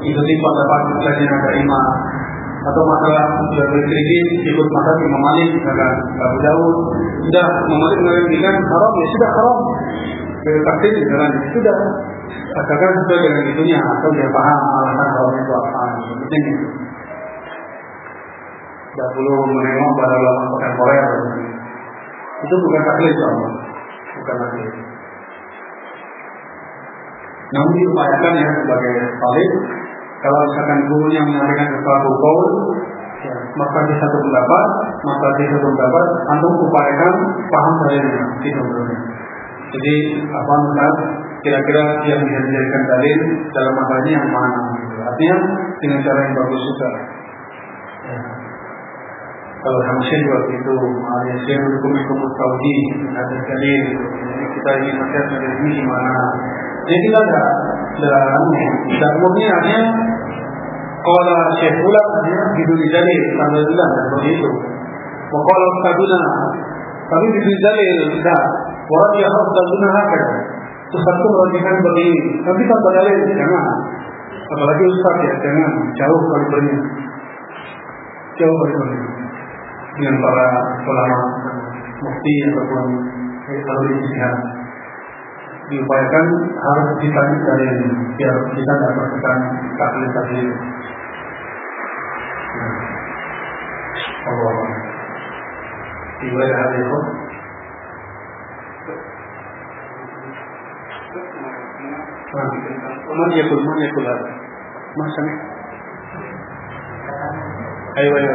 Ikuti pendapat kajian ada imam. Atau masalah sudah berkritik ikut masalah Imam Malik misalkan Abu Dawud. Sudah Imam Malik mengatakan haram ya sudah haram. Dari taklid misalkan sudah. Asalkan sesuai dengan itunya atau dia paham alasan haram itu apa penting itu. Tidak perlu menengok pada ulama kontemporer itu bukan taklid Allah bukan lagi. Namun diupayakan ya sebagai talib, kalau misalkan gurunya menyampaikan sesuatu kaul, ya, maka di satu pendapat, maka di satu pendapat, antum upayakan paham dalilnya, itu benar. Jadi apa menurut kira-kira yang bisa dijadikan dalil dalam masalahnya yang mana? Artinya dengan cara yang bagus juga. Ya. Kalau Hamsin waktu itu ada yang hukum Saudi ada dalil kita ingin melihat dari ini gimana jadi kita ada dalam dan umumnya hanya kalau Syekh Ulam hanya bidul dalil sambil bilang dan kami bidul dalil dah orang yang harus dalilnya apa Terus satu merajikan begini Tapi tak berdalil jangan Apalagi Ustaz ya jangan jauh kali beri Jauh kali beri dengan para ulama mufti ataupun kalau ijtihad diupayakan harus kita dari biar kita dapatkan taklid taklid Allah. Tiba hari itu Man yakul man yakul Masa nih Ayo ayo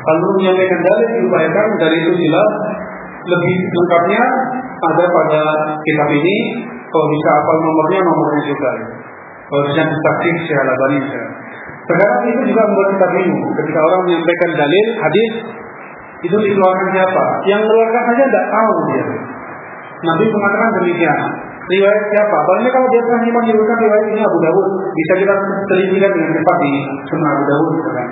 Kalau menyampaikan dalil diupayakan dari itu jelas lebih lengkapnya ada pada kitab ini. Kalau bisa apal nomornya, nomornya juga. Kalau bisa ditaktik secara banyak. Sekarang itu juga membuat kita bingung. Ketika orang menyampaikan dalil, hadis, itu dikeluarkan siapa? Yang mengeluarkan saja tidak tahu dia. Nabi mengatakan demikian. Riwayat siapa? Paling kalau dia pernah menyebutkan riwayat ini Abu Dawud, bisa kita telitikan dengan cepat di Sunnah Abu Dawud. Kan?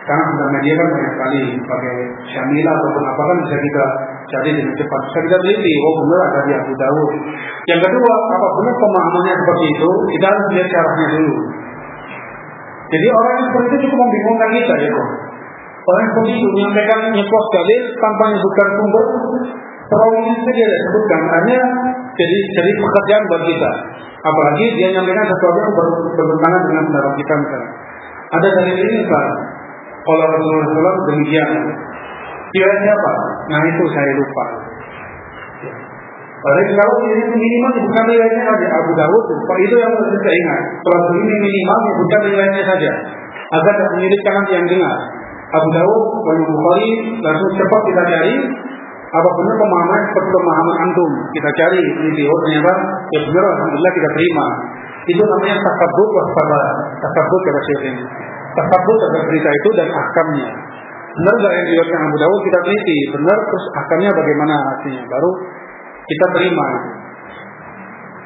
Karena sudah media kan banyak sekali pakai syamila ataupun apa kan bisa kita cari dengan cepat. Bisa kita teliti, oh benar ada di Abu Dawud. Yang kedua, apa benar pemahamannya seperti itu? Kita harus lihat caranya dulu. Jadi orang yang seperti itu cukup membingungkan kita ya kok. Orang yang seperti itu menyampaikan nyeplos dalil tanpa menyebutkan sumber, perawinya saja dia sebutkan. Hanya jadi jadi pekerjaan buat kita. Apalagi dia menyampaikan sesuatu yang bertentangan dengan pendapat kita misalnya. Ada dalil ini misalnya, kalau Rasulullah SAW demikian. Kira siapa? Nah itu saya lupa. Padahal kalau ini minimal bukan riwayatnya saja Abu Dawud, itu yang harus kita ingat. Kalau ini minimal bukan riwayatnya saja, agar tidak menyulitkan nanti yang dengar. Abu Dawud, Wahyu Bukhari, langsung cepat kita cari apa benar pemahaman seperti pemahaman antum. Kita cari ini oh ternyata ya benar alhamdulillah kita terima. Itu namanya takabut waspada. Takabut kata Syekh ini. Takabut atas cerita itu dan akamnya. Benar nggak yang diriwayatkan Abu Dawud kita teliti, benar terus akamnya bagaimana artinya, baru kita terima.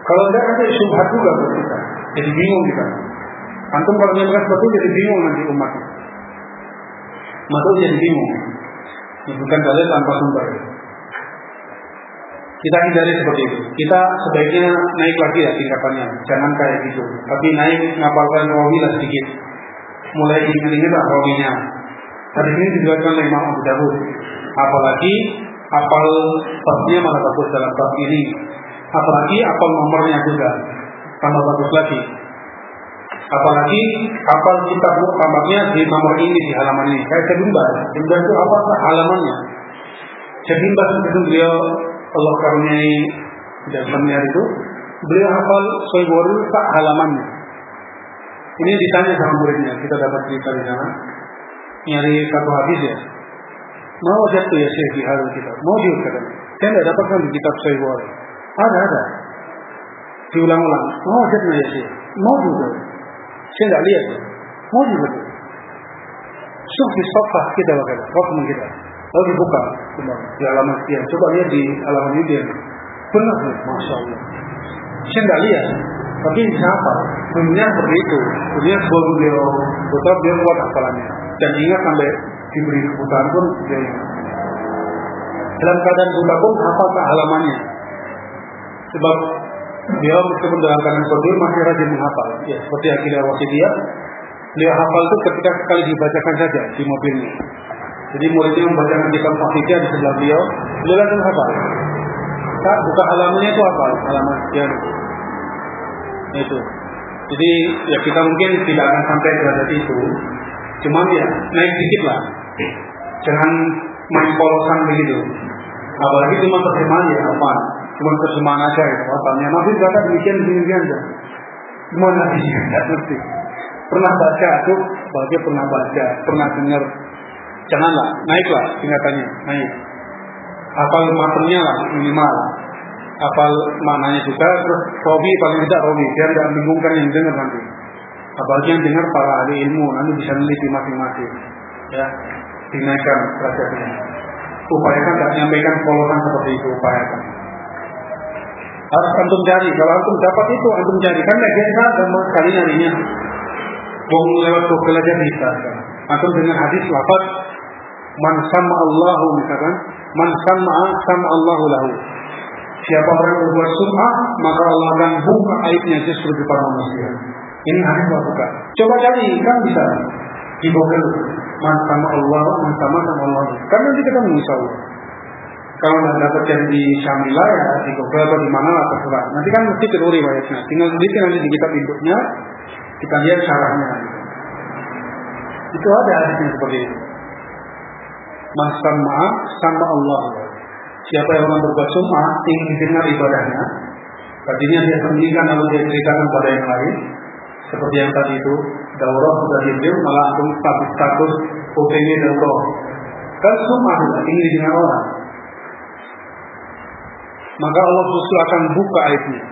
Kalau tidak nanti subhat juga buat kita, jadi bingung kita. Antum kalau menyampaikan sesuatu jadi bingung nanti umatnya. Maka jadi bingung. Bukan dalil tanpa sumber. Kita hindari seperti itu. Kita sebaiknya naik lagi ya tingkatannya. Jangan kayak gitu. Tapi naik ngapalkan rawi lah sedikit. Mulai ingat-ingat lah rawinya. Tadi ini dijelaskan oleh Imam Abu Dawud. Apalagi apal babnya malah bagus dalam bab ini. Apalagi apal nomornya juga. Tambah bagus lagi. Apalagi apal kitab muktamadnya di nomor ini di halaman ini. Kayak Sebimba. Sebimba itu apa halamannya? Sebimba itu beliau Allah karuniai dan itu beliau hafal Sahih tak halamannya. Ini ditanya sama muridnya, kita dapat cerita di sana. Nyari satu hadis ya. Mau jatuh ya Syekh di kita. Mau juga katanya. Saya tidak dapatkan di kitab Sahih Bukhari. Ada ada. Diulang-ulang. Mau jatuh ya Syekh. Mau juga. Saya tidak lihat. Mau juga. Syuh di kita bakal. Waktu kita. Lalu dibuka di halaman sekian. Coba lihat di halaman ini dia. Benar, masya Allah. Saya tidak lihat, tapi siapa? Dunia seperti itu. Dunia sebelum beliau putar dia kuat hafalannya. Dan ingat sampai diberi kebutuhan pun dia ingat. Dalam keadaan buta pun hafal tak halamannya. Sebab dia meskipun dalam keadaan itu masih rajin menghafal. Ya, seperti akidah dia, dia hafal itu ketika sekali dibacakan saja di mobilnya. Jadi muridnya membacakan kitab Fakihah di sebelah beliau, beliau langsung hafal. Buka halamannya itu apa? Halaman sekian. Itu. Jadi ya kita mungkin tidak akan sampai derajat itu. Cuman ya naik dikit lah. Jangan main polosan begitu. Apalagi cuma terjemahan ya apa? Cuma terjemahan aja itu apanya. Nabi kata demikian demikian aja. Gimana sih? Tidak ngerti. Pernah baca tuh, bagi pernah baca, pernah dengar. Janganlah, naiklah tingkatannya, naik. Apal matanya lah minimal. Apal maknanya juga, terus Robi paling tidak Robi, biar tidak membingungkan yang dengar nanti. Apalagi yang dengar para ahli ilmu, nanti bisa meneliti masing-masing. Ya, dinaikkan derajatnya. Upayakan tidak menyampaikan polosan seperti itu, upayakan. Harus antum cari, kalau antum dapat itu antum cari, kan tidak biasa gampang sekali nyarinya. Mau lewat Google aja bisa. Antum dengan hadis lafaz man sama Allahu misalkan, man sama sama Allahu lahu. Siapa orang berbuat sum'ah, maka Allah akan buka aibnya justru di depan manusia. Ini hadis bukan. Coba cari, kan bisa. Di Google, sama Allah, sama sama Allah. Kan nanti ketemu insya. Kalau nggak dapat cari di Syamila ya di Google atau di mana lah terserah. Nanti kan mesti kedua riwayatnya. Tinggal sedikit nanti di kitab induknya kita lihat caranya. Itu ada hadisnya seperti itu. Man sama sama Allah. Siapa yang berbuat sum'ah ingin didengar ibadahnya, tadinya dia sembunyikan lalu dia ceritakan pada yang lain, seperti yang tadi itu, daurah sudah diam malah antum status status OPW daurah. Kan sum'ah juga ingin didengar orang. Maka Allah justru akan buka aibnya.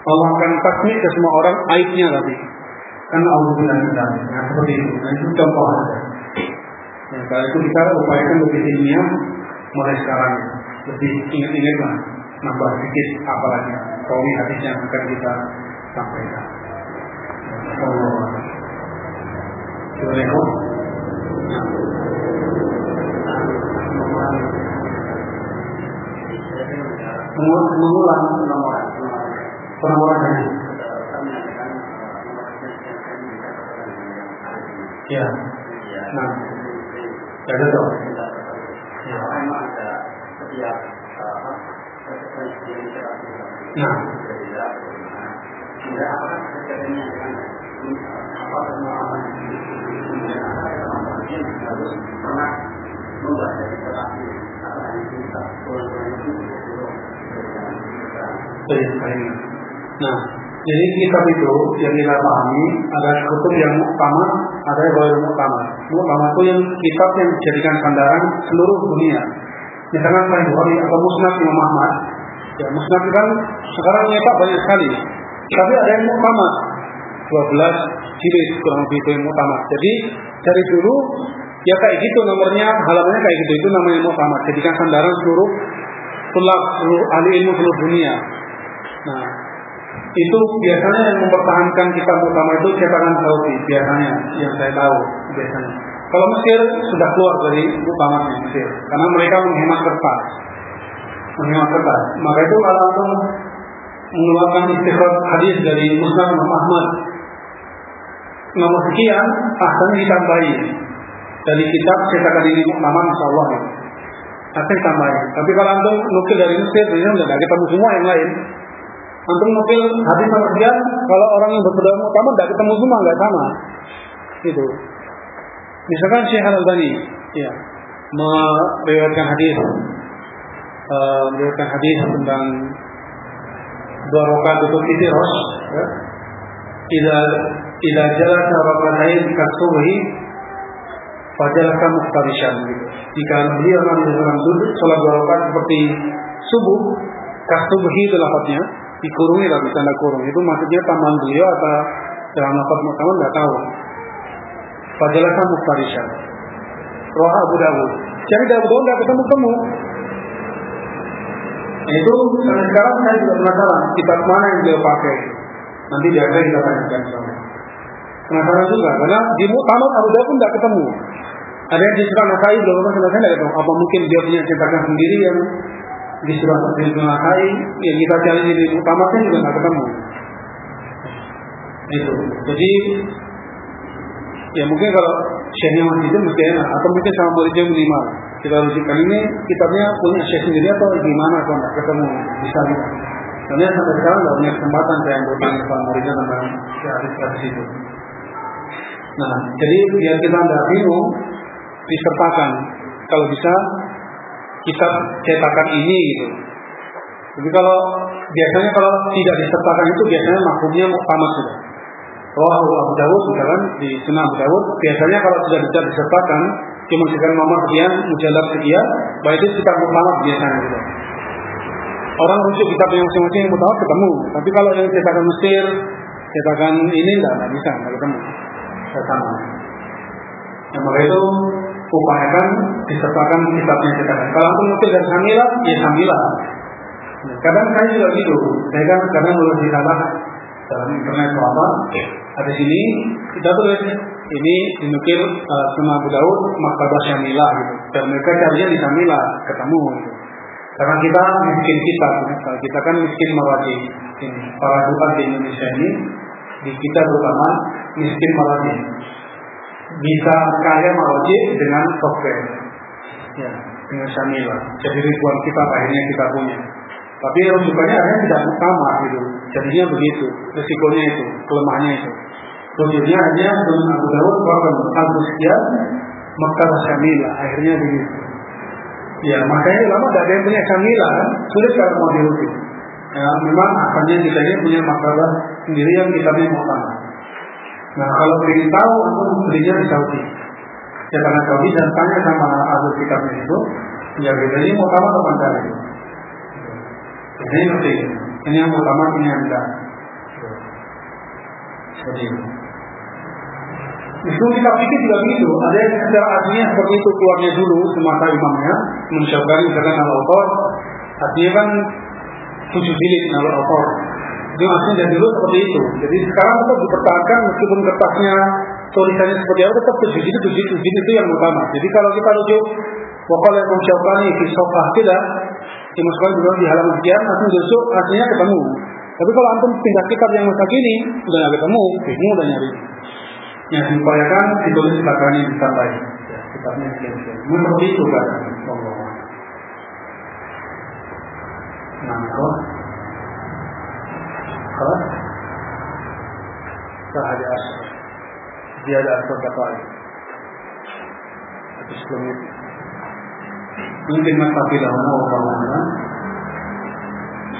Allah akan takmir ke semua orang aibnya tadi. Karena Allah benar benar. Nah, seperti itu. Nah, itu contoh saja. Nah, kalau itu kita upayakan lebih ilmiah mulai sekarang lebih ingat-ingat lah nambah sedikit apalagi kaumi hadis yang akan kita sampaikan. Allah. Lihat. Mengulang penawaran. Penawaran ini. Ya. Nah. Ya, betul. Ya. Nah. Jadi kitab itu yang kita pahami ada kutub yang utama, ada yang utama. Utama itu yang kitab yang dijadikan sandaran seluruh dunia. Misalkan Sahih Bukhari atau Musnad Imam Ahmad. Ya, Musnad kan sekarang nyetak banyak sekali. Tapi ada yang utama. 12 jilid kurang lebih itu yang utama. Jadi dari dulu ya kayak gitu nomornya halamannya kayak gitu itu namanya utama. Jadikan sandaran seluruh tulab seluruh ahli ilmu seluruh dunia. Nah, itu biasanya yang mempertahankan kitab utama itu cetakan Saudi biasanya yang saya tahu biasanya. Kalau Mesir sudah keluar dari utamanya Mesir karena mereka menghemat kertas, menghemat kertas. Maka itu kalau antum mengeluarkan istikhraj hadis dari Musnad Imam Ahmad nomor sekian, asalnya ditambahi dari kitab cetakan ini utama Masya Allah ya. Akan ditambahi. Tapi kalau antum nukil dari Mesir, biasanya sudah ketemu semua yang lain. Antum nukil hadis nomor sekian, kalau orang yang berbeda utama tidak ketemu semua, nggak sama. Itu. Misalkan Syekh Al Albani, ya, meriwayatkan hadis, uh, meriwayatkan hadis tentang dua rakaat itu fitiros, ya. Ila ila jalasa rakaatain kasubhi fajalaka muftarishan gitu. Jika beliau nanti dalam duduk sholat dua rakaat seperti subuh, kasubhi itu lafadznya, dikurungi lah tanda kurung. Itu maksudnya taman beliau atau dalam lafaz mutaman nggak tahu. Fajalaka muftarishan. Roh Abu Dawud. Jadi Abu Dawud nggak ketemu temu. Itu sampai sekarang saya juga penasaran kitab mana yang dia pakai. Nanti akan kita tanyakan sama. Penasaran juga karena di Muhammad Abu Dawud pun nggak ketemu. Ada yang disuruh Nasai belum pernah selesai nggak ketemu. Apa mungkin dia punya cetakan sendiri yang disuruh Nasai yang kita cari di Muhammadnya juga nggak ketemu. Itu. Jadi ya mungkin kalau syekhnya masih itu mesti enak atau mungkin sama muridnya minimal kita rujukan ini kitabnya punya syekh sendiri atau gimana kalau nggak ketemu bisa gitu karena sampai sekarang nggak punya kesempatan saya yang bertanya sama muridnya tentang hadis itu Nah, jadi biar kita tidak bingung, disertakan. Kalau bisa kita cetakan ini gitu. Jadi kalau biasanya kalau tidak disertakan itu biasanya maksudnya tamat sudah. Oh Abu Dawud misalkan di Sunnah Abu Dawud biasanya kalau sudah tidak disertakan cuma sekian nomor sekian, mujalab sekian, baik itu kita mutamat biasanya gitu. Orang rujuk kitab yang masing-masing mutamat ketemu, tapi kalau yang cetakan Mesir, cetakan ini enggak, enggak bisa, enggak ketemu. Sama. Yang maka itu upayakan disertakan kitabnya cetakan. Kalau aku nukil dari Samila, ya Samila. Kadang saya juga gitu, saya kan kadang nulis di dalam internet atau apa, ada sini kita tulis ini dinukil uh, sama Abu Daud Maktabah Syamila gitu. Dan mereka carinya di Syamila ketemu gitu. Karena kita miskin kita, kalau kita kan miskin mawati ini para duka di Indonesia ini di kita terutama miskin mawati bisa kaya mawati dengan software ya dengan Syamila jadi ribuan kita akhirnya kita punya tapi rujukannya akhirnya tidak sama gitu. Jadinya begitu resikonya itu kelemahannya itu. Rujuknya hanya dengan Abu Dawud bahkan Abu sekian Mekah Syamila akhirnya begitu. Ya makanya lama tidak ada yang punya Syamila kan? Sulit kalau mau dirujuk ya, memang kita ini punya makalah sendiri yang kita mau tanah nah kalau ingin tahu aku belinya di Saudi. Ya karena Saudi dan tanya sama Abu kitabnya itu. Ya bedanya mau tahu atau kali ini ngerti ini yang utama ini yang seperti itu Meskipun kita pikir juga begitu, ada yang secara aslinya seperti itu keluarnya dulu semata imamnya mensyabari misalkan al-autor, artinya kan tujuh jilid al-autor. Itu aslinya dari dulu seperti itu. Jadi sekarang tetap dipertahankan meskipun kertasnya tulisannya seperti apa tetap tujuh jilid, tujuh jilid itu yang utama. Jadi kalau kita rujuk wakal yang mensyabari di sofah tidak, Imam Syafi'i bilang di halaman sekian, langsung besok aslinya ketemu. Tapi kalau antum pindah kitab yang masa kini, udah nggak ketemu, bingung udah nyari. Yang diupayakan ditulis belakangnya ditambahi ya, kitabnya sekian-sekian seperti itu kan Allah. Nah kok sahadi asal dia ada asal kata tapi sebelum itu من كلمة قبيلة والله أعلم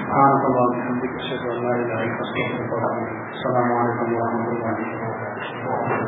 سبحانك اللهم وبحمدك أشهد أن لا إله إلا أنت أستغفرك وأتوب السلام عليكم ورحمة الله وبركاته